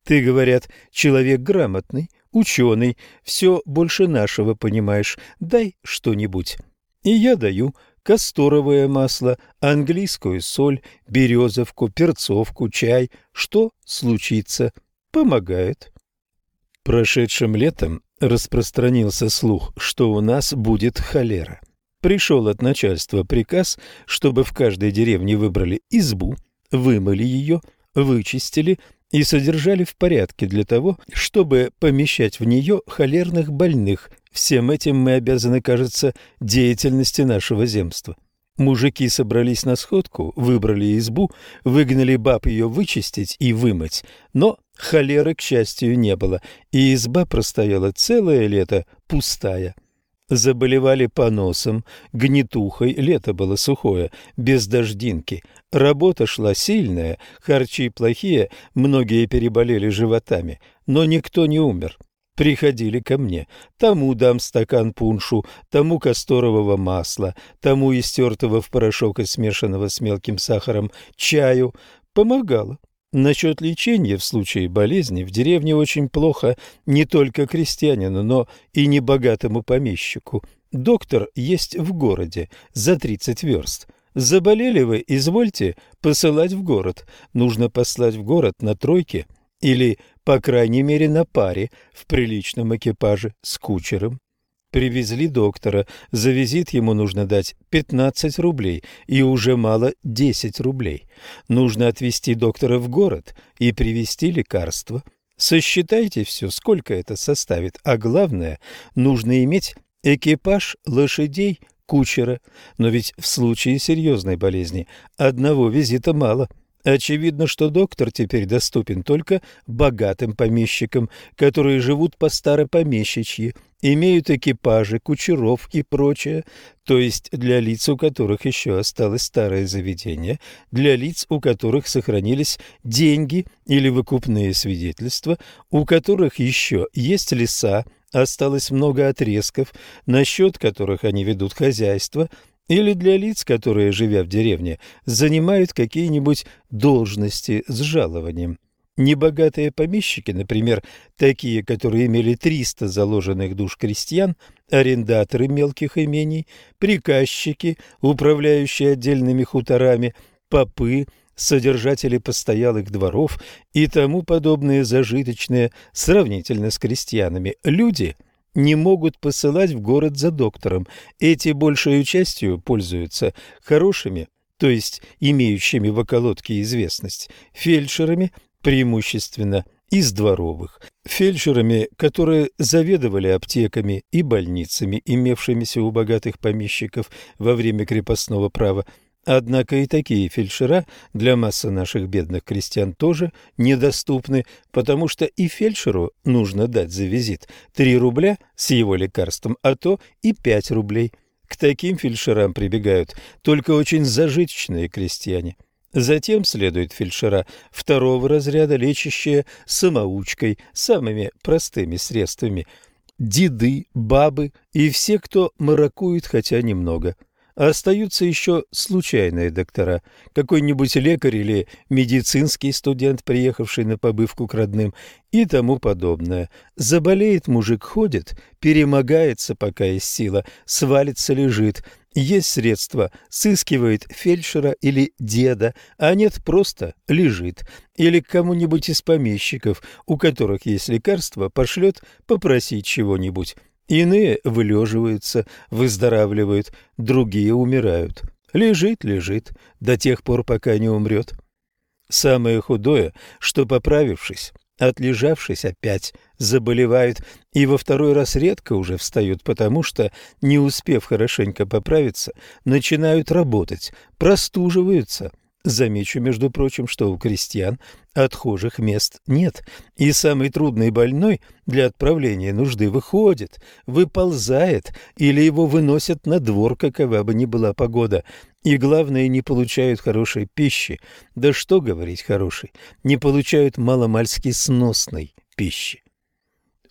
Speaker 1: Ты, говорят, человек грамотный, ученый, все больше нашего понимаешь, дай что-нибудь. И я даю касторовое масло, английскую соль, березовку, перцовку, чай. Что случится? Помогает. Прошедшим летом распространился слух, что у нас будет холера. Пришел от начальства приказ, чтобы в каждой деревне выбрали избу, вымыли ее, вычистили и содержали в порядке для того, чтобы помещать в нее холерных больных. Всем этим мы обязаны, кажется, деятельности нашего земства. Мужики собрались на сходку, выбрали избу, выгнали баб ее вычистить и вымыть, но холеры, к счастью, не было, и изба простояла целое лето пустая заболевали поносом, гнетухой, лето было сухое, без дождинки. Работа шла сильная, харчи плохие, многие переболели животами, но никто не умер. Приходили ко мне, тому дам стакан пуншу, тому касторового масла, тому истертого в порошок и смешанного с мелким сахаром чаю. Помогало. Насчет лечения в случае болезни в деревне очень плохо не только крестьянину, но и небогатому помещику. Доктор есть в городе за 30 верст. Заболели вы, извольте посылать в город. Нужно послать в город на тройке или, по крайней мере, на паре в приличном экипаже с кучером. Привезли доктора, за визит ему нужно дать 15 рублей, и уже мало 10 рублей. Нужно отвезти доктора в город и привезти лекарства. Сосчитайте все, сколько это составит, а главное, нужно иметь экипаж лошадей, кучера. Но ведь в случае серьезной болезни одного визита мало – Очевидно, что доктор теперь доступен только богатым помещикам, которые живут по старопомещичьи, имеют экипажи, кучеров и прочее, то есть для лиц, у которых еще осталось старое заведение, для лиц, у которых сохранились деньги или выкупные свидетельства, у которых еще есть леса, осталось много отрезков, на счет которых они ведут хозяйство – или для лиц, которые, живя в деревне, занимают какие-нибудь должности с жалованием. Небогатые помещики, например, такие, которые имели 300 заложенных душ крестьян, арендаторы мелких имений, приказчики, управляющие отдельными хуторами, попы, содержатели постоялых дворов и тому подобные зажиточные, сравнительно с крестьянами, люди – не могут посылать в город за доктором. Эти большей частью пользуются хорошими, то есть имеющими в околотке известность, фельдшерами, преимущественно из дворовых, фельдшерами, которые заведовали аптеками и больницами, имевшимися у богатых помещиков во время крепостного права, Однако и такие фельдшера для массы наших бедных крестьян тоже недоступны, потому что и фельдшеру нужно дать за визит 3 рубля с его лекарством, а то и 5 рублей. К таким фельдшерам прибегают только очень зажиточные крестьяне. Затем следует фельдшера второго разряда, лечащие самоучкой, самыми простыми средствами, деды, бабы и все, кто маракует хотя немного – а остаются еще случайные доктора, какой-нибудь лекарь или медицинский студент, приехавший на побывку к родным и тому подобное. Заболеет мужик, ходит, перемогается, пока есть сила, свалится, лежит. Есть средства, сыскивает фельдшера или деда, а нет, просто лежит. Или к кому-нибудь из помещиков, у которых есть лекарство, пошлет попросить чего-нибудь. Иные вылеживаются, выздоравливают, другие умирают. Лежит, лежит, до тех пор, пока не умрет. Самое худое, что, поправившись, отлежавшись опять, заболевают и во второй раз редко уже встают, потому что, не успев хорошенько поправиться, начинают работать, простуживаются, Замечу, между прочим, что у крестьян отхожих мест нет, и самый трудный больной для отправления нужды выходит, выползает или его выносят на двор, какова бы ни была погода, и, главное, не получают хорошей пищи, да что говорить хорошей, не получают маломальски сносной пищи.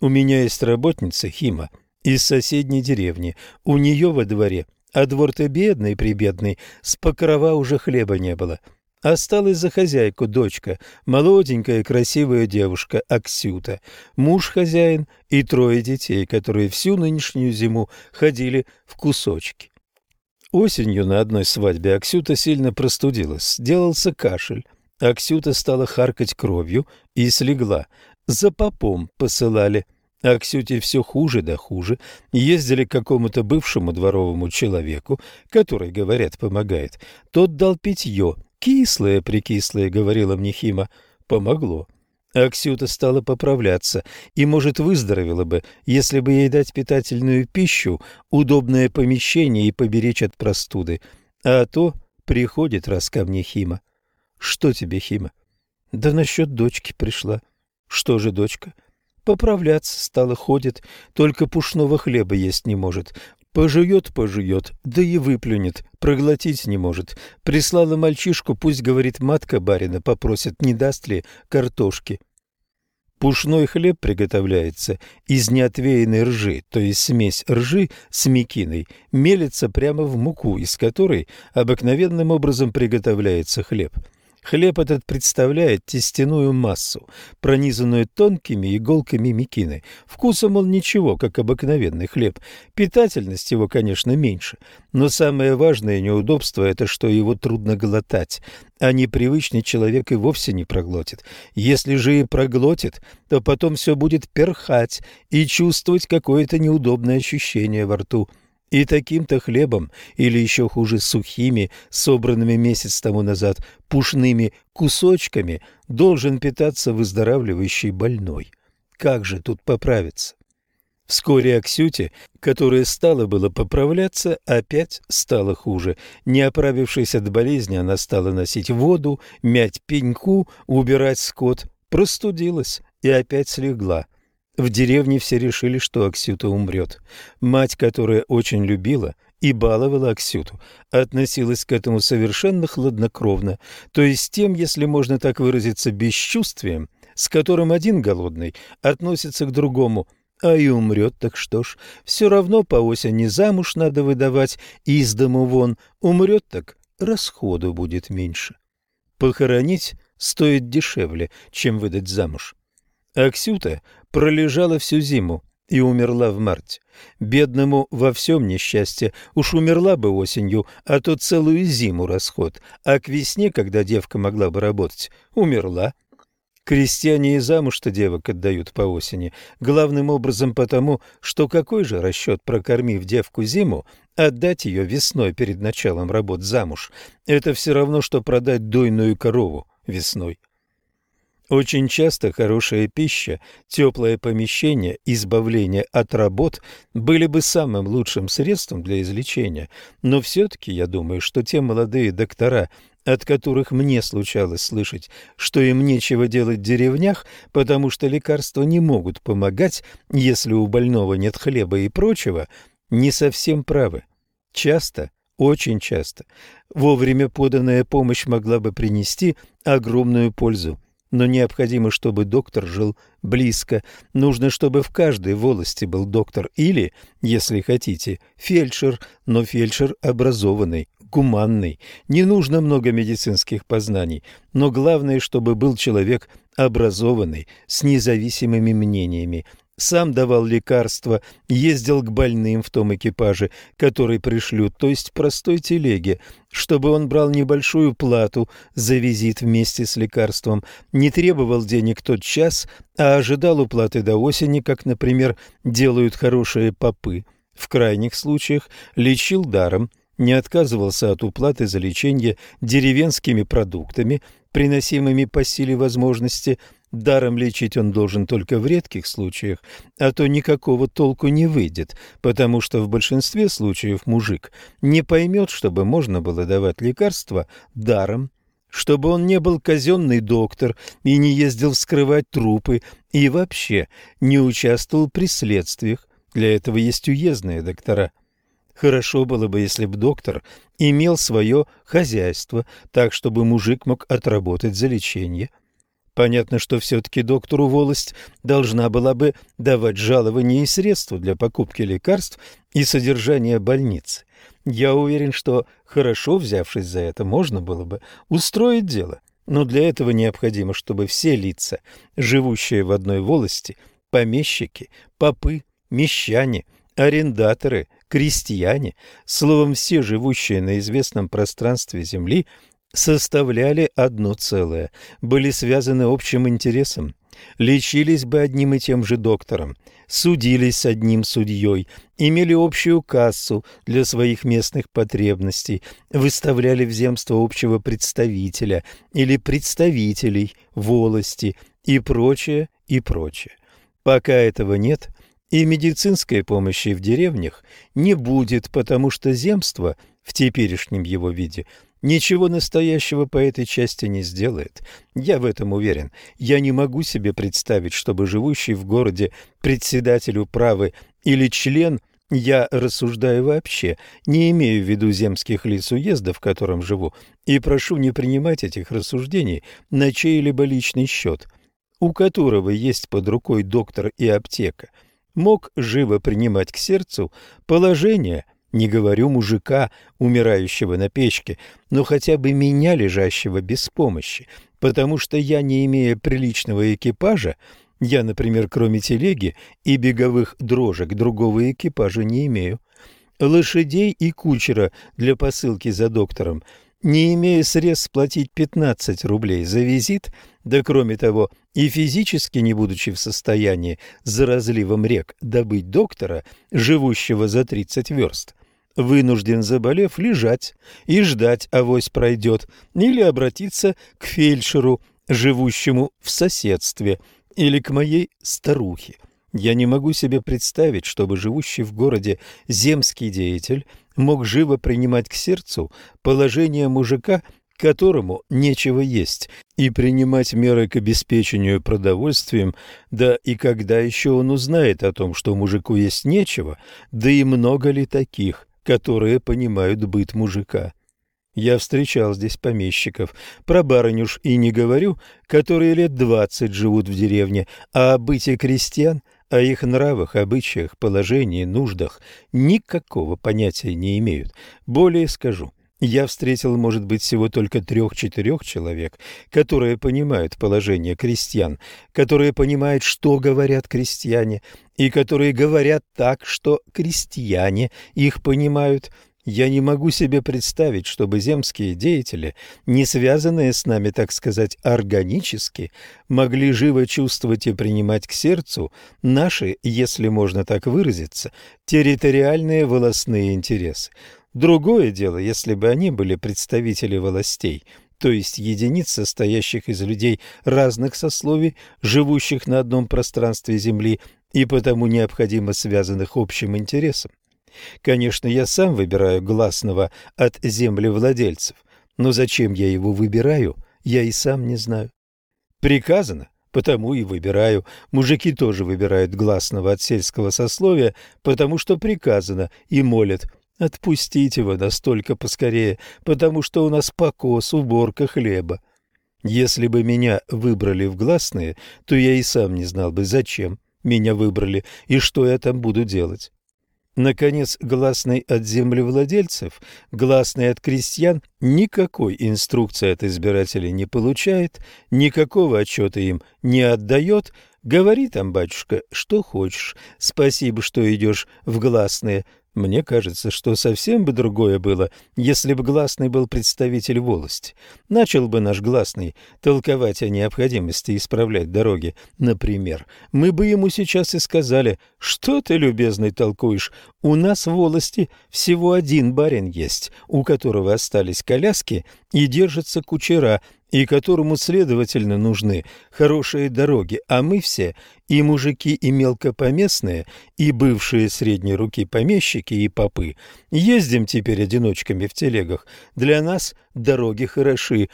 Speaker 1: У меня есть работница Хима из соседней деревни, у нее во дворе – а двор-то бедный-прибедный, с покрова уже хлеба не было. Осталась за хозяйку дочка, молоденькая красивая девушка Аксюта, муж хозяин и трое детей, которые всю нынешнюю зиму ходили в кусочки. Осенью на одной свадьбе Аксюта сильно простудилась, сделался кашель. Аксюта стала харкать кровью и слегла. За попом посылали – а Ксюте все хуже да хуже. Ездили к какому-то бывшему дворовому человеку, который, говорят, помогает. Тот дал питье. Кислое-прикислое, говорила мне Хима. Помогло. Аксюта стала поправляться и, может, выздоровела бы, если бы ей дать питательную пищу, удобное помещение и поберечь от простуды. А то приходит раз ко мне Хима. Что тебе, Хима? Да насчет дочки пришла. Что же дочка? — Поправляться стало, ходит, только пушного хлеба есть не может. Пожует, пожует, да и выплюнет, проглотить не может. Прислала мальчишку, пусть, говорит, матка барина попросит, не даст ли картошки. Пушной хлеб приготовляется из неотвеянной ржи, то есть смесь ржи с мекиной, мелится прямо в муку, из которой обыкновенным образом приготовляется хлеб. Хлеб этот представляет тестяную массу, пронизанную тонкими иголками мекины. Вкусом он ничего, как обыкновенный хлеб. Питательность его, конечно, меньше. Но самое важное неудобство – это что его трудно глотать, а непривычный человек и вовсе не проглотит. Если же и проглотит, то потом все будет перхать и чувствовать какое-то неудобное ощущение во рту – и таким-то хлебом, или еще хуже сухими, собранными месяц тому назад, пушными кусочками, должен питаться выздоравливающий больной. Как же тут поправиться? Вскоре Аксюте, которая стала было поправляться, опять стало хуже. Не оправившись от болезни, она стала носить воду, мять пеньку, убирать скот, простудилась и опять слегла. В деревне все решили, что Аксюта умрет. Мать, которая очень любила и баловала Аксюту, относилась к этому совершенно хладнокровно, то есть тем, если можно так выразиться, бесчувствием, с которым один голодный относится к другому, а и умрет, так что ж, все равно по осени замуж надо выдавать, из дому вон, умрет так, расходу будет меньше. Похоронить стоит дешевле, чем выдать замуж. Аксюта пролежала всю зиму и умерла в марте. Бедному во всем несчастье, уж умерла бы осенью, а то целую зиму расход, а к весне, когда девка могла бы работать, умерла. Крестьяне и замуж-то девок отдают по осени, главным образом потому, что какой же расчет, прокормив девку зиму, отдать ее весной перед началом работ замуж? Это все равно, что продать дойную корову весной. Очень часто хорошая пища, теплое помещение, избавление от работ были бы самым лучшим средством для излечения, но все-таки я думаю, что те молодые доктора, от которых мне случалось слышать, что им нечего делать в деревнях, потому что лекарства не могут помогать, если у больного нет хлеба и прочего, не совсем правы. Часто, очень часто, вовремя поданная помощь могла бы принести огромную пользу но необходимо, чтобы доктор жил близко. Нужно, чтобы в каждой волости был доктор или, если хотите, фельдшер, но фельдшер образованный, гуманный. Не нужно много медицинских познаний, но главное, чтобы был человек образованный, с независимыми мнениями, сам давал лекарства, ездил к больным в том экипаже, который пришлют, то есть простой телеге, чтобы он брал небольшую плату за визит вместе с лекарством, не требовал денег тот час, а ожидал уплаты до осени, как, например, делают хорошие попы. В крайних случаях лечил даром, не отказывался от уплаты за лечение деревенскими продуктами, приносимыми по силе возможности – Даром лечить он должен только в редких случаях, а то никакого толку не выйдет, потому что в большинстве случаев мужик не поймет, чтобы можно было давать лекарства даром, чтобы он не был казенный доктор и не ездил вскрывать трупы и вообще не участвовал при следствиях. Для этого есть уездные доктора. Хорошо было бы, если бы доктор имел свое хозяйство, так, чтобы мужик мог отработать за лечение. Понятно, что все-таки доктору волость должна была бы давать жалования и средства для покупки лекарств и содержания больницы. Я уверен, что хорошо взявшись за это, можно было бы устроить дело. Но для этого необходимо, чтобы все лица, живущие в одной волости, помещики, попы, мещане, арендаторы, крестьяне, словом, все живущие на известном пространстве земли – составляли одно целое, были связаны общим интересом, лечились бы одним и тем же доктором, судились с одним судьей, имели общую кассу для своих местных потребностей, выставляли в земство общего представителя или представителей волости и прочее, и прочее. Пока этого нет, и медицинской помощи в деревнях не будет, потому что земство в теперешнем его виде – ничего настоящего по этой части не сделает. Я в этом уверен. Я не могу себе представить, чтобы живущий в городе председатель управы или член я рассуждаю вообще, не имею в виду земских лиц уезда, в котором живу, и прошу не принимать этих рассуждений на чей-либо личный счет, у которого есть под рукой доктор и аптека, мог живо принимать к сердцу положение Не говорю мужика, умирающего на печке, но хотя бы меня, лежащего без помощи, потому что я, не имея приличного экипажа, я, например, кроме телеги и беговых дрожек, другого экипажа не имею. Лошадей и кучера для посылки за доктором, не имея средств платить 15 рублей за визит, да кроме того и физически не будучи в состоянии за разливом рек добыть доктора, живущего за 30 верст, вынужден, заболев, лежать и ждать, авось пройдет, или обратиться к фельдшеру, живущему в соседстве – или к моей старухе. Я не могу себе представить, чтобы живущий в городе земский деятель мог живо принимать к сердцу положение мужика, которому нечего есть, и принимать меры к обеспечению продовольствием, да и когда еще он узнает о том, что мужику есть нечего, да и много ли таких, которые понимают быт мужика. Я встречал здесь помещиков, про барынюш и не говорю, которые лет двадцать живут в деревне, а о быте крестьян, о их нравах, обычаях, положении, нуждах никакого понятия не имеют. Более скажу, я встретил, может быть, всего только трех-четырех человек, которые понимают положение крестьян, которые понимают, что говорят крестьяне, и которые говорят так, что крестьяне их понимают – я не могу себе представить, чтобы земские деятели, не связанные с нами, так сказать, органически, могли живо чувствовать и принимать к сердцу наши, если можно так выразиться, территориальные волосные интересы. Другое дело, если бы они были представители властей, то есть единиц, состоящих из людей разных сословий, живущих на одном пространстве Земли и потому необходимо связанных общим интересом. Конечно, я сам выбираю гласного от землевладельцев, но зачем я его выбираю, я и сам не знаю. Приказано, потому и выбираю. Мужики тоже выбирают гласного от сельского сословия, потому что приказано, и молят отпустить его настолько поскорее, потому что у нас покос, уборка хлеба. Если бы меня выбрали в гласные, то я и сам не знал бы, зачем меня выбрали и что я там буду делать. Наконец, гласный от землевладельцев, гласный от крестьян никакой инструкции от избирателей не получает, никакого отчета им не отдает, говори там, батюшка, что хочешь, спасибо, что идешь в гласные, мне кажется, что совсем бы другое было, если бы гласный был представитель волости. Начал бы наш гласный толковать о необходимости исправлять дороги, например. Мы бы ему сейчас и сказали, что ты, любезный, толкуешь, у нас в волости всего один барин есть, у которого остались коляски и держатся кучера, и которому, следовательно, нужны хорошие дороги, а мы все, и мужики, и мелкопоместные, и бывшие средней руки помещики и попы, ездим теперь одиночками в телегах. Для нас дороги хороши.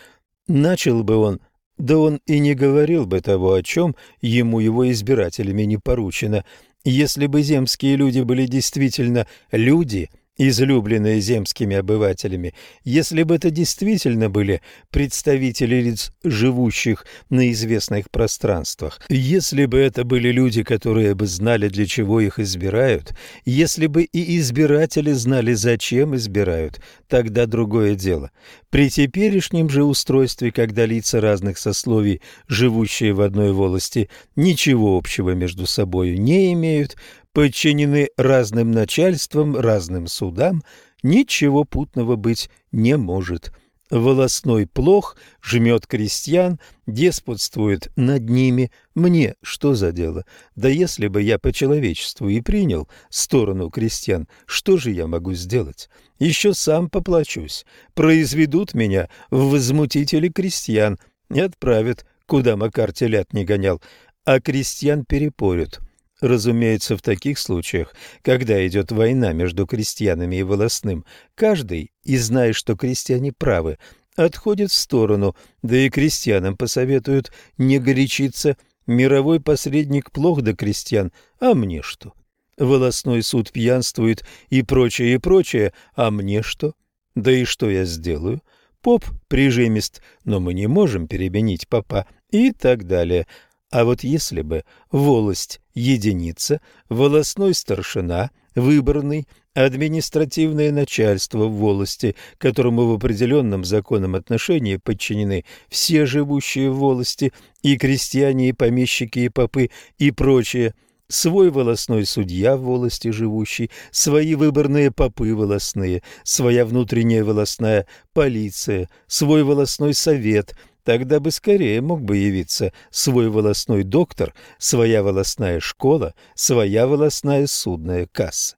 Speaker 1: Начал бы он, да он и не говорил бы того, о чем ему его избирателями не поручено. Если бы земские люди были действительно люди – излюбленные земскими обывателями, если бы это действительно были представители лиц, живущих на известных пространствах, если бы это были люди, которые бы знали, для чего их избирают, если бы и избиратели знали, зачем избирают, тогда другое дело. При теперешнем же устройстве, когда лица разных сословий, живущие в одной волости, ничего общего между собою не имеют, подчинены разным начальствам, разным судам, ничего путного быть не может. Волосной плох, жмет крестьян, деспотствует над ними. Мне что за дело? Да если бы я по человечеству и принял сторону крестьян, что же я могу сделать? Еще сам поплачусь. Произведут меня в возмутители крестьян и отправят, куда Макар телят не гонял, а крестьян перепорют. Разумеется, в таких случаях, когда идет война между крестьянами и волосным, каждый, и зная, что крестьяне правы, отходит в сторону, да и крестьянам посоветуют не горячиться. Мировой посредник плох до крестьян, а мне что? Волосной суд пьянствует и прочее, и прочее, а мне что? Да и что я сделаю? Поп прижимист, но мы не можем переменить попа и так далее. А вот если бы волость единица, волосной старшина, выборный, административное начальство в волости, которому в определенном законном отношении подчинены все живущие в волости, и крестьяне, и помещики, и попы, и прочее – свой волосной судья в волости живущий, свои выборные попы волосные, своя внутренняя волосная полиция, свой волосной совет, тогда бы скорее мог бы явиться свой волосной доктор, своя волосная школа, своя волосная судная касса.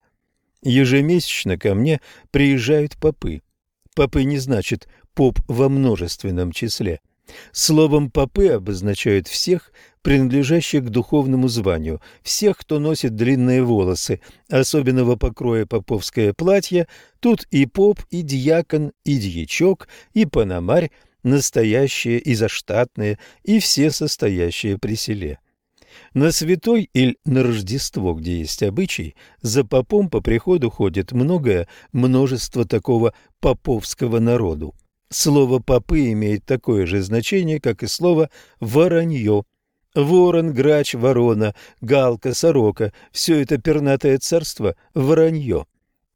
Speaker 1: Ежемесячно ко мне приезжают попы. Попы не значит поп во множественном числе. Словом попы обозначают всех, принадлежащих к духовному званию, всех, кто носит длинные волосы, особенного покроя поповское платье, тут и поп, и дьякон, и дьячок, и пономарь, настоящие и заштатные, и все состоящие при селе. На святой или на Рождество, где есть обычай, за попом по приходу ходит многое множество такого поповского народу. Слово «попы» имеет такое же значение, как и слово «воронье». Ворон, грач, ворона, галка, сорока – все это пернатое царство – воронье.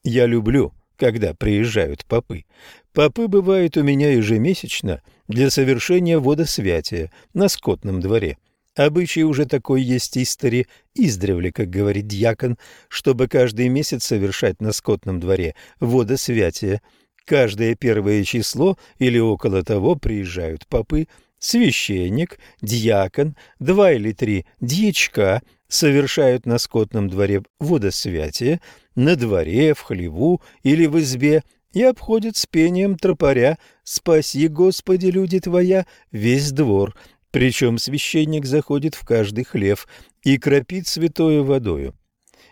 Speaker 1: Я люблю, когда приезжают попы. Попы бывают у меня ежемесячно для совершения водосвятия на скотном дворе. Обычай уже такой есть истори, издревле, как говорит дьякон, чтобы каждый месяц совершать на скотном дворе водосвятие – Каждое первое число или около того приезжают попы, священник, диакон, два или три дьячка совершают на скотном дворе водосвятие, на дворе, в хлеву или в избе, и обходят с пением тропаря «Спаси, Господи, люди Твоя, весь двор». Причем священник заходит в каждый хлев и кропит святою водою.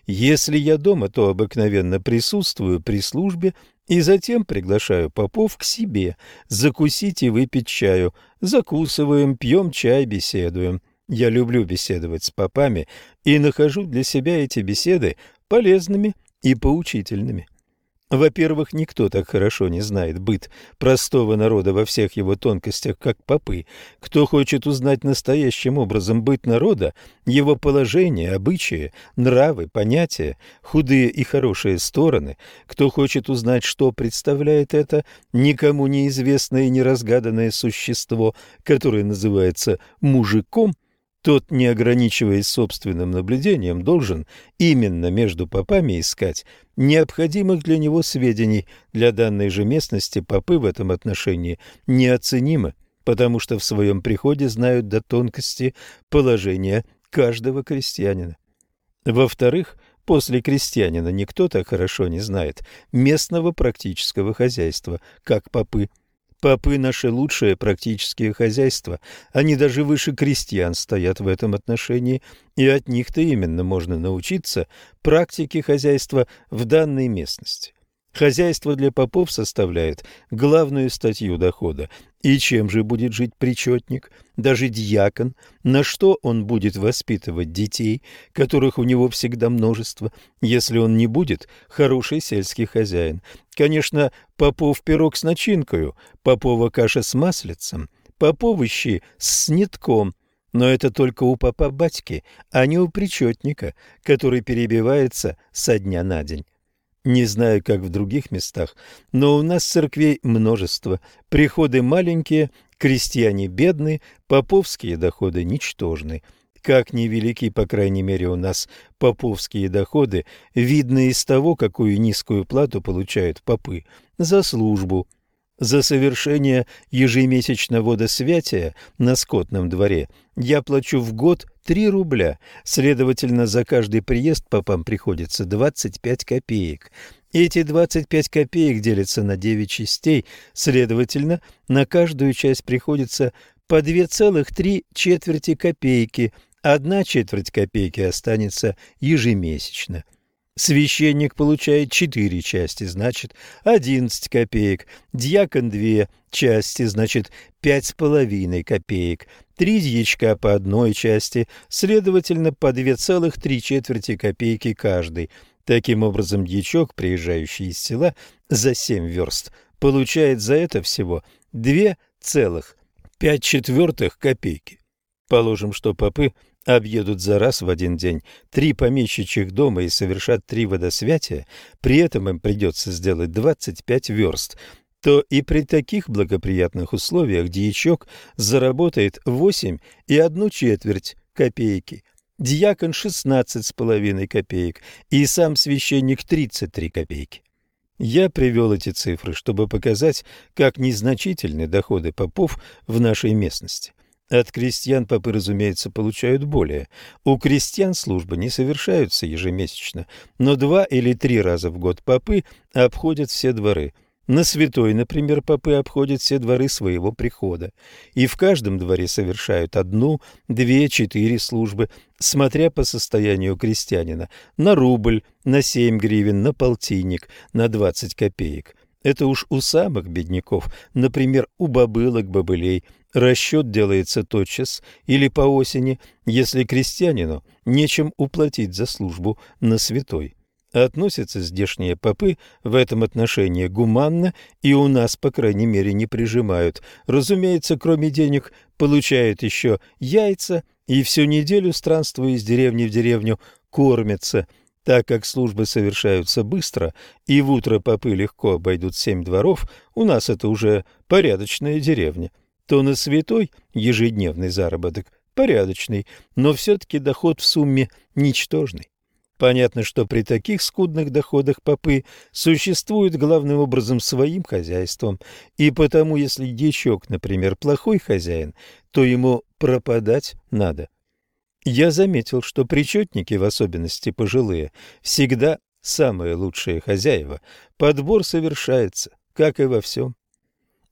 Speaker 1: Если я дома, то обыкновенно присутствую при службе и затем приглашаю попов к себе, закусить и выпить чаю. Закусываем, пьем чай, беседуем. Я люблю беседовать с попами и нахожу для себя эти беседы полезными и поучительными. Во-первых, никто так хорошо не знает быт простого народа во всех его тонкостях, как попы. Кто хочет узнать настоящим образом быт народа, его положение, обычаи, нравы, понятия, худые и хорошие стороны, кто хочет узнать, что представляет это никому неизвестное и неразгаданное существо, которое называется мужиком – тот, не ограничиваясь собственным наблюдением, должен именно между попами искать необходимых для него сведений. Для данной же местности попы в этом отношении неоценимы, потому что в своем приходе знают до тонкости положения каждого крестьянина. Во-вторых, после крестьянина никто так хорошо не знает местного практического хозяйства, как попы. Попы – наши лучшие практические хозяйства. Они даже выше крестьян стоят в этом отношении, и от них-то именно можно научиться практике хозяйства в данной местности. Хозяйство для попов составляет главную статью дохода. И чем же будет жить причетник, даже дьякон? На что он будет воспитывать детей, которых у него всегда множество, если он не будет хороший сельский хозяин? Конечно, попов пирог с начинкою, попова каша с маслицем, поповыщи с снитком, но это только у папа-батьки, а не у причетника, который перебивается со дня на день. Не знаю, как в других местах, но у нас церквей множество. Приходы маленькие, крестьяне бедные, поповские доходы ничтожны. Как невелики, по крайней мере, у нас поповские доходы, видно из того, какую низкую плату получают попы за службу – за совершение ежемесячного водосвятия на скотном дворе я плачу в год 3 рубля, следовательно, за каждый приезд попам приходится 25 копеек. Эти 25 копеек делятся на 9 частей, следовательно, на каждую часть приходится по 2,3 четверти копейки, одна четверть копейки останется ежемесячно. Священник получает четыре части, значит, одиннадцать копеек. Дьякон две части, значит, пять с половиной копеек. Три дьячка по одной части, следовательно, по две целых три четверти копейки каждый. Таким образом, дьячок, приезжающий из села за семь верст, получает за это всего две целых пять четвертых копейки. Положим, что попы объедут за раз в один день три помещичьих дома и совершат три водосвятия, при этом им придется сделать 25 верст, то и при таких благоприятных условиях дьячок заработает 8 и одну четверть копейки, дьякон 16 с половиной копеек и сам священник 33 копейки. Я привел эти цифры, чтобы показать, как незначительны доходы попов в нашей местности. От крестьян попы, разумеется, получают более. У крестьян службы не совершаются ежемесячно, но два или три раза в год попы обходят все дворы – на святой, например, попы обходят все дворы своего прихода, и в каждом дворе совершают одну, две, четыре службы, смотря по состоянию крестьянина, на рубль, на семь гривен, на полтинник, на двадцать копеек. Это уж у самых бедняков, например, у бобылок-бобылей, расчет делается тотчас или по осени, если крестьянину нечем уплатить за службу на святой. Относятся здешние попы в этом отношении гуманно и у нас, по крайней мере, не прижимают. Разумеется, кроме денег, получают еще яйца и всю неделю, странствуя из деревни в деревню, кормятся. Так как службы совершаются быстро и в утро попы легко обойдут семь дворов, у нас это уже порядочная деревня, то на святой ежедневный заработок порядочный, но все-таки доход в сумме ничтожный. Понятно, что при таких скудных доходах попы существуют главным образом своим хозяйством, и потому, если дьячок, например, плохой хозяин, то ему пропадать надо. Я заметил, что причетники, в особенности пожилые, всегда самые лучшие хозяева. Подбор совершается, как и во всем.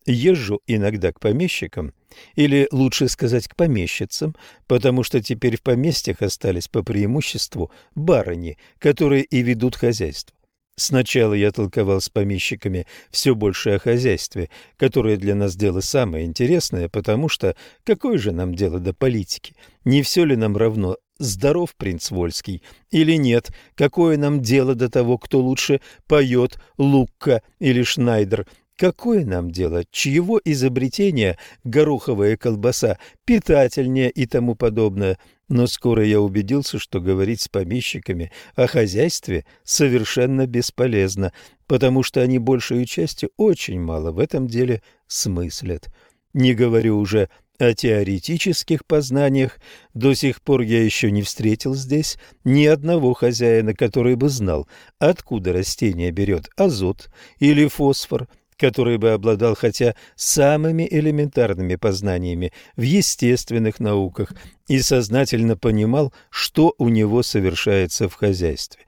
Speaker 1: Езжу иногда к помещикам, или лучше сказать к помещицам, потому что теперь в поместьях остались по преимуществу барыни, которые и ведут хозяйство. Сначала я толковал с помещиками все больше о хозяйстве, которое для нас дело самое интересное, потому что какое же нам дело до политики? Не все ли нам равно, здоров принц Вольский или нет? Какое нам дело до того, кто лучше поет, Лукка или Шнайдер? Какое нам дело, чьего изобретения гороховая колбаса питательнее и тому подобное? Но скоро я убедился, что говорить с помещиками о хозяйстве совершенно бесполезно, потому что они большей частью очень мало в этом деле смыслят. Не говорю уже о теоретических познаниях. До сих пор я еще не встретил здесь ни одного хозяина, который бы знал, откуда растение берет азот или фосфор, который бы обладал хотя самыми элементарными познаниями в естественных науках и сознательно понимал, что у него совершается в хозяйстве.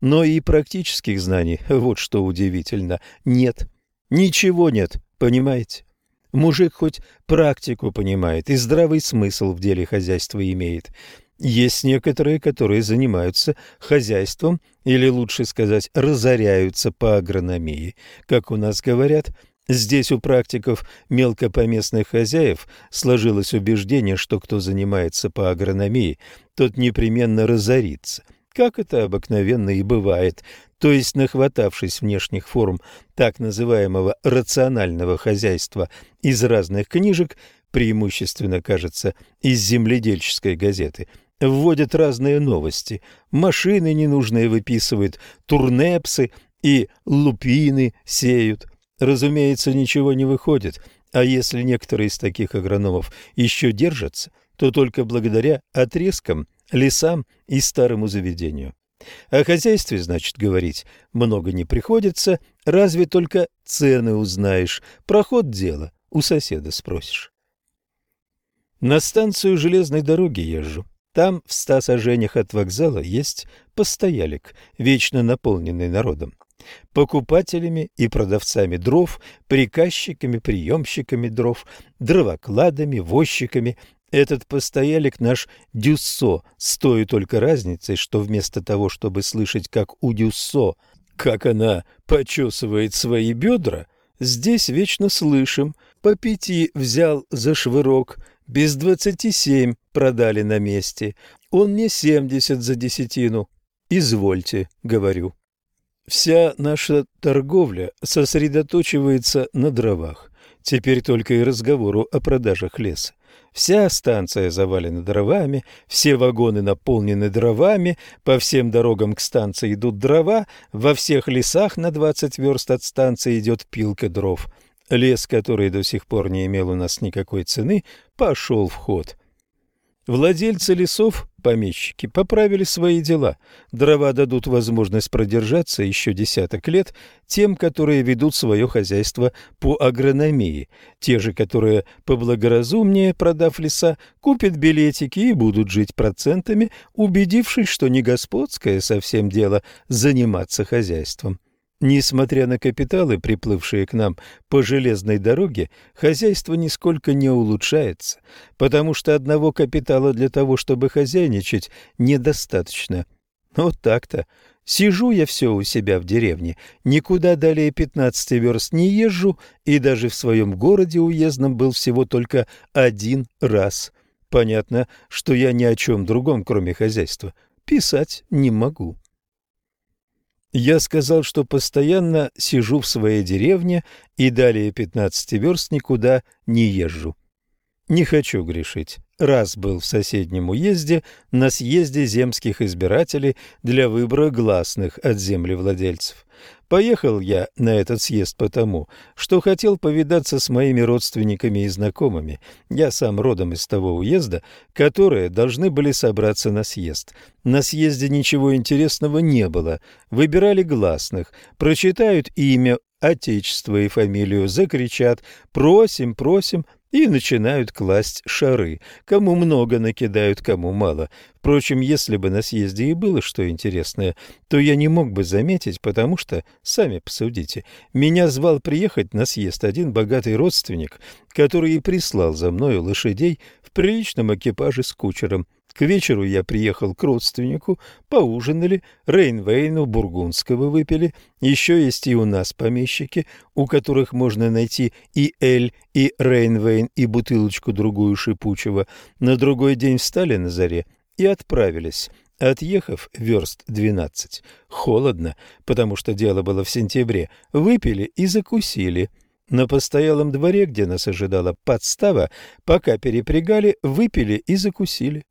Speaker 1: Но и практических знаний, вот что удивительно, нет. Ничего нет, понимаете? Мужик хоть практику понимает и здравый смысл в деле хозяйства имеет – есть некоторые, которые занимаются хозяйством, или лучше сказать, разоряются по агрономии, как у нас говорят. Здесь у практиков мелкопоместных хозяев сложилось убеждение, что кто занимается по агрономии, тот непременно разорится, как это обыкновенно и бывает, то есть нахватавшись внешних форм так называемого рационального хозяйства из разных книжек, преимущественно, кажется, из земледельческой газеты – вводят разные новости. Машины ненужные выписывают, турнепсы и лупины сеют. Разумеется, ничего не выходит, а если некоторые из таких агрономов еще держатся, то только благодаря отрезкам, лесам и старому заведению. О хозяйстве, значит, говорить много не приходится, разве только цены узнаешь, проход дела у соседа спросишь. На станцию железной дороги езжу. Там, в ста сажениях от вокзала, есть постоялик, вечно наполненный народом. Покупателями и продавцами дров, приказчиками, приемщиками дров, дровокладами, возчиками. Этот постоялик наш Дюссо, с той только разницей, что вместо того, чтобы слышать, как у Дюссо, как она почесывает свои бедра, здесь вечно слышим, по пяти взял за швырок – без двадцати семь продали на месте. Он мне семьдесят за десятину. Извольте, говорю. Вся наша торговля сосредоточивается на дровах. Теперь только и разговору о продажах леса. Вся станция завалена дровами, все вагоны наполнены дровами, по всем дорогам к станции идут дрова, во всех лесах на 20 верст от станции идет пилка дров. Лес, который до сих пор не имел у нас никакой цены, пошел в ход. Владельцы лесов, помещики, поправили свои дела. Дрова дадут возможность продержаться еще десяток лет тем, которые ведут свое хозяйство по агрономии. Те же, которые поблагоразумнее, продав леса, купят билетики и будут жить процентами, убедившись, что не господское совсем дело заниматься хозяйством. Несмотря на капиталы, приплывшие к нам по железной дороге, хозяйство нисколько не улучшается, потому что одного капитала для того, чтобы хозяйничать, недостаточно. Вот так-то. Сижу я все у себя в деревне, никуда далее пятнадцати верст не езжу, и даже в своем городе уездном был всего только один раз. Понятно, что я ни о чем другом, кроме хозяйства, писать не могу. Я сказал, что постоянно сижу в своей деревне и далее пятнадцати верст никуда не езжу. Не хочу грешить. Раз был в соседнем уезде на съезде земских избирателей для выбора гласных от землевладельцев. Поехал я на этот съезд потому, что хотел повидаться с моими родственниками и знакомыми. Я сам родом из того уезда, которые должны были собраться на съезд. На съезде ничего интересного не было. Выбирали гласных, прочитают имя, отечество и фамилию, закричат «Просим, просим!» и начинают класть шары. Кому много накидают, кому мало. Впрочем, если бы на съезде и было что интересное, то я не мог бы заметить, потому что, сами посудите, меня звал приехать на съезд один богатый родственник, который и прислал за мною лошадей в приличном экипаже с кучером. К вечеру я приехал к родственнику, поужинали, Рейнвейну бургундского выпили. Еще есть и у нас помещики, у которых можно найти и Эль, и Рейнвейн, и бутылочку другую шипучего. На другой день встали на заре и отправились. Отъехав верст двенадцать, холодно, потому что дело было в сентябре, выпили и закусили. На постоялом дворе, где нас ожидала подстава, пока перепрягали, выпили и закусили.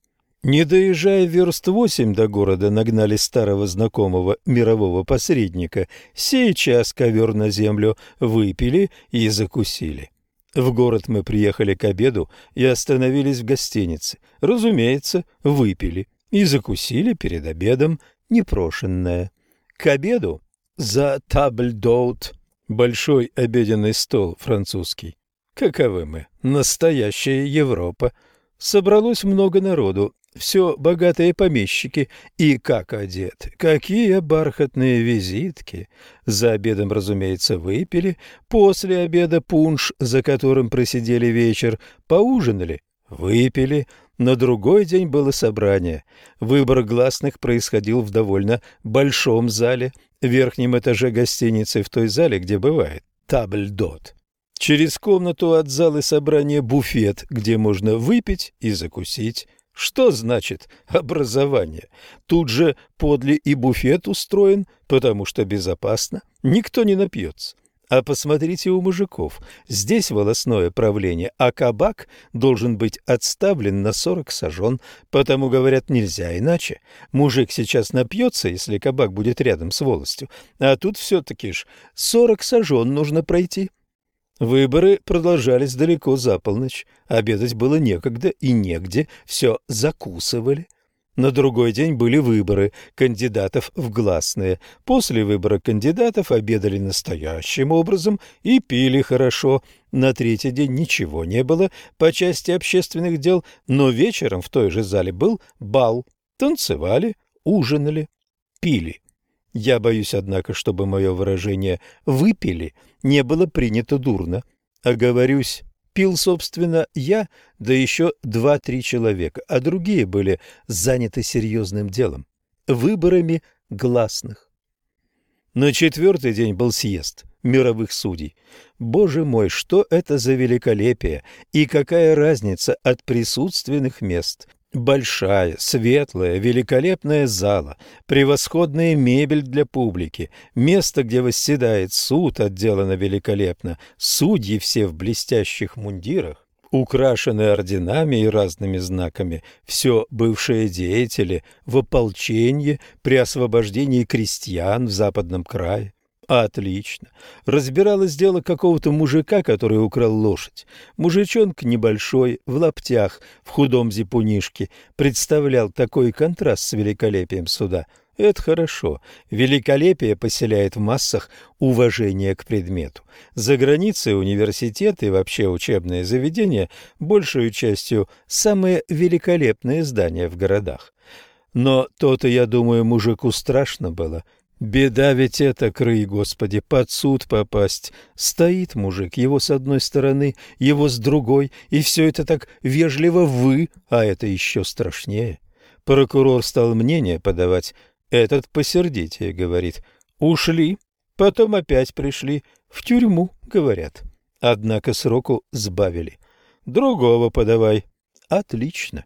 Speaker 1: Не доезжая верст восемь до города, нагнали старого знакомого мирового посредника. Сейчас ковер на землю выпили и закусили. В город мы приехали к обеду и остановились в гостинице. Разумеется, выпили и закусили перед обедом непрошенное. К обеду за табльдоут, большой обеденный стол французский. Каковы мы? Настоящая Европа. Собралось много народу, все богатые помещики. И как одеты, какие бархатные визитки. За обедом, разумеется, выпили, после обеда пунш, за которым просидели вечер, поужинали, выпили. На другой день было собрание. Выбор гласных происходил в довольно большом зале, верхнем этаже гостиницы, в той зале, где бывает табльдот. Через комнату от залы собрания буфет, где можно выпить и закусить. Что значит образование? Тут же подле и буфет устроен, потому что безопасно, никто не напьется. А посмотрите у мужиков. Здесь волосное правление, а кабак должен быть отставлен на сорок сажен, потому, говорят, нельзя иначе. Мужик сейчас напьется, если кабак будет рядом с волостью, а тут все-таки ж сорок сажен нужно пройти. Выборы продолжались далеко за полночь. Обедать было некогда и негде, все закусывали. На другой день были выборы кандидатов в гласные. После выбора кандидатов обедали настоящим образом и пили хорошо. На третий день ничего не было по части общественных дел, но вечером в той же зале был бал. Танцевали, ужинали, пили. Я боюсь, однако, чтобы мое выражение «выпили» не было принято дурно. Оговорюсь, пил, собственно, я, да еще два-три человека, а другие были заняты серьезным делом – выборами гласных. На четвертый день был съезд мировых судей. Боже мой, что это за великолепие и какая разница от присутственных мест – Большая, светлая, великолепная зала, превосходная мебель для публики, место, где восседает суд, отделано великолепно, судьи все в блестящих мундирах, украшены орденами и разными знаками, все бывшие деятели в ополчении при освобождении крестьян в западном крае. Отлично. Разбиралось дело какого-то мужика, который украл лошадь. Мужичонка небольшой, в лаптях, в худом зипунишке, представлял такой контраст с великолепием суда. Это хорошо. Великолепие поселяет в массах уважение к предмету. За границей университеты и вообще учебные заведения большей частью самые великолепные здания в городах. Но то-то, я думаю, мужику страшно было – Беда ведь это, крый, Господи, под суд попасть. Стоит мужик, его с одной стороны, его с другой, и все это так вежливо «вы», а это еще страшнее. Прокурор стал мнение подавать. Этот посердитее, говорит. Ушли, потом опять пришли. В тюрьму, говорят. Однако сроку сбавили. Другого подавай. Отлично.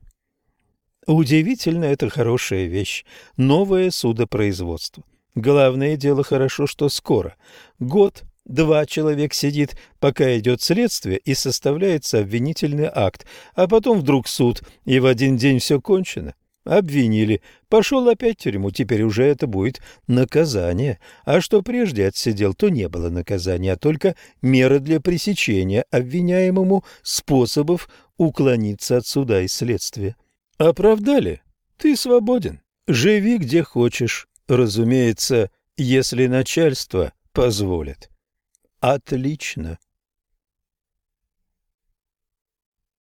Speaker 1: Удивительно, это хорошая вещь. Новое судопроизводство. Главное дело хорошо, что скоро. Год, два человек сидит, пока идет следствие и составляется обвинительный акт, а потом вдруг суд, и в один день все кончено. Обвинили. Пошел опять в тюрьму, теперь уже это будет наказание. А что прежде отсидел, то не было наказания, а только мера для пресечения обвиняемому способов уклониться от суда и следствия. Оправдали? Ты свободен. Живи где хочешь. Разумеется, если начальство позволит. Отлично.